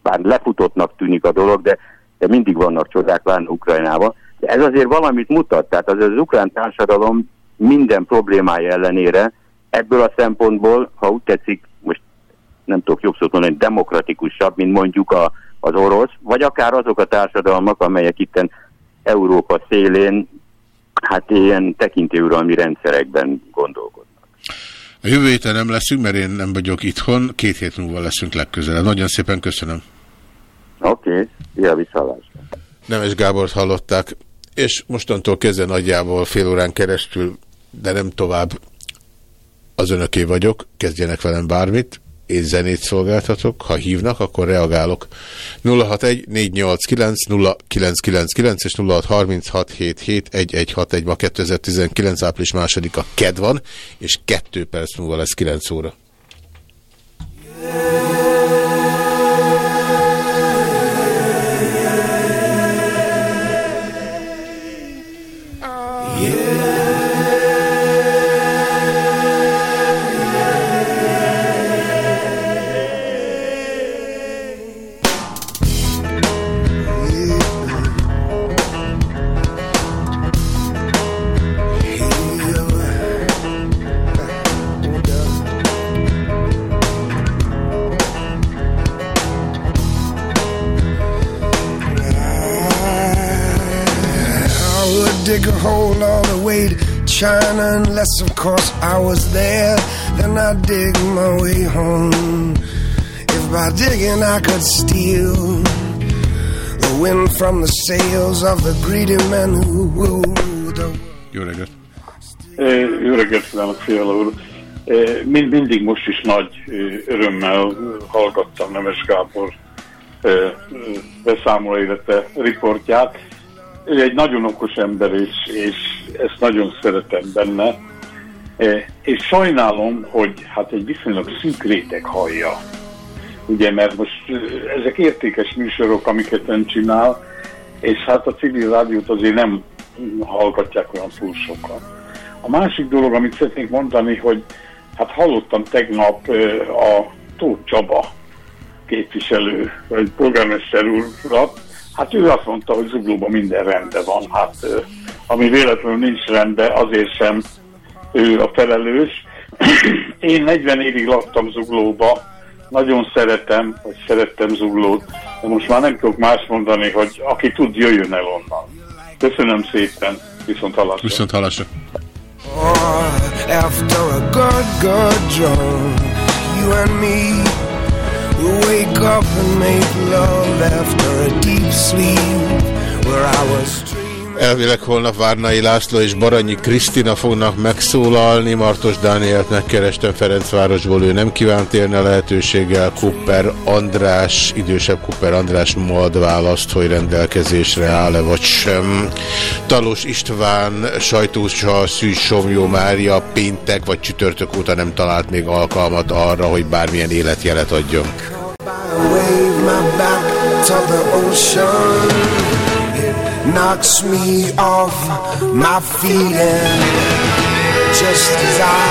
bár lefutottnak tűnik a dolog, de, de mindig vannak csodák várni Ukrajnában. De ez azért valamit mutat, tehát az, az ukrán társadalom minden problémája ellenére ebből a szempontból, ha úgy tetszik, most nem tudok jobb szót mondani, demokratikusabb, mint mondjuk a, az orosz, vagy akár azok a társadalmak, amelyek itten Európa szélén, hát ilyen tekintélyuralmi rendszerekben gondolkodnak. A jövő héten nem leszünk, mert én nem vagyok itthon, két hét múlva leszünk legközelebb. Nagyon szépen köszönöm. Oké, okay. szia, viszalásra. Nemes Gábort hallották, és mostantól kezdve nagyjából fél órán keresztül, de nem tovább az önöké vagyok, kezdjenek velem bármit, én zenét szolgáltatok, ha hívnak, akkor reagálok. 061 489 0999 és 0636771161 ma 2019 április a KED van, és kettő perc múlva lesz 9 óra. I China unless, of course, I was there. Then I'd dig my way home. If by digging I could steal the wind from the sails of the greedy men who rule the Jó reggelt! Jó reggelt kívánok, Fiala úr! Mind, mindig most is nagy örömmel hallgattam Nemes Gábor beszámoló, illetve riportját. Ő egy nagyon okos ember, és, és ezt nagyon szeretem benne. Eh, És sajnálom, hogy hát egy viszonylag szűk réteg hallja. Ugye, mert most eh, ezek értékes műsorok, amiket ön csinál, és hát a civil rádiót azért nem hallgatják olyan túl sokan. A másik dolog, amit szeretnék mondani, hogy hát hallottam tegnap ö, a Tóth Csaba képviselő, vagy polgármester úrat, hát ő azt mondta, hogy Zuglóban minden rendben van, hát ami véletlenül nincs rendben, azért sem ő a felelős. Én 40 évig laktam Zuglóba, nagyon szeretem, vagy szerettem Zuglót, de most már nem tudok más mondani, hogy aki tud, jöjjön el onnan. Köszönöm szépen, viszont hallásra. Viszont hallásra. After a good, good drunk, you and me will wake up and make love after a deep sleep where I was Elvileg holnap Várnai László és Baranyi Krisztina fognak megszólalni. Martos Dánielt megkerestem Ferencvárosból, ő nem kívánt élni a lehetőséggel. Kupper András, idősebb Kupper András majd választ, hogy rendelkezésre áll-e vagy sem. Talos István, sajtósa Szűz Somjó Mária péntek vagy csütörtök óta nem talált még alkalmat arra, hogy bármilyen életjelet adjon. wave my back to the ocean. Knocks me off my feet and just as I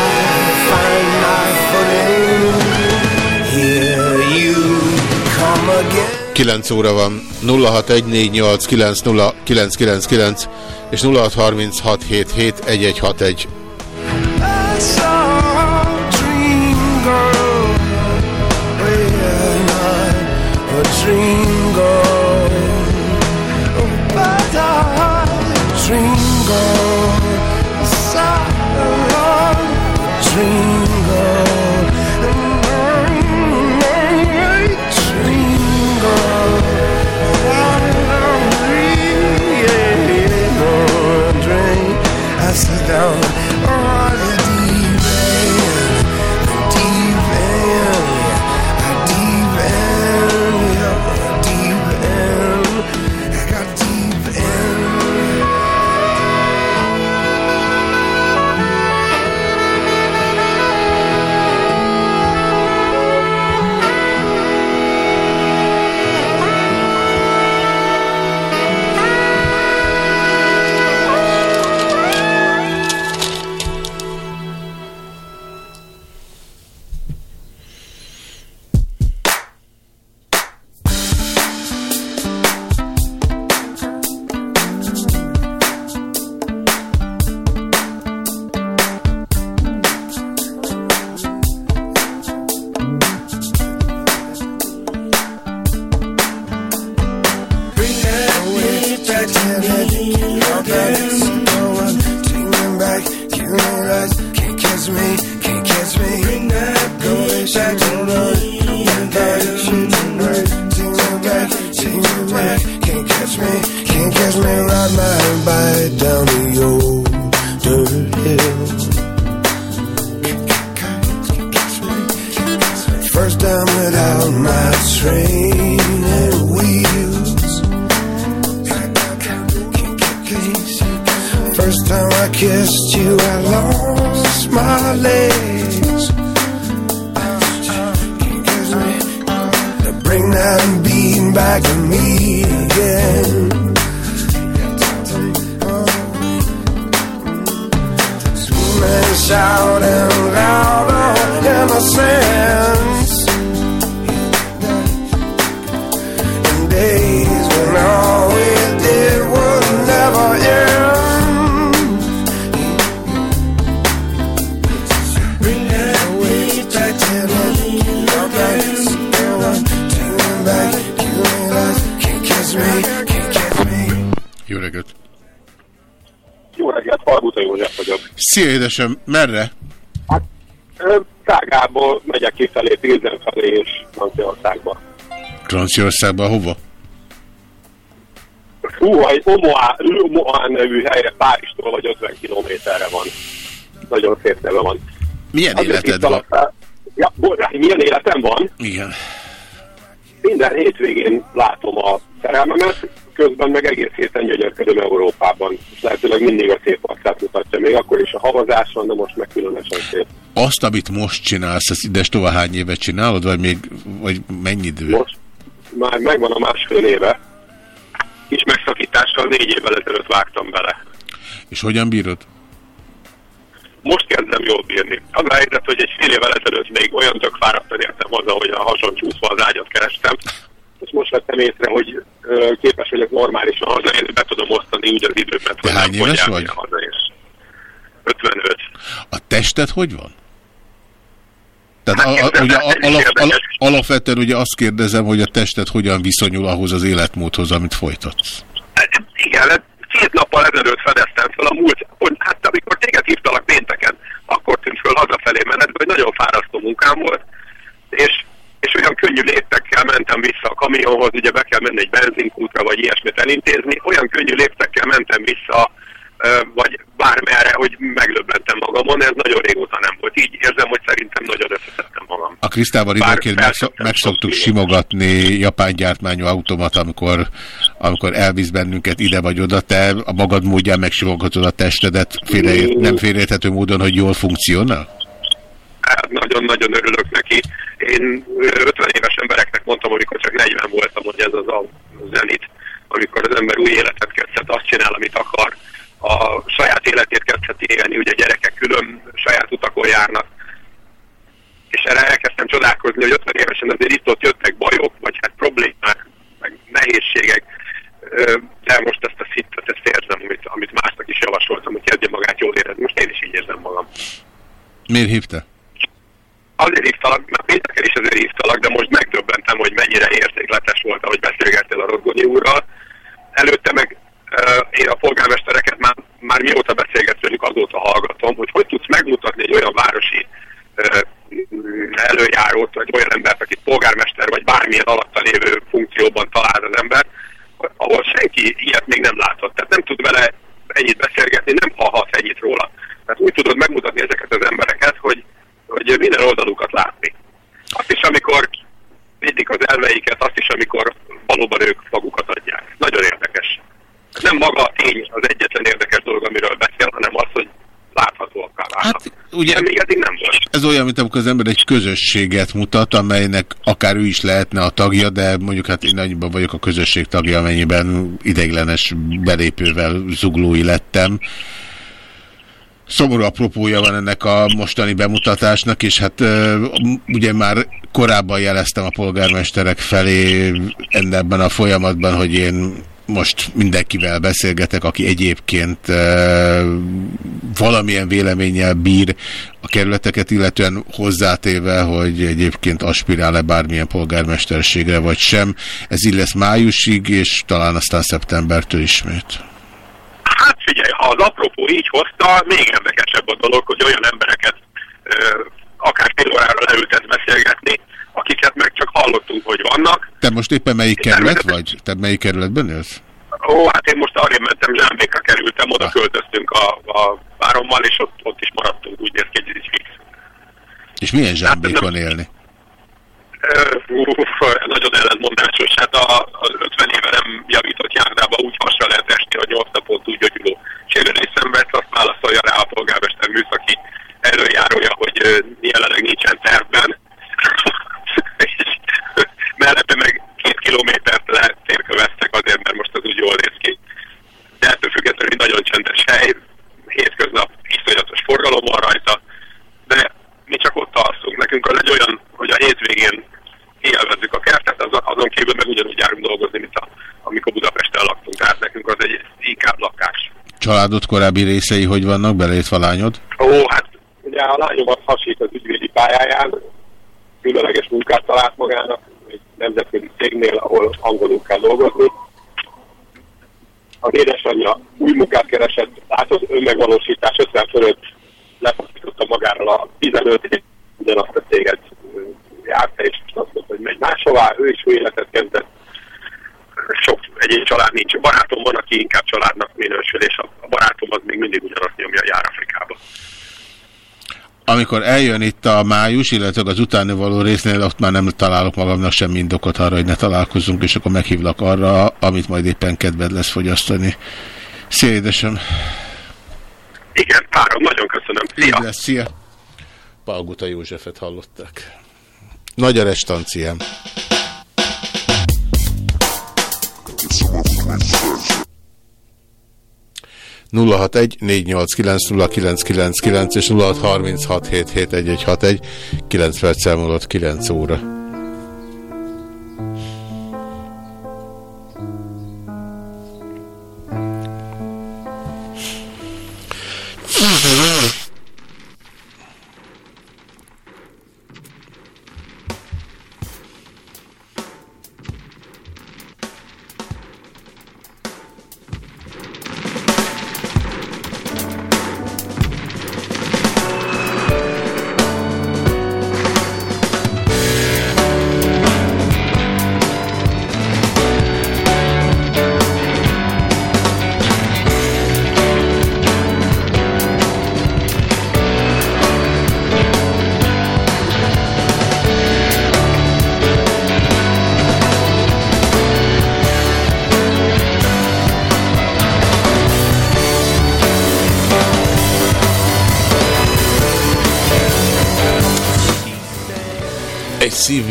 find my footing, here you come again. 9 óra van. 0614890999 és 0636771161. merre? Ö, Prágából megyek kifelé, Pilzen felé és Franciaországba. Franciaországban hova? Hú, egy Omoa nevű helyre Párizstól vagy 50 kilométerre van. Nagyon szép neve van. Milyen Azért életed van? Ja, bocsánat, milyen életem van? Igen. Minden hétvégén látom a szerelmemet, közben meg egész héten gyönyörködöm Európában, és lehetőleg mindig a szép arcát mutatja, még akkor is a havazás van, de most meg különösen szép. Azt, amit most csinálsz, ezt ides tovább hány évet csinálod, vagy még, vagy mennyi idő? Most már megvan a másfél éve, kis megszakítással négy évvel ezelőtt vágtam bele. És hogyan bírod? Most kezdem jól bírni. Az a helyzet, hogy egy fél évvel ezelőtt még olyan tök fáradtan értem haza, hogy a hason csúszva az ágyat kerestem, és most vettem észre, hogy képes vagyok normálisan hazaérni, be tudom osztani úgy az időmet, hogy hány éves vagy? Hazaérsz. 55. A tested hogy van? Tehát Hát a, ugye a, is alap, alapvetően ugye azt kérdezem, hogy a tested hogyan viszonyul ahhoz az életmódhoz, amit folytatsz. Igen, hát két nappal ezelőtt fedeztem fel a múlt, hogy hát amikor téged hívtalak pénteken, akkor tűnt föl hazafelé menetbe, hogy nagyon fárasztó munkám volt, és, és olyan könnyű léptekkel mentem vissza a kamionhoz, ugye be kell menni egy benzinkútra, vagy ilyesmit elintézni, olyan könnyű léptekkel mentem vissza, vagy bármerre, hogy meglöbbentem magamon, ez nagyon régóta nem volt. Így érzem, hogy szerintem nagyon összeszedtem magam. A Krisztával időnként megszoktuk simogatni japán gyártmányú automat, amikor, amikor elvisz bennünket ide vagy oda, te a magad módján megsimogatod a testedet, félreért, nem félreérthető módon, hogy jól funkcionál? Hát nagyon-nagyon örülök neki. Én ö, 50 éves embereknek mondtam, amikor csak 40 voltam, hogy ez az a zenit, amikor az ember új életet kezdhet, azt csinál, amit akar, a saját életét kezdheti élni, ugye gyerekek külön saját utakon járnak. És erre elkezdtem csodálkozni, hogy 50 évesen azért itt ott jöttek bajok, vagy hát problémák, meg nehézségek, de most ezt a szintet, ezt érzem, amit, amit másnak is javasoltam, hogy kezdje magát jól érezni. Most én is így érzem magam. Miért hívta? Azért hívtalak, mert pénteken is azért hívtalak, de most megdöbbentem, hogy mennyire értékletes volt, ahogy beszélgettél a Rodgonyi úrral. Előtte meg én a polgármestereket már, már mióta beszélgetünk, azóta hallgatom, hogy hogy tudsz megmutatni egy olyan városi előjárót, vagy olyan embert, aki polgármester, vagy bármilyen alatta lévő funkcióban talál az ember, ahol senki ilyet még nem látott. Tehát nem tud vele ennyit beszélgetni, nem hallhat ennyit róla. Tehát úgy tudod megmutatni ezeket az embereket, hogy, hogy minden oldalukat látni. Azt is, amikor védik az elveiket, azt is, amikor valóban ők magukat adják. Nagyon érdekes. Nem maga a tény az egyetlen érdekes dolog, amiről beszél, hanem az, hogy láthatóak válnak. Hát, ugye, De még eddig nem volt. Ez olyan, mint amikor az ember egy közösséget mutat, amelynek akár ő is lehetne a tagja, de mondjuk hát én annyiban vagyok a közösség tagja, amennyiben ideiglenes belépővel zuglói lettem. Szomorú apropója van ennek a mostani bemutatásnak, és hát ugye már korábban jeleztem a polgármesterek felé ebben a folyamatban, hogy én most mindenkivel beszélgetek, aki egyébként e, valamilyen véleménnyel bír a kerületeket, illetően hozzátéve, hogy egyébként aspirál-e bármilyen polgármesterségre vagy sem. Ez így lesz májusig, és talán aztán szeptembertől ismét. Hát figyelj, ha az apropó így hozta, még érdekesebb a dolog, hogy olyan embereket ö, akár fél órára leültet beszélgetni, akiket meg csak hallottunk, hogy vannak. Te most éppen melyik kerület vagy? Te melyik kerületben élsz? Ó, hát én most arra mentem, Zsámbékra kerültem, oda költöztünk a, a várommal, és ott, ott is maradtunk, úgy néz ki, hogy ez is fix. És milyen zsámbékon élni? Uff, nagyon ellentmondásos. Hát a, a 50 éve nem javított járdába úgy hasra lehet esni, hogy 8 napot úgy gyógyuló sérülés szenvedsz, azt válaszolja rá a polgármester műszaki előjárója, hogy jelenleg nincsen tervben. Mellette meg két kilométert letérköveztek azért, mert most az úgy jól néz ki. De ettől függetlenül nagyon csendes hely, hétköznap iszonyatos forgalom van rajta, de mi csak ott alszunk. Nekünk az egy olyan, hogy a hétvégén élvezzük a kertet, az, azon kívül meg ugyanúgy járunk dolgozni, mint a, amikor Budapesten laktunk. Tehát nekünk az egy inkább lakás. Családod korábbi részei hogy vannak, beleértve a lányod? Ó, hát ugye a lányomat hasít az ügyvédi pályáján, különleges munkát talált magának, nemzetközi cégnél, ahol angolul kell dolgozni. Az édesanyja új munkát keresett, tehát az önmegvalósítás 50 fölött lefordította magáról a 15 év, ugyanazt a céget járta, és azt mondta, hogy megy máshová, ő is új életet kezdett. Sok egyéb család nincs. Barátom van, aki inkább családnak minősül, és a barátom az még mindig ugyanazt nyomja, jár Afrikába. Amikor eljön itt a május, illetve az utáni való résznél, ott már nem találok magamnak sem indokot arra, hogy ne találkozzunk, és akkor meghívlak arra, amit majd éppen kedved lesz fogyasztani. Szia, édesem! Igen, várom, nagyon köszönöm. Szia! Így lesz, szia! Palguta Józsefet hallották. Nagy a restanciám. 061 és 06 9 perccel múlott 9 óra.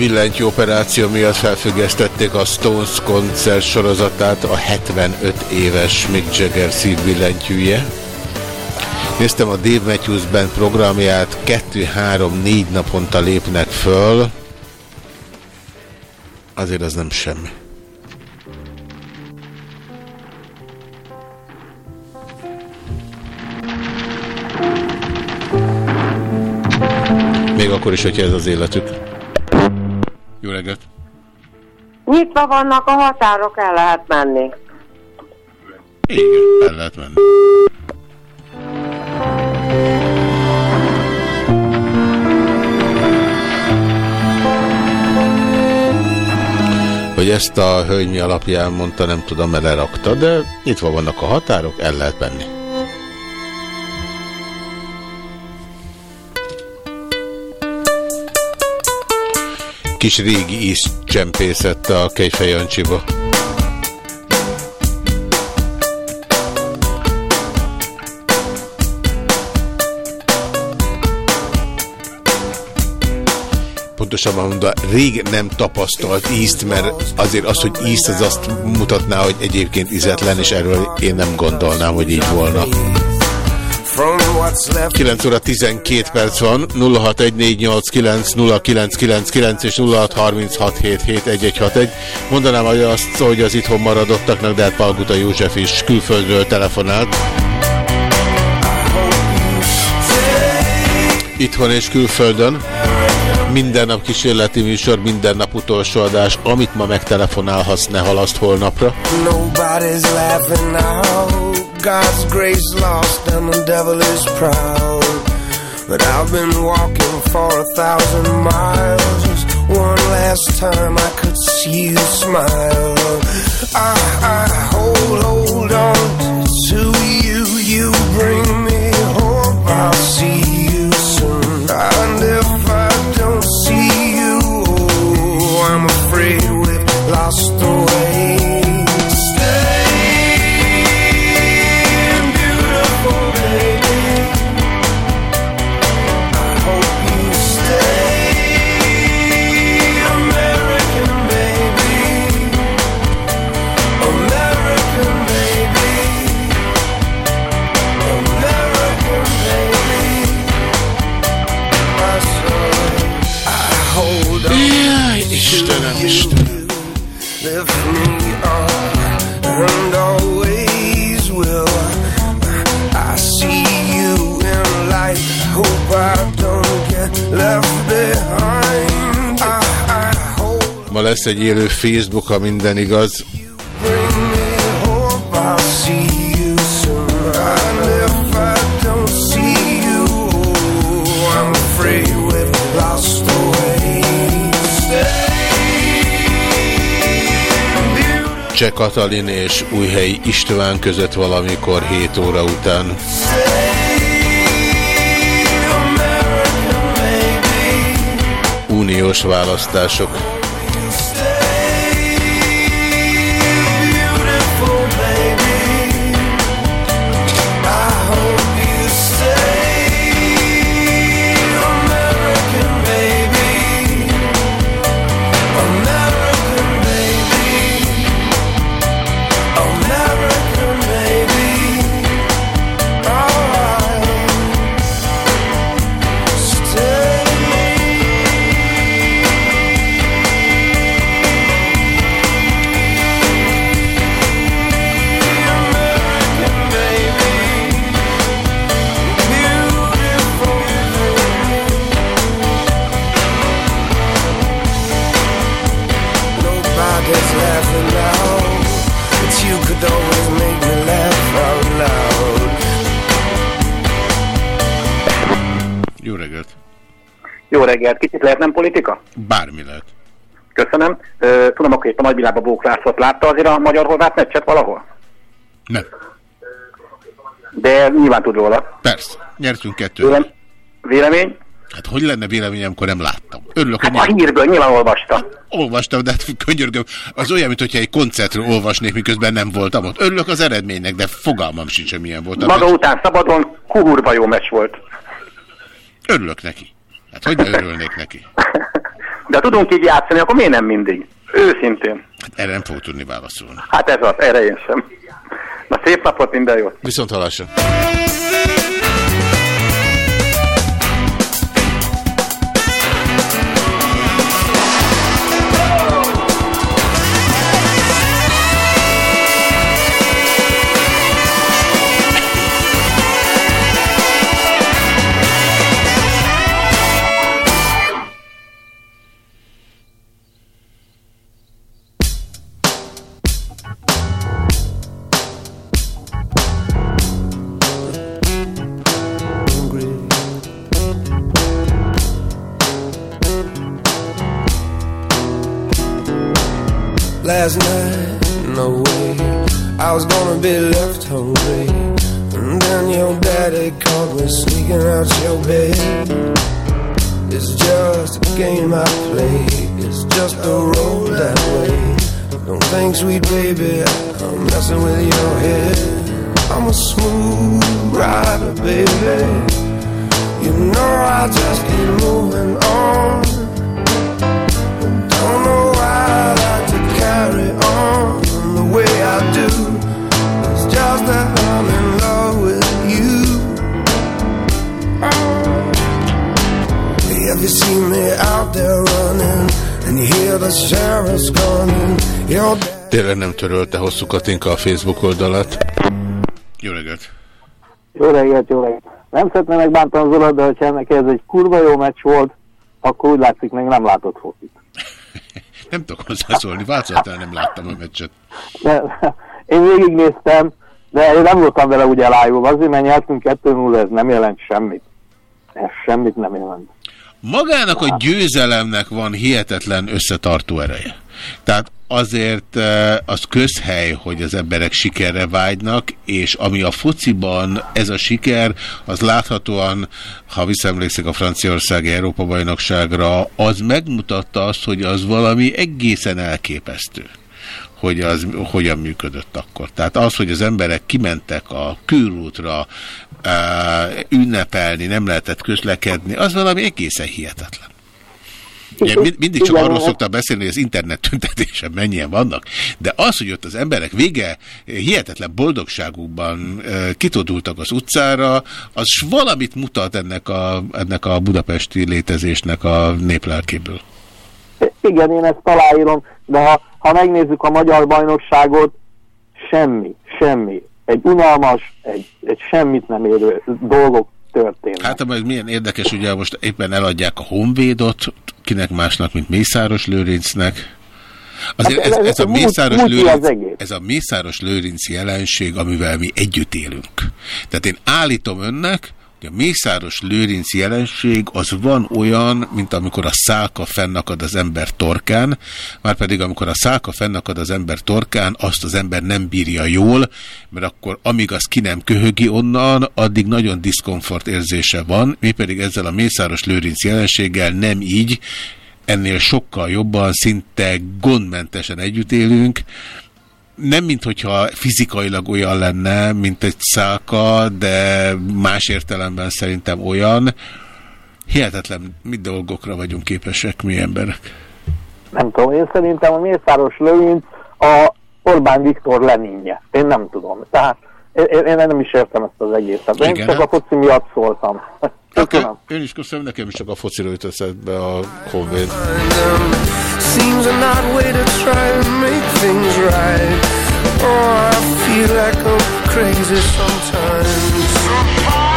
Egy szívvillentyű operáció miatt felfüggesztették a Stones koncert sorozatát a 75 éves Mick Jagger szívbillentyűje. Néztem a Dave Matthews Band programját, 2-3-4 naponta lépnek föl. Azért az nem semmi. még akkor is, hogyha ez az életük. Nyitva vannak a határok, el lehet menni. Igen, el lehet menni. Hogy ezt a hölgy mi alapján mondta, nem tudom, mert lerakta, de nyitva vannak a határok, el lehet menni. Kis régi íz csempészett a Kejfej Jancsiba. pontosabban mondva rég nem tapasztalt ízt, mert azért az, hogy ízt, az azt mutatná, hogy egyébként ízetlen, és erről én nem gondolnám, hogy így volna. 9 óra 12 perc van, 0614890999 és 0636771161. Mondanám hogy azt, hogy az itthon maradottaknak, de hát Palguta József is külföldről telefonált. Itthon és külföldön. Minden nap kísérleti műsor, minden nap utolsó adás. Amit ma megtelefonálhatsz, ne halaszt holnapra. Nobody's laughing now. God's grace lost and the devil is proud. But I've been walking for a thousand miles. Just one last time I could see you smile. I, I hold, hold on to you. You bring me hope. I'll see you soon. And if I don't see you, oh, I'm afraid we've lost the lesz egy élő Facebook, ha minden igaz. Cseh Katalin és Újhelyi István között valamikor 7 óra után. Uniós választások. Reggelt, kicsit lehet nem politika? Bármi lehet. Köszönöm. Tudom, akkor itt a nagyvilágban bóklászott. Látta azért a magyar horvát meccset valahol? Nem. De nyilván tud róla. Persze, nyertünk kettőt. Vélem, vélemény? Hát hogy lenne véleményem, amikor nem láttam? Örülök, hogy Hát a hírből nyilván olvastam. Olvastam, de hát könyörgöm, az olyan, mintha egy koncertről olvasnék, miközben nem voltam ott. Örülök az eredménynek, de fogalmam sincs, hogy milyen volt. Maga után szabadon kuhurva jó meccs volt. Örülök neki. Hát hogy ne örülnék neki? De tudunk így játszani, akkor miért nem mindig? Őszintén. Hát erre nem fogok tudni válaszolni. Hát ez az, erre én sem. Na szép napot, minden jót. Viszont hallásra. Last night. No way, I was gonna be left hungry. And then your daddy caught me sneaking out your bed. It's just a game I play. It's just a roll that way. Don't think, sweet baby, I'm messing with your head. I'm a smooth rider, baby. You know I just keep moving on. Carry on the way I do. It's just that I'm in love with you. Have you seen me out there running? And you hear the sheriff's coming? Your Tényleg nem törölte hosszú Katinka a Facebook oldalát. Jó reggelt! Jó reggelt, jó reggelt. Nem szeretném megbántani az urat, de hogyha ennek ez egy kurva jó meccs volt, akkor úgy látszik, még nem látott focit. Nem tudok hozzászólni, változatán nem láttam a meccset. De, én végignéztem, de én nem voltam vele úgy elájulva, azért, mert nyertünk 2-0, ez nem jelent semmit. Ez semmit nem jelent. Magának a győzelemnek van hihetetlen összetartó ereje. Tehát azért eh, az közhely, hogy az emberek sikerre vágynak, és ami a fociban ez a siker, az láthatóan, ha visszaemlékszik a Franciaországi Európa-bajnokságra, az megmutatta azt, hogy az valami egészen elképesztő hogy az hogyan működött akkor. Tehát az, hogy az emberek kimentek a külútra uh, ünnepelni, nem lehetett közlekedni, az valami egészen hihetetlen. Ugye, mind, mindig csak Igen, arról szoktam beszélni, hogy az internet tüntetésen mennyien vannak, de az, hogy ott az emberek vége hihetetlen boldogságukban kitodultak az utcára, az valamit mutat ennek a, ennek a budapesti létezésnek a néplelkéből. Igen, én ezt aláírom, de ha, ha megnézzük a magyar bajnokságot, semmi, semmi. Egy unalmas, egy, egy semmit nem érő dolgok történnek. Hát majd milyen érdekes, ugye most éppen eladják a Honvédot, kinek másnak, mint Mészáros Lőrincnek. Azért Hát ez, ez- ez, a ez Mészáros az Lőrinc, ez a Mészáros Lőrinc jelenség, amivel mi együtt élünk. Tehát én állítom önnek, a Mészáros Lőrinc jelenség az van olyan, mint amikor a szálka fennakad az ember torkán, már pedig amikor a szálka fennakad az ember torkán, azt az ember nem bírja jól, mert akkor amíg az ki nem köhögi onnan, addig nagyon diszkomfort érzése van, mi pedig ezzel a Mészáros Lőrinc jelenséggel nem így, ennél sokkal jobban, szinte gondmentesen együtt élünk, nem mint hogyha fizikailag olyan lenne, mint egy szálka, de más értelemben szerintem olyan. Hihetetlen, mit dolgokra vagyunk képesek mi emberek. Nem tudom, én szerintem a Mészáros Lőrinc a Orbán Viktor Leninje. Én nem tudom. Tehát én, én nem is értem ezt az egészet. Én Igen, csak hát- a foci miatt szóltam. Köszönöm. Én is köszönöm, nekem is csak a fociról jut eszedbe a Honvéd. Right. Oh, I feel like I'm crazy sometimes.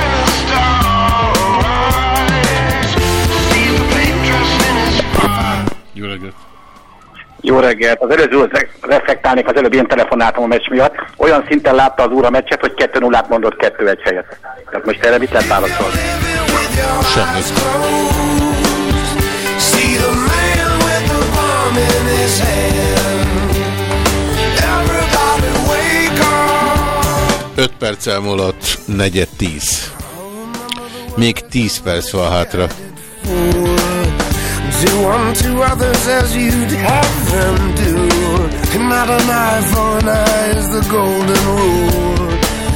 Jó reggelt. Az előző reflektálnék, az előbb én telefonáltam a meccs miatt. Olyan szinten látta az úr a meccset, hogy 2-0-át mondott 2-1 helyet. Tehát most erre mit lehet válaszolni? Semmit. 5 perc elmúlott, negyed 10. Még 10 perc van hátra. Do unto others as you'd have them do. And not an eye for an eye is the golden rule.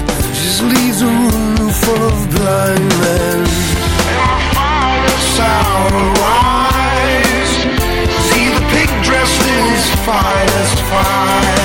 That just leaves a room full of blind men. And father sound wise. See the pig dressed in his finest fine.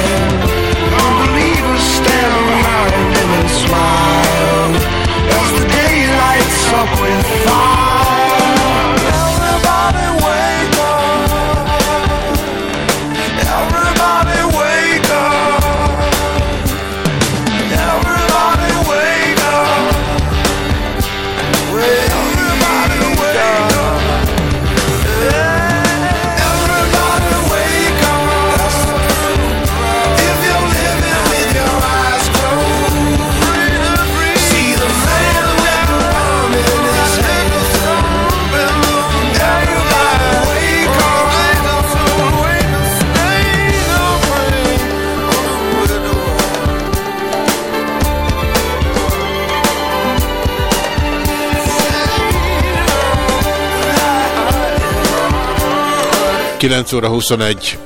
9 óra 21,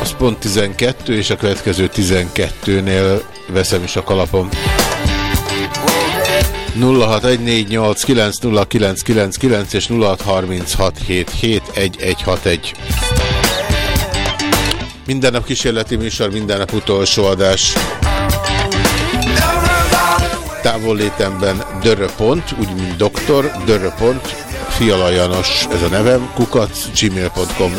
az pont 12, és a következő 12-nél veszem is a kalapom. 0614890999 és 0636771161. Minden nap kísérleti műsor, minden nap utolsó adás. Távollétemben dörröpont, úgy mint doktor, dörröpont, Fiala Janos, ez a nevem, kukac, gmail.com.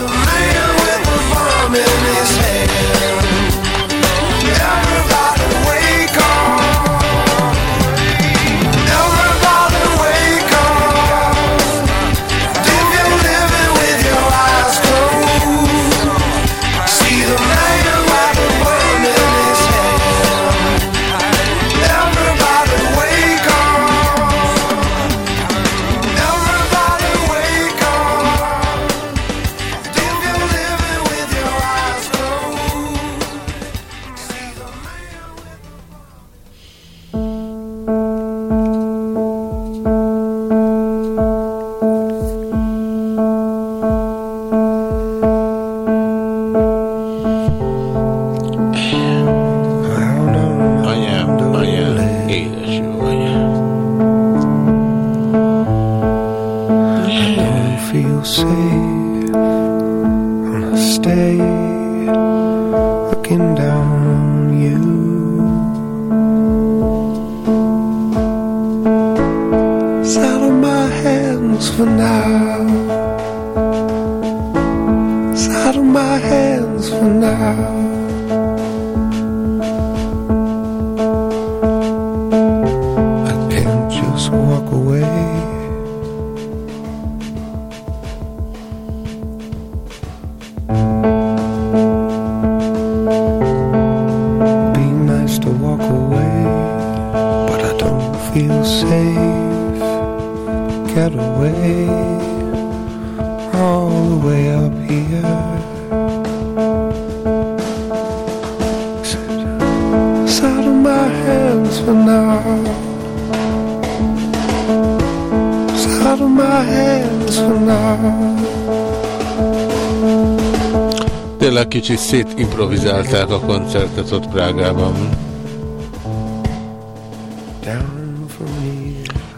Kicsit szétimprovizálták a koncertet ott Prágában.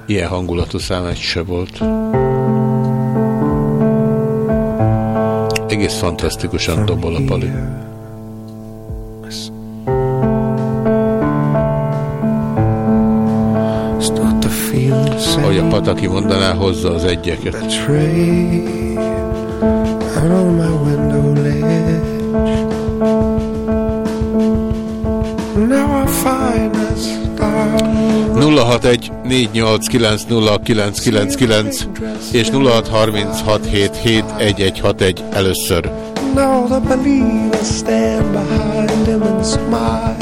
Ilyen hangulatú szám egy se volt. Egész fantasztikusan dobol a pali. Ahogy a Pataki mondaná, hozza az egyeket. 061 489 és 0636771161 először. All the believers stand behind him and smile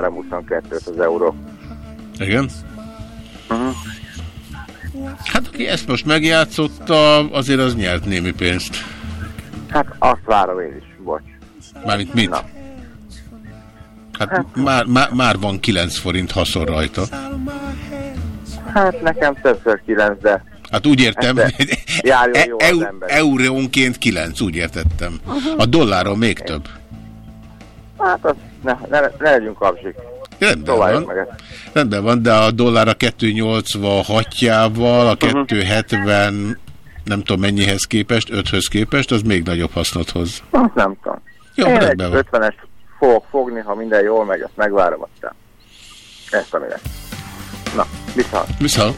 322-t az euró. Igen? Hát aki ezt most megjátszotta, azért az nyert némi pénzt. Hát azt várom én is, bocs. Mármint mit? Hát már, már, már van 9 forint haszon rajta. Hát nekem többször 9, de Hát úgy értem, Este járjon jó az eu, eurónként 9, úgy értettem. A dolláron még több. hát az, ne, ne, ne legyünk kapsik. Rendben van. meg ezt. Rendben van, de a dollár a 286-jával, a Mhm. 270 nem tudom mennyihez képest, 5-höz képest, az még nagyobb hasznot hoz. Azt nem tudom. Jó, én egy rendben van. 50-es fogok fogni, ha minden jól megy, azt megvárom aztán. Ezt ami lesz. Na, viszont. Viszont.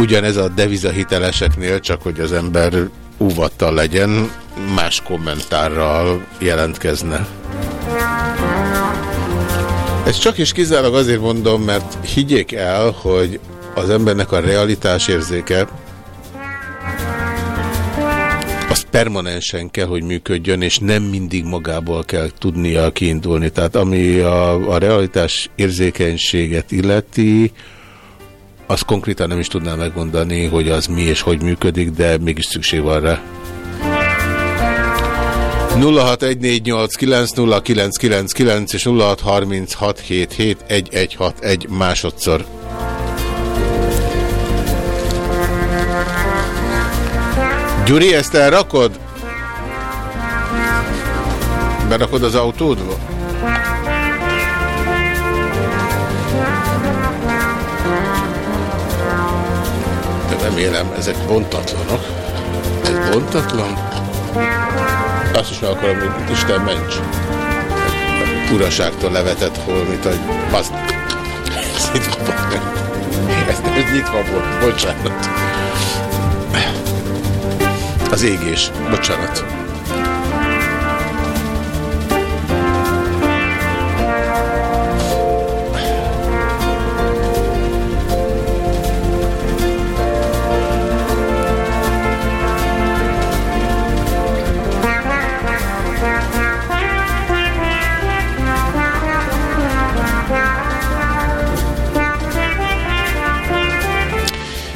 Ugyanez a devizahiteleseknél, csak hogy az ember óvattal legyen, más kommentárral jelentkezne. Ezt csak is kizárólag azért mondom, mert higgyék el, hogy az embernek a realitás érzéke az permanensen kell, hogy működjön, és nem mindig magából kell tudnia kiindulni. Tehát ami a, a realitás érzékenységet illeti, azt konkrétan nem is tudnám megmondani, hogy az mi és hogy működik, de mégis szükség van rá. 0614890999 és 0636771161 másodszor. Gyuri, ezt elrakod? Berakod az autódba? Remélem, ezek bontatlanok. Ez bontatlan? Azt is akarom, hogy Isten ments. Uraságtól levetett holmit, hogy az... Ez nyitva. Ez nem nyitva volt. Bocsánat. Az égés. Bocsánat.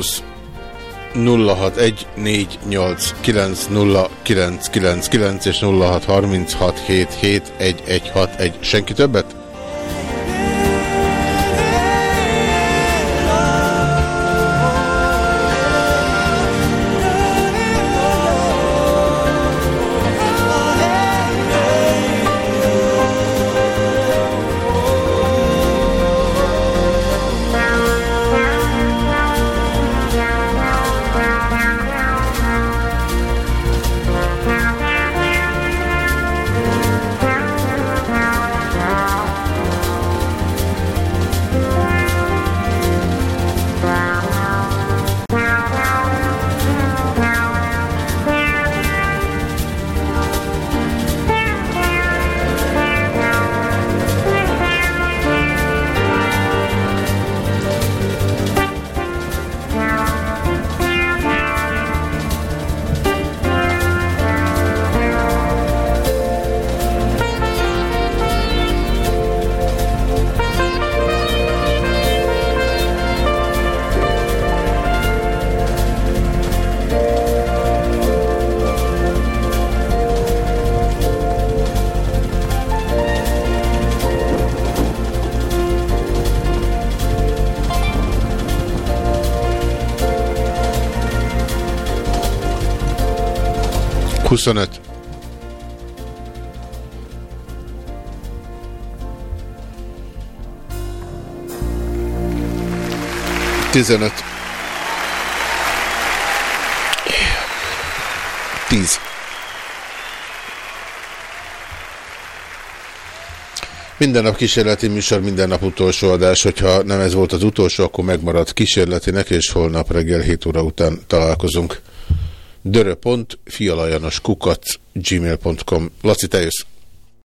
Százhetven. Százhúsz. 0614890999 és 0636771161. Senki többet? Huszonöt. Tizenöt. Tíz. Minden nap kísérleti műsor, minden nap utolsó adás. Hogyha nem ez volt az utolsó, akkor megmaradt kísérletinek, és holnap reggel 7 óra után találkozunk. Dörö.fialajanos kukac gmail.com Laci, te jössz.